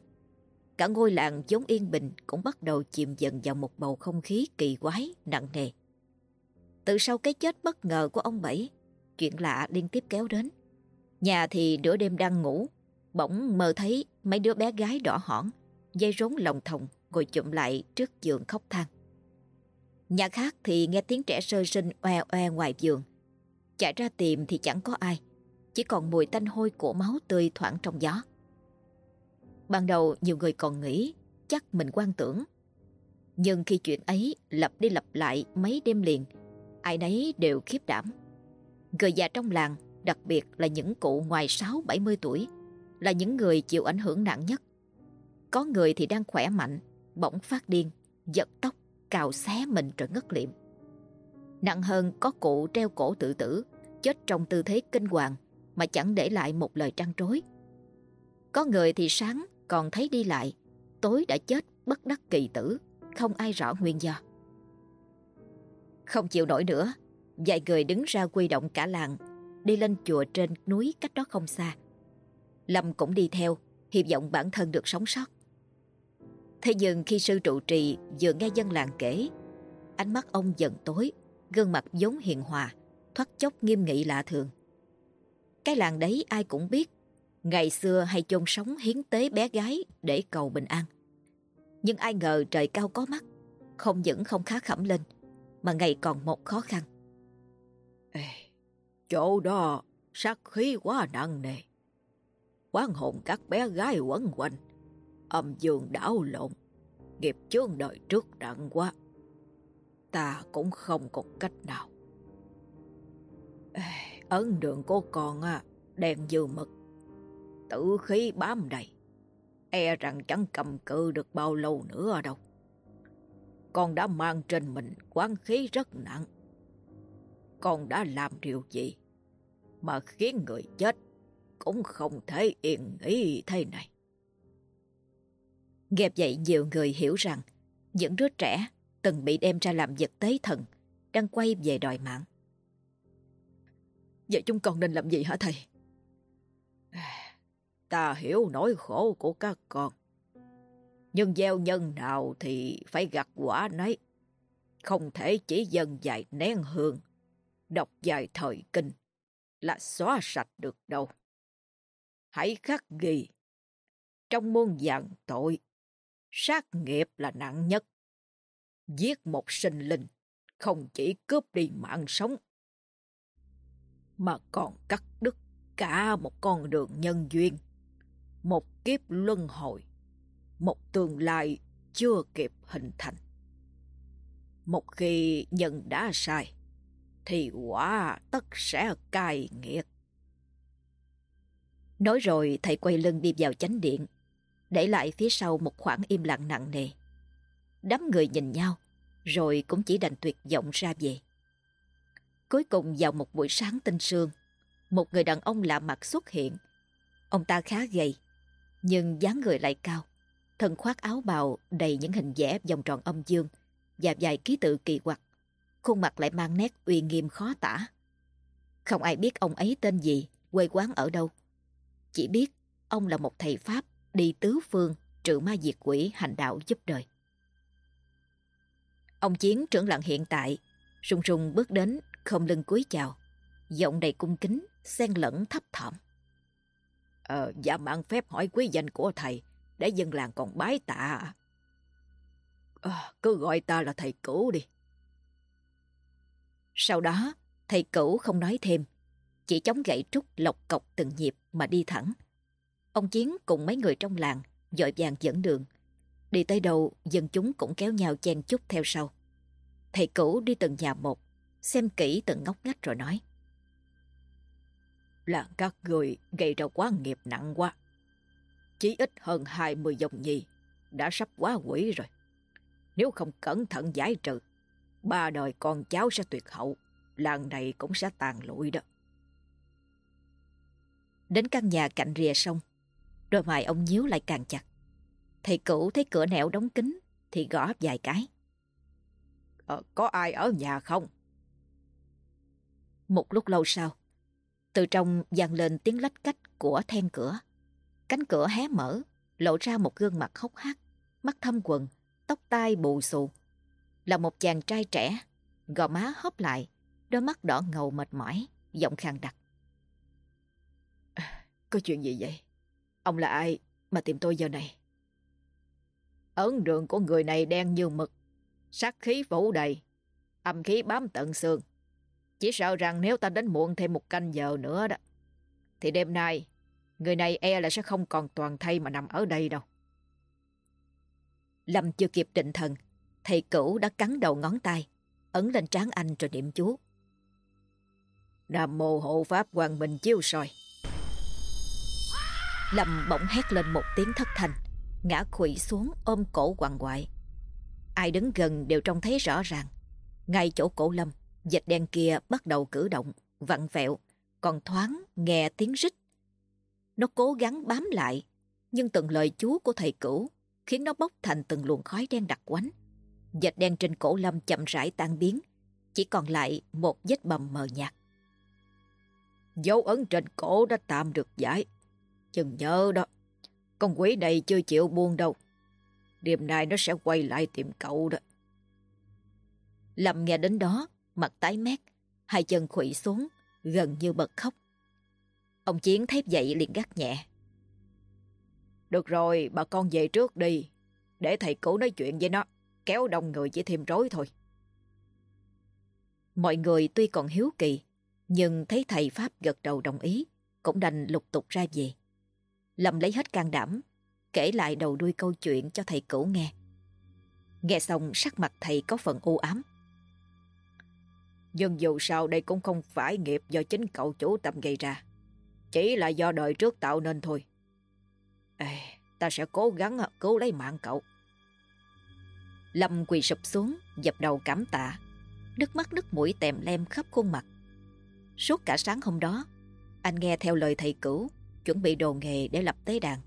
cả ngôi làng vốn yên bình cũng bắt đầu chìm dần vào một bầu không khí kỳ quái, nặng nề. Từ sau cái chết bất ngờ của ông Bảy, chuyện lạ liên tiếp kéo đến. Nhà thì nửa đêm đang ngủ, bỗng mơ thấy mấy đứa bé gái đỏ hỏn, dây rốn lòng thòng ngồi chụm lại trước giường khóc than. Nhà khác thì nghe tiếng trẻ sơ sinh oe oe ngoài giường. Chạy ra tìm thì chẳng có ai, chỉ còn mùi tanh hôi của máu tươi thoảng trong gió. Ban đầu nhiều người còn nghĩ chắc mình quan tưởng. Nhưng khi chuyện ấy lặp đi lặp lại mấy đêm liền, ai nấy đều khiếp đảm. Người già trong làng, đặc biệt là những cụ ngoài 6-70 tuổi, là những người chịu ảnh hưởng nặng nhất. Có người thì đang khỏe mạnh, bỗng phát điên, giật tóc, cào xé mình rồi ngất liệm. Nặng hơn có cụ treo cổ tự tử, chết trong tư thế kinh hoàng mà chẳng để lại một lời trăn trối. Có người thì sáng còn thấy đi lại, tối đã chết bất đắc kỳ tử, không ai rõ nguyên do. Không chịu nổi nữa, vài người đứng ra quy động cả làng, đi lên chùa trên núi cách đó không xa. Lâm cũng đi theo, hy vọng bản thân được sống sót. Thế nhưng khi sư trụ trì vừa nghe dân làng kể, ánh mắt ông dần tối, gương mặt vốn hiền hòa, thoát chốc nghiêm nghị lạ thường. Cái làng đấy ai cũng biết, ngày xưa hay chôn sống hiến tế bé gái để cầu bình an. Nhưng ai ngờ trời cao có mắt, không những không khá khẩm lên, mà ngày còn một khó khăn. Ê, chỗ đó sát khí quá nặng nề. Quán hồn các bé gái quấn quanh, âm dương đảo lộn, nghiệp chướng đời trước nặng quá. Ta cũng không còn cách nào. Ấn đường của con à, đèn dư mực, tử khí bám đầy, e rằng chẳng cầm cự được bao lâu nữa đâu. Con đã mang trên mình quán khí rất nặng. Con đã làm điều gì mà khiến người chết cũng không thể yên nghĩ thế này. Nghe vậy nhiều người hiểu rằng những đứa trẻ từng bị đem ra làm vật tế thần đang quay về đòi mạng. Vậy chúng con nên làm gì hả thầy? Ta hiểu nỗi khổ của các con. Nhưng gieo nhân nào thì phải gặt quả nấy. Không thể chỉ dần dài nén hương, đọc dài thời kinh là xóa sạch được đâu. Hãy khắc ghi, trong muôn dạng tội, sát nghiệp là nặng nhất. Giết một sinh linh, không chỉ cướp đi mạng sống mà còn cắt đứt cả một con đường nhân duyên, một kiếp luân hồi, một tương lai chưa kịp hình thành. Một khi nhân đã sai, thì quả tất sẽ cai nghiệt. Nói rồi thầy quay lưng đi vào chánh điện, để lại phía sau một khoảng im lặng nặng nề. Đám người nhìn nhau, rồi cũng chỉ đành tuyệt vọng ra về. Cuối cùng vào một buổi sáng tinh sương, một người đàn ông lạ mặt xuất hiện. Ông ta khá gầy, nhưng dáng người lại cao. Thân khoác áo bào đầy những hình vẽ vòng tròn âm dương và vài ký tự kỳ quặc. Khuôn mặt lại mang nét uy nghiêm khó tả. Không ai biết ông ấy tên gì, quê quán ở đâu. Chỉ biết ông là một thầy Pháp đi tứ phương trừ ma diệt quỷ hành đạo giúp đời. Ông Chiến trưởng lặng hiện tại, rung rung bước đến, không lưng cúi chào, giọng đầy cung kính, xen lẫn thấp thỏm. Ờ, dạ mạng phép hỏi quý danh của thầy, để dân làng còn bái tạ. À, cứ gọi ta là thầy cửu đi. Sau đó, thầy cửu không nói thêm, chỉ chống gậy trúc lọc cọc từng nhịp mà đi thẳng. Ông Chiến cùng mấy người trong làng dội vàng dẫn đường. Đi tới đâu, dân chúng cũng kéo nhau chen chúc theo sau. Thầy cửu đi từng nhà một, xem kỹ từng ngóc ngách rồi nói. Làng các người gây ra quá nghiệp nặng quá. Chỉ ít hơn 20 dòng nhì đã sắp quá quỷ rồi. Nếu không cẩn thận giải trừ, ba đời con cháu sẽ tuyệt hậu, làng này cũng sẽ tàn lụi đó. Đến căn nhà cạnh rìa sông, đôi mày ông nhíu lại càng chặt. Thầy cửu thấy cửa nẻo đóng kín thì gõ vài cái. Ờ, có ai ở nhà không? Một lúc lâu sau, từ trong vang lên tiếng lách cách của then cửa. Cánh cửa hé mở, lộ ra một gương mặt hốc hác, mắt thâm quần, tóc tai bù xù. Là một chàng trai trẻ, gò má hóp lại, đôi mắt đỏ ngầu mệt mỏi, giọng khàn đặc. Có chuyện gì vậy? Ông là ai mà tìm tôi giờ này? Ấn đường của người này đen như mực, sát khí phủ đầy, âm khí bám tận xương. Chỉ sợ rằng nếu ta đến muộn thêm một canh giờ nữa đó, thì đêm nay người này e là sẽ không còn toàn thay mà nằm ở đây đâu. Lâm chưa kịp định thần, thầy cửu đã cắn đầu ngón tay, ấn lên trán anh rồi niệm chú. Nam mô hộ pháp hoàng minh chiếu soi. Lâm bỗng hét lên một tiếng thất thanh, ngã quỵ xuống ôm cổ quằn quại. Ai đứng gần đều trông thấy rõ ràng. Ngay chỗ cổ Lâm, dịch đen kia bắt đầu cử động, vặn vẹo, còn thoáng nghe tiếng rít. Nó cố gắng bám lại, nhưng từng lời chú của thầy cửu khiến nó bốc thành từng luồng khói đen đặc quánh. Dịch đen trên cổ Lâm chậm rãi tan biến, chỉ còn lại một vết bầm mờ nhạt. Dấu ấn trên cổ đã tạm được giải. Chừng nhớ đó, con quỷ này chưa chịu buông đâu. Đêm nay nó sẽ quay lại tìm cậu đó. Lâm nghe đến đó, mặt tái mét, hai chân khủy xuống, gần như bật khóc. Ông Chiến thấy vậy liền gắt nhẹ. Được rồi, bà con về trước đi, để thầy cũ nói chuyện với nó, kéo đông người chỉ thêm rối thôi. Mọi người tuy còn hiếu kỳ, nhưng thấy thầy Pháp gật đầu đồng ý, cũng đành lục tục ra về. Lâm lấy hết can đảm, kể lại đầu đuôi câu chuyện cho thầy cũ nghe. Nghe xong sắc mặt thầy có phần u ám. Nhưng dù sao đây cũng không phải nghiệp do chính cậu chủ tâm gây ra. Chỉ là do đời trước tạo nên thôi. Ê, ta sẽ cố gắng cứu lấy mạng cậu. Lâm quỳ sụp xuống, dập đầu cảm tạ. Nước mắt nước mũi tèm lem khắp khuôn mặt. Suốt cả sáng hôm đó, anh nghe theo lời thầy cửu, chuẩn bị đồ nghề để lập tế đàn.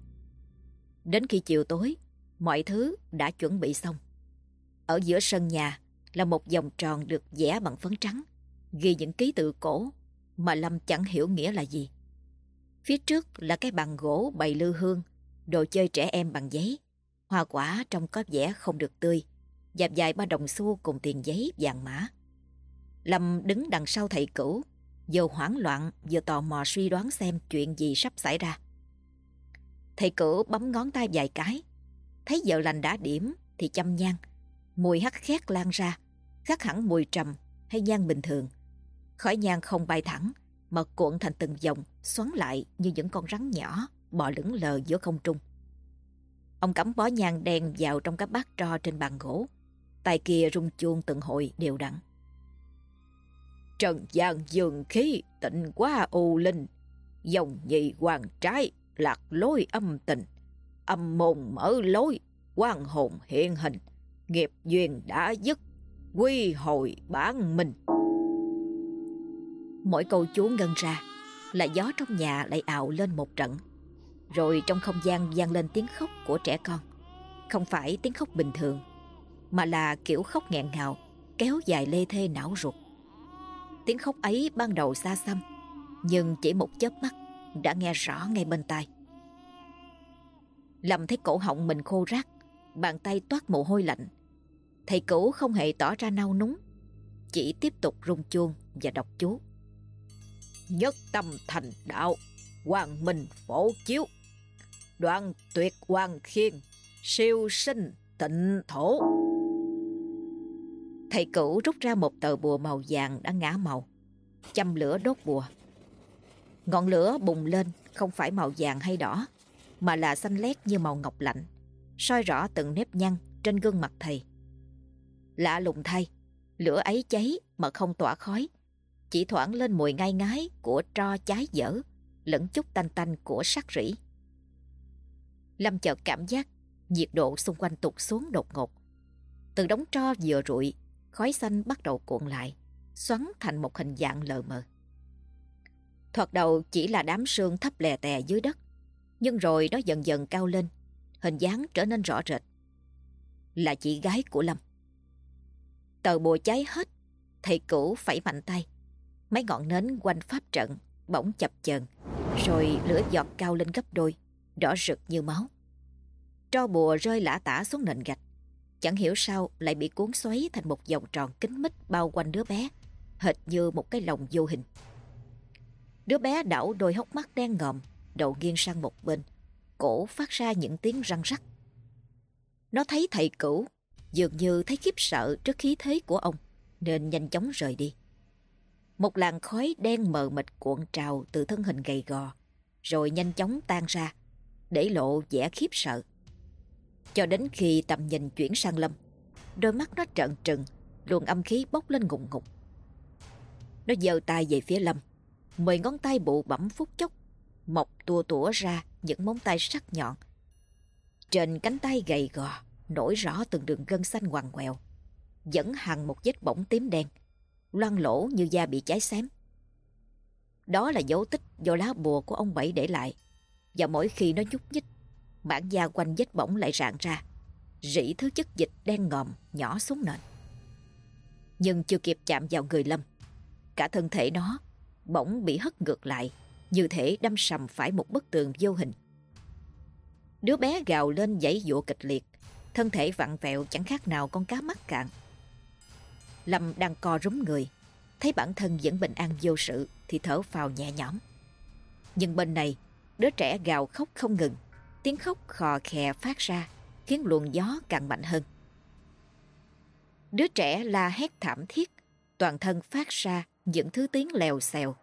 Đến khi chiều tối, mọi thứ đã chuẩn bị xong. Ở giữa sân nhà là một vòng tròn được vẽ bằng phấn trắng, ghi những ký tự cổ mà Lâm chẳng hiểu nghĩa là gì. Phía trước là cái bàn gỗ bày lư hương, đồ chơi trẻ em bằng giấy, hoa quả trong có vẻ không được tươi, dạp dài ba đồng xu cùng tiền giấy vàng mã. Lâm đứng đằng sau thầy cửu, vừa hoảng loạn vừa tò mò suy đoán xem chuyện gì sắp xảy ra. Thầy cửu bấm ngón tay vài cái, thấy giờ lành đã điểm thì chăm nhang, mùi hắc khét lan ra, khác hẳn mùi trầm hay nhang bình thường. Khói nhang không bay thẳng mà cuộn thành từng dòng, xoắn lại như những con rắn nhỏ bò lững lờ giữa không trung. Ông cắm bó nhang đen vào trong các bát tro trên bàn gỗ. Tay kia rung chuông từng hồi đều đặn. Trần gian dường khí tịnh quá u linh, dòng nhị hoàng trái lạc lối âm tình, âm môn mở lối, quan hồn hiện hình, nghiệp duyên đã dứt, quy hồi bản mình. Mỗi câu chú ngân ra là gió trong nhà lại ào lên một trận. Rồi trong không gian vang lên tiếng khóc của trẻ con. Không phải tiếng khóc bình thường, mà là kiểu khóc nghẹn ngào, kéo dài lê thê não ruột. Tiếng khóc ấy ban đầu xa xăm, nhưng chỉ một chớp mắt đã nghe rõ ngay bên tai. Lâm thấy cổ họng mình khô rác, bàn tay toát mồ hôi lạnh. Thầy cũ không hề tỏ ra nao núng, chỉ tiếp tục rung chuông và đọc chú. Nhất tâm thành đạo, hoàng minh phổ chiếu, đoạn tuyệt hoàng khiên, siêu sinh tịnh thổ. Thầy cũ rút ra một tờ bùa màu vàng đã ngã màu, châm lửa đốt bùa. Ngọn lửa bùng lên không phải màu vàng hay đỏ, mà là xanh lét như màu ngọc lạnh, soi rõ từng nếp nhăn trên gương mặt thầy. Lạ lùng thay, lửa ấy cháy mà không tỏa khói, chỉ thoảng lên mùi ngai ngái của tro cháy dở, lẫn chút tanh tanh của sắc rỉ. Lâm chợt cảm giác nhiệt độ xung quanh tụt xuống đột ngột. Từ đống tro vừa rụi, khói xanh bắt đầu cuộn lại, xoắn thành một hình dạng lờ mờ. Thoạt đầu chỉ là đám sương thấp lè tè dưới đất, nhưng rồi nó dần dần cao lên, hình dáng trở nên rõ rệt. Là chị gái của Lâm. Tờ bùa cháy hết, thầy cũ phẩy mạnh tay. Mấy ngọn nến quanh pháp trận bỗng chập chờn, rồi lửa giọt cao lên gấp đôi, đỏ rực như máu. Tro bùa rơi lả tả xuống nền gạch. Chẳng hiểu sao lại bị cuốn xoáy thành một vòng tròn kín mít bao quanh đứa bé, hệt như một cái lồng vô hình. Đứa bé đảo đôi hốc mắt đen ngòm, đầu nghiêng sang một bên, cổ phát ra những tiếng răng rắc. Nó thấy thầy cửu, dường như thấy khiếp sợ trước khí thế của ông, nên nhanh chóng rời đi. Một làn khói đen mờ mịt cuộn trào từ thân hình gầy gò, rồi nhanh chóng tan ra, để lộ vẻ khiếp sợ. Cho đến khi tầm nhìn chuyển sang Lâm, đôi mắt nó trợn trừng, luồng âm khí bốc lên ngùng ngục. Nó giơ tay về phía Lâm, mười ngón tay bụ bẩm phút chốc, mọc tua tủa ra những móng tay sắc nhọn. Trên cánh tay gầy gò, nổi rõ từng đường gân xanh ngoằn ngoèo, dẫn hằn một vết bỏng tím đen, loang lỗ như da bị cháy xém. Đó là dấu tích do lá bùa của ông Bảy để lại, và mỗi khi nó nhúc nhích, mảng da quanh vết bỏng lại rạn ra, rỉ thứ chất dịch đen ngòm nhỏ xuống nền. Nhưng chưa kịp chạm vào người Lâm, cả thân thể nó bỗng bị hất ngược lại, như thể đâm sầm phải một bức tường vô hình. Đứa bé gào lên giãy dụa kịch liệt, thân thể vặn vẹo chẳng khác nào con cá mắc cạn. Lâm đang co rúm người, thấy bản thân vẫn bình an vô sự thì thở phào nhẹ nhõm. Nhưng bên này, đứa trẻ gào khóc không ngừng, tiếng khóc khò khè phát ra, khiến luồng gió càng mạnh hơn. Đứa trẻ la hét thảm thiết, toàn thân phát ra những thứ tiếng lèo xèo,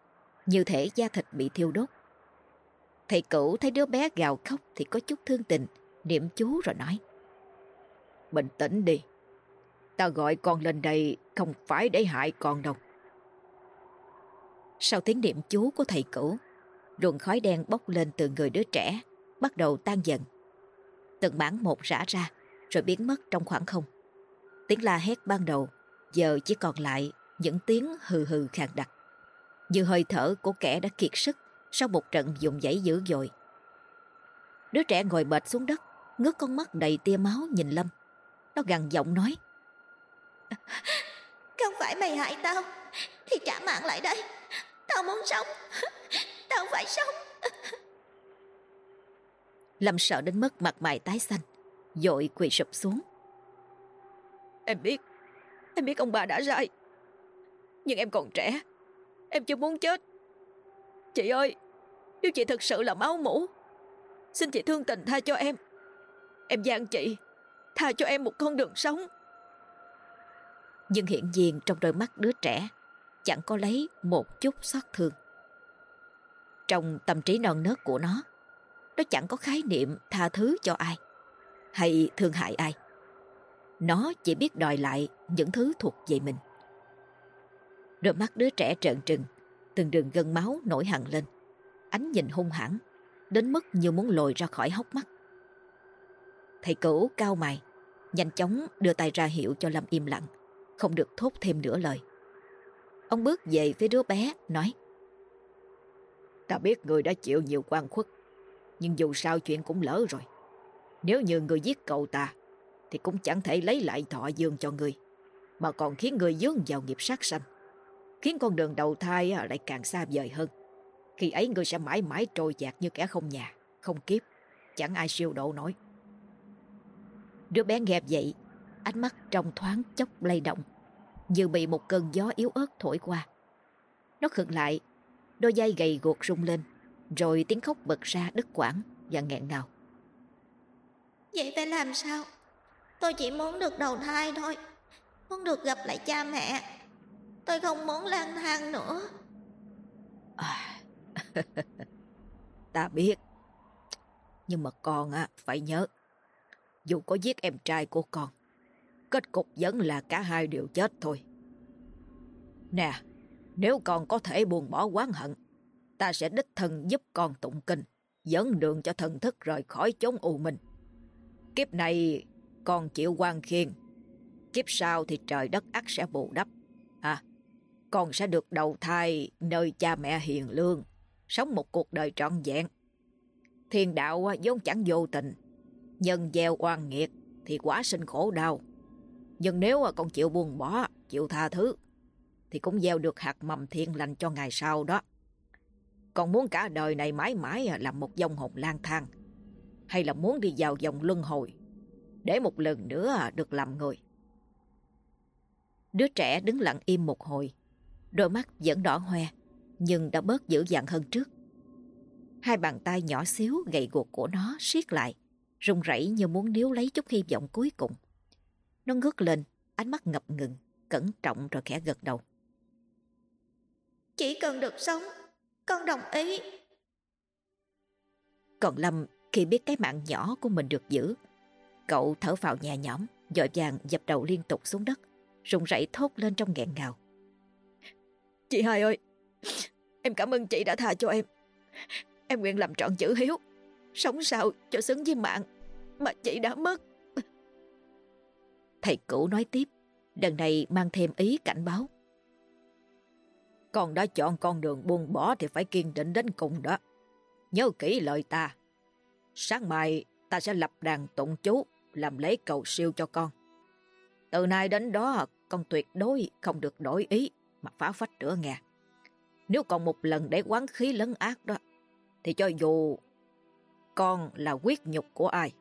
như thể da thịt bị thiêu đốt. Thầy cửu thấy đứa bé gào khóc thì có chút thương tình, niệm chú rồi nói. Bình tĩnh đi, ta gọi con lên đây không phải để hại con đâu. Sau tiếng niệm chú của thầy cửu, luồng khói đen bốc lên từ người đứa trẻ, bắt đầu tan dần. Từng mảng một rã ra, rồi biến mất trong khoảng không. Tiếng la hét ban đầu, giờ chỉ còn lại những tiếng hừ hừ khàn đặc. Như hơi thở của kẻ đã kiệt sức sau một trận dùng dãy dữ dội. Đứa trẻ ngồi bệt xuống đất, ngước con mắt đầy tia máu nhìn Lâm. Nó gằn giọng nói. Không phải mày hại tao, thì trả mạng lại đây. Tao muốn sống, tao phải sống. Lâm sợ đến mức mặt mày tái xanh, dội quỳ sụp xuống. Em biết, em biết ông bà đã sai. Nhưng em còn trẻ, em chưa muốn chết. Chị ơi, nếu chị thực sự là máu mũ, xin chị thương tình tha cho em. Em gian chị, tha cho em một con đường sống. Nhưng hiện diện trong đôi mắt đứa trẻ chẳng có lấy một chút xót thương. Trong tâm trí non nớt của nó, nó chẳng có khái niệm tha thứ cho ai hay thương hại ai. Nó chỉ biết đòi lại những thứ thuộc về mình. Đôi mắt đứa trẻ trợn trừng, từng đường gân máu nổi hằn lên. Ánh nhìn hung hãn, đến mức như muốn lồi ra khỏi hốc mắt. Thầy cửu cao mày, nhanh chóng đưa tay ra hiệu cho Lâm im lặng, không được thốt thêm nửa lời. Ông bước về phía đứa bé, nói Ta biết người đã chịu nhiều quan khuất, nhưng dù sao chuyện cũng lỡ rồi. Nếu như người giết cậu ta, thì cũng chẳng thể lấy lại thọ dương cho người, mà còn khiến người dướng vào nghiệp sát sanh, khiến con đường đầu thai lại càng xa vời hơn. Khi ấy người sẽ mãi mãi trôi dạt như kẻ không nhà, không kiếp, chẳng ai siêu độ nổi. Đứa bé nghe vậy, ánh mắt trong thoáng chốc lay động, như bị một cơn gió yếu ớt thổi qua. Nó khựng lại, đôi dây gầy guộc rung lên, rồi tiếng khóc bật ra đứt quãng và nghẹn ngào. Vậy phải làm sao? Tôi chỉ muốn được đầu thai thôi, muốn được gặp lại cha mẹ. Tôi không muốn lang thang nữa. À, ta biết, nhưng mà con á phải nhớ dù có giết em trai của con, kết cục vẫn là cả hai đều chết thôi. Nè, nếu con có thể buông bỏ quán hận, ta sẽ đích thân giúp con tụng kinh, dẫn đường cho thần thức rời khỏi chốn u minh. Kiếp này con chịu quan khiên, kiếp sau thì trời đất ắt sẽ bù đắp. À, con sẽ được đầu thai nơi cha mẹ hiền lương, sống một cuộc đời trọn vẹn. Thiên đạo vốn chẳng vô tình, nhân gieo oan nghiệt thì quả sinh khổ đau. Nhưng nếu con chịu buông bỏ, chịu tha thứ, thì cũng gieo được hạt mầm thiên lành cho ngày sau đó. Còn muốn cả đời này mãi mãi làm một dòng hồn lang thang, hay là muốn đi vào dòng luân hồi, để một lần nữa được làm người. Đứa trẻ đứng lặng im một hồi, đôi mắt vẫn đỏ hoe, nhưng đã bớt dữ dằn hơn trước. Hai bàn tay nhỏ xíu gầy guộc của nó siết lại, run rẩy như muốn níu lấy chút hy vọng cuối cùng. Nó ngước lên, ánh mắt ngập ngừng, cẩn trọng rồi khẽ gật đầu. Chỉ cần được sống, con đồng ý. Còn Lâm khi biết cái mạng nhỏ của mình được giữ, cậu thở vào nhà nhõm, dội vàng dập đầu liên tục xuống đất, run rẩy thốt lên trong nghẹn ngào. Chị hai ơi, em cảm ơn chị đã tha cho em. Em nguyện làm trọn chữ hiếu, sống sao cho xứng với mạng mà chị đã mất. Thầy cũ nói tiếp, lần này mang thêm ý cảnh báo. Con đã chọn con đường buông bỏ thì phải kiên định đến cùng đó. Nhớ kỹ lời ta. Sáng mai ta sẽ lập đàn tụng chú làm lễ cầu siêu cho con. Từ nay đến đó con tuyệt đối không được đổi ý mà phá phách nữa nghe. Nếu còn một lần để quán khí lấn ác đó thì cho dù con là quyết nhục của ai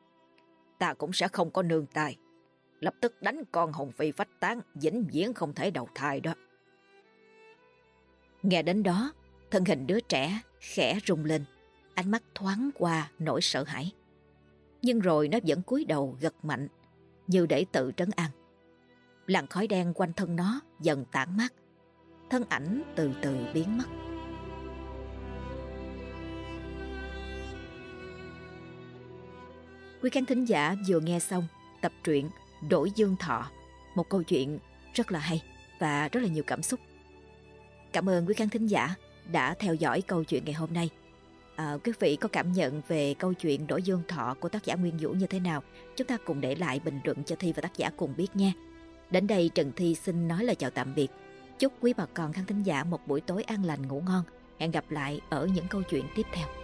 ta cũng sẽ không có nương tài. Lập tức đánh con hồng phi phách tán vĩnh viễn không thể đầu thai đó. Nghe đến đó, thân hình đứa trẻ khẽ rung lên, ánh mắt thoáng qua nỗi sợ hãi. Nhưng rồi nó vẫn cúi đầu gật mạnh, như để tự trấn an. Làn khói đen quanh thân nó dần tản mát, thân ảnh từ từ biến mất. Quý khán thính giả vừa nghe xong tập truyện Đổi Dương Thọ, một câu chuyện rất là hay và rất là nhiều cảm xúc. Cảm ơn quý khán thính giả đã theo dõi câu chuyện ngày hôm nay. À, quý vị có cảm nhận về câu chuyện Đổi Dương Thọ của tác giả Nguyên Vũ như thế nào? Chúng ta cùng để lại bình luận cho Thi và tác giả cùng biết nha. Đến đây Trần Thi xin nói lời chào tạm biệt. Chúc quý bà con khán thính giả một buổi tối an lành ngủ ngon. Hẹn gặp lại ở những câu chuyện tiếp theo.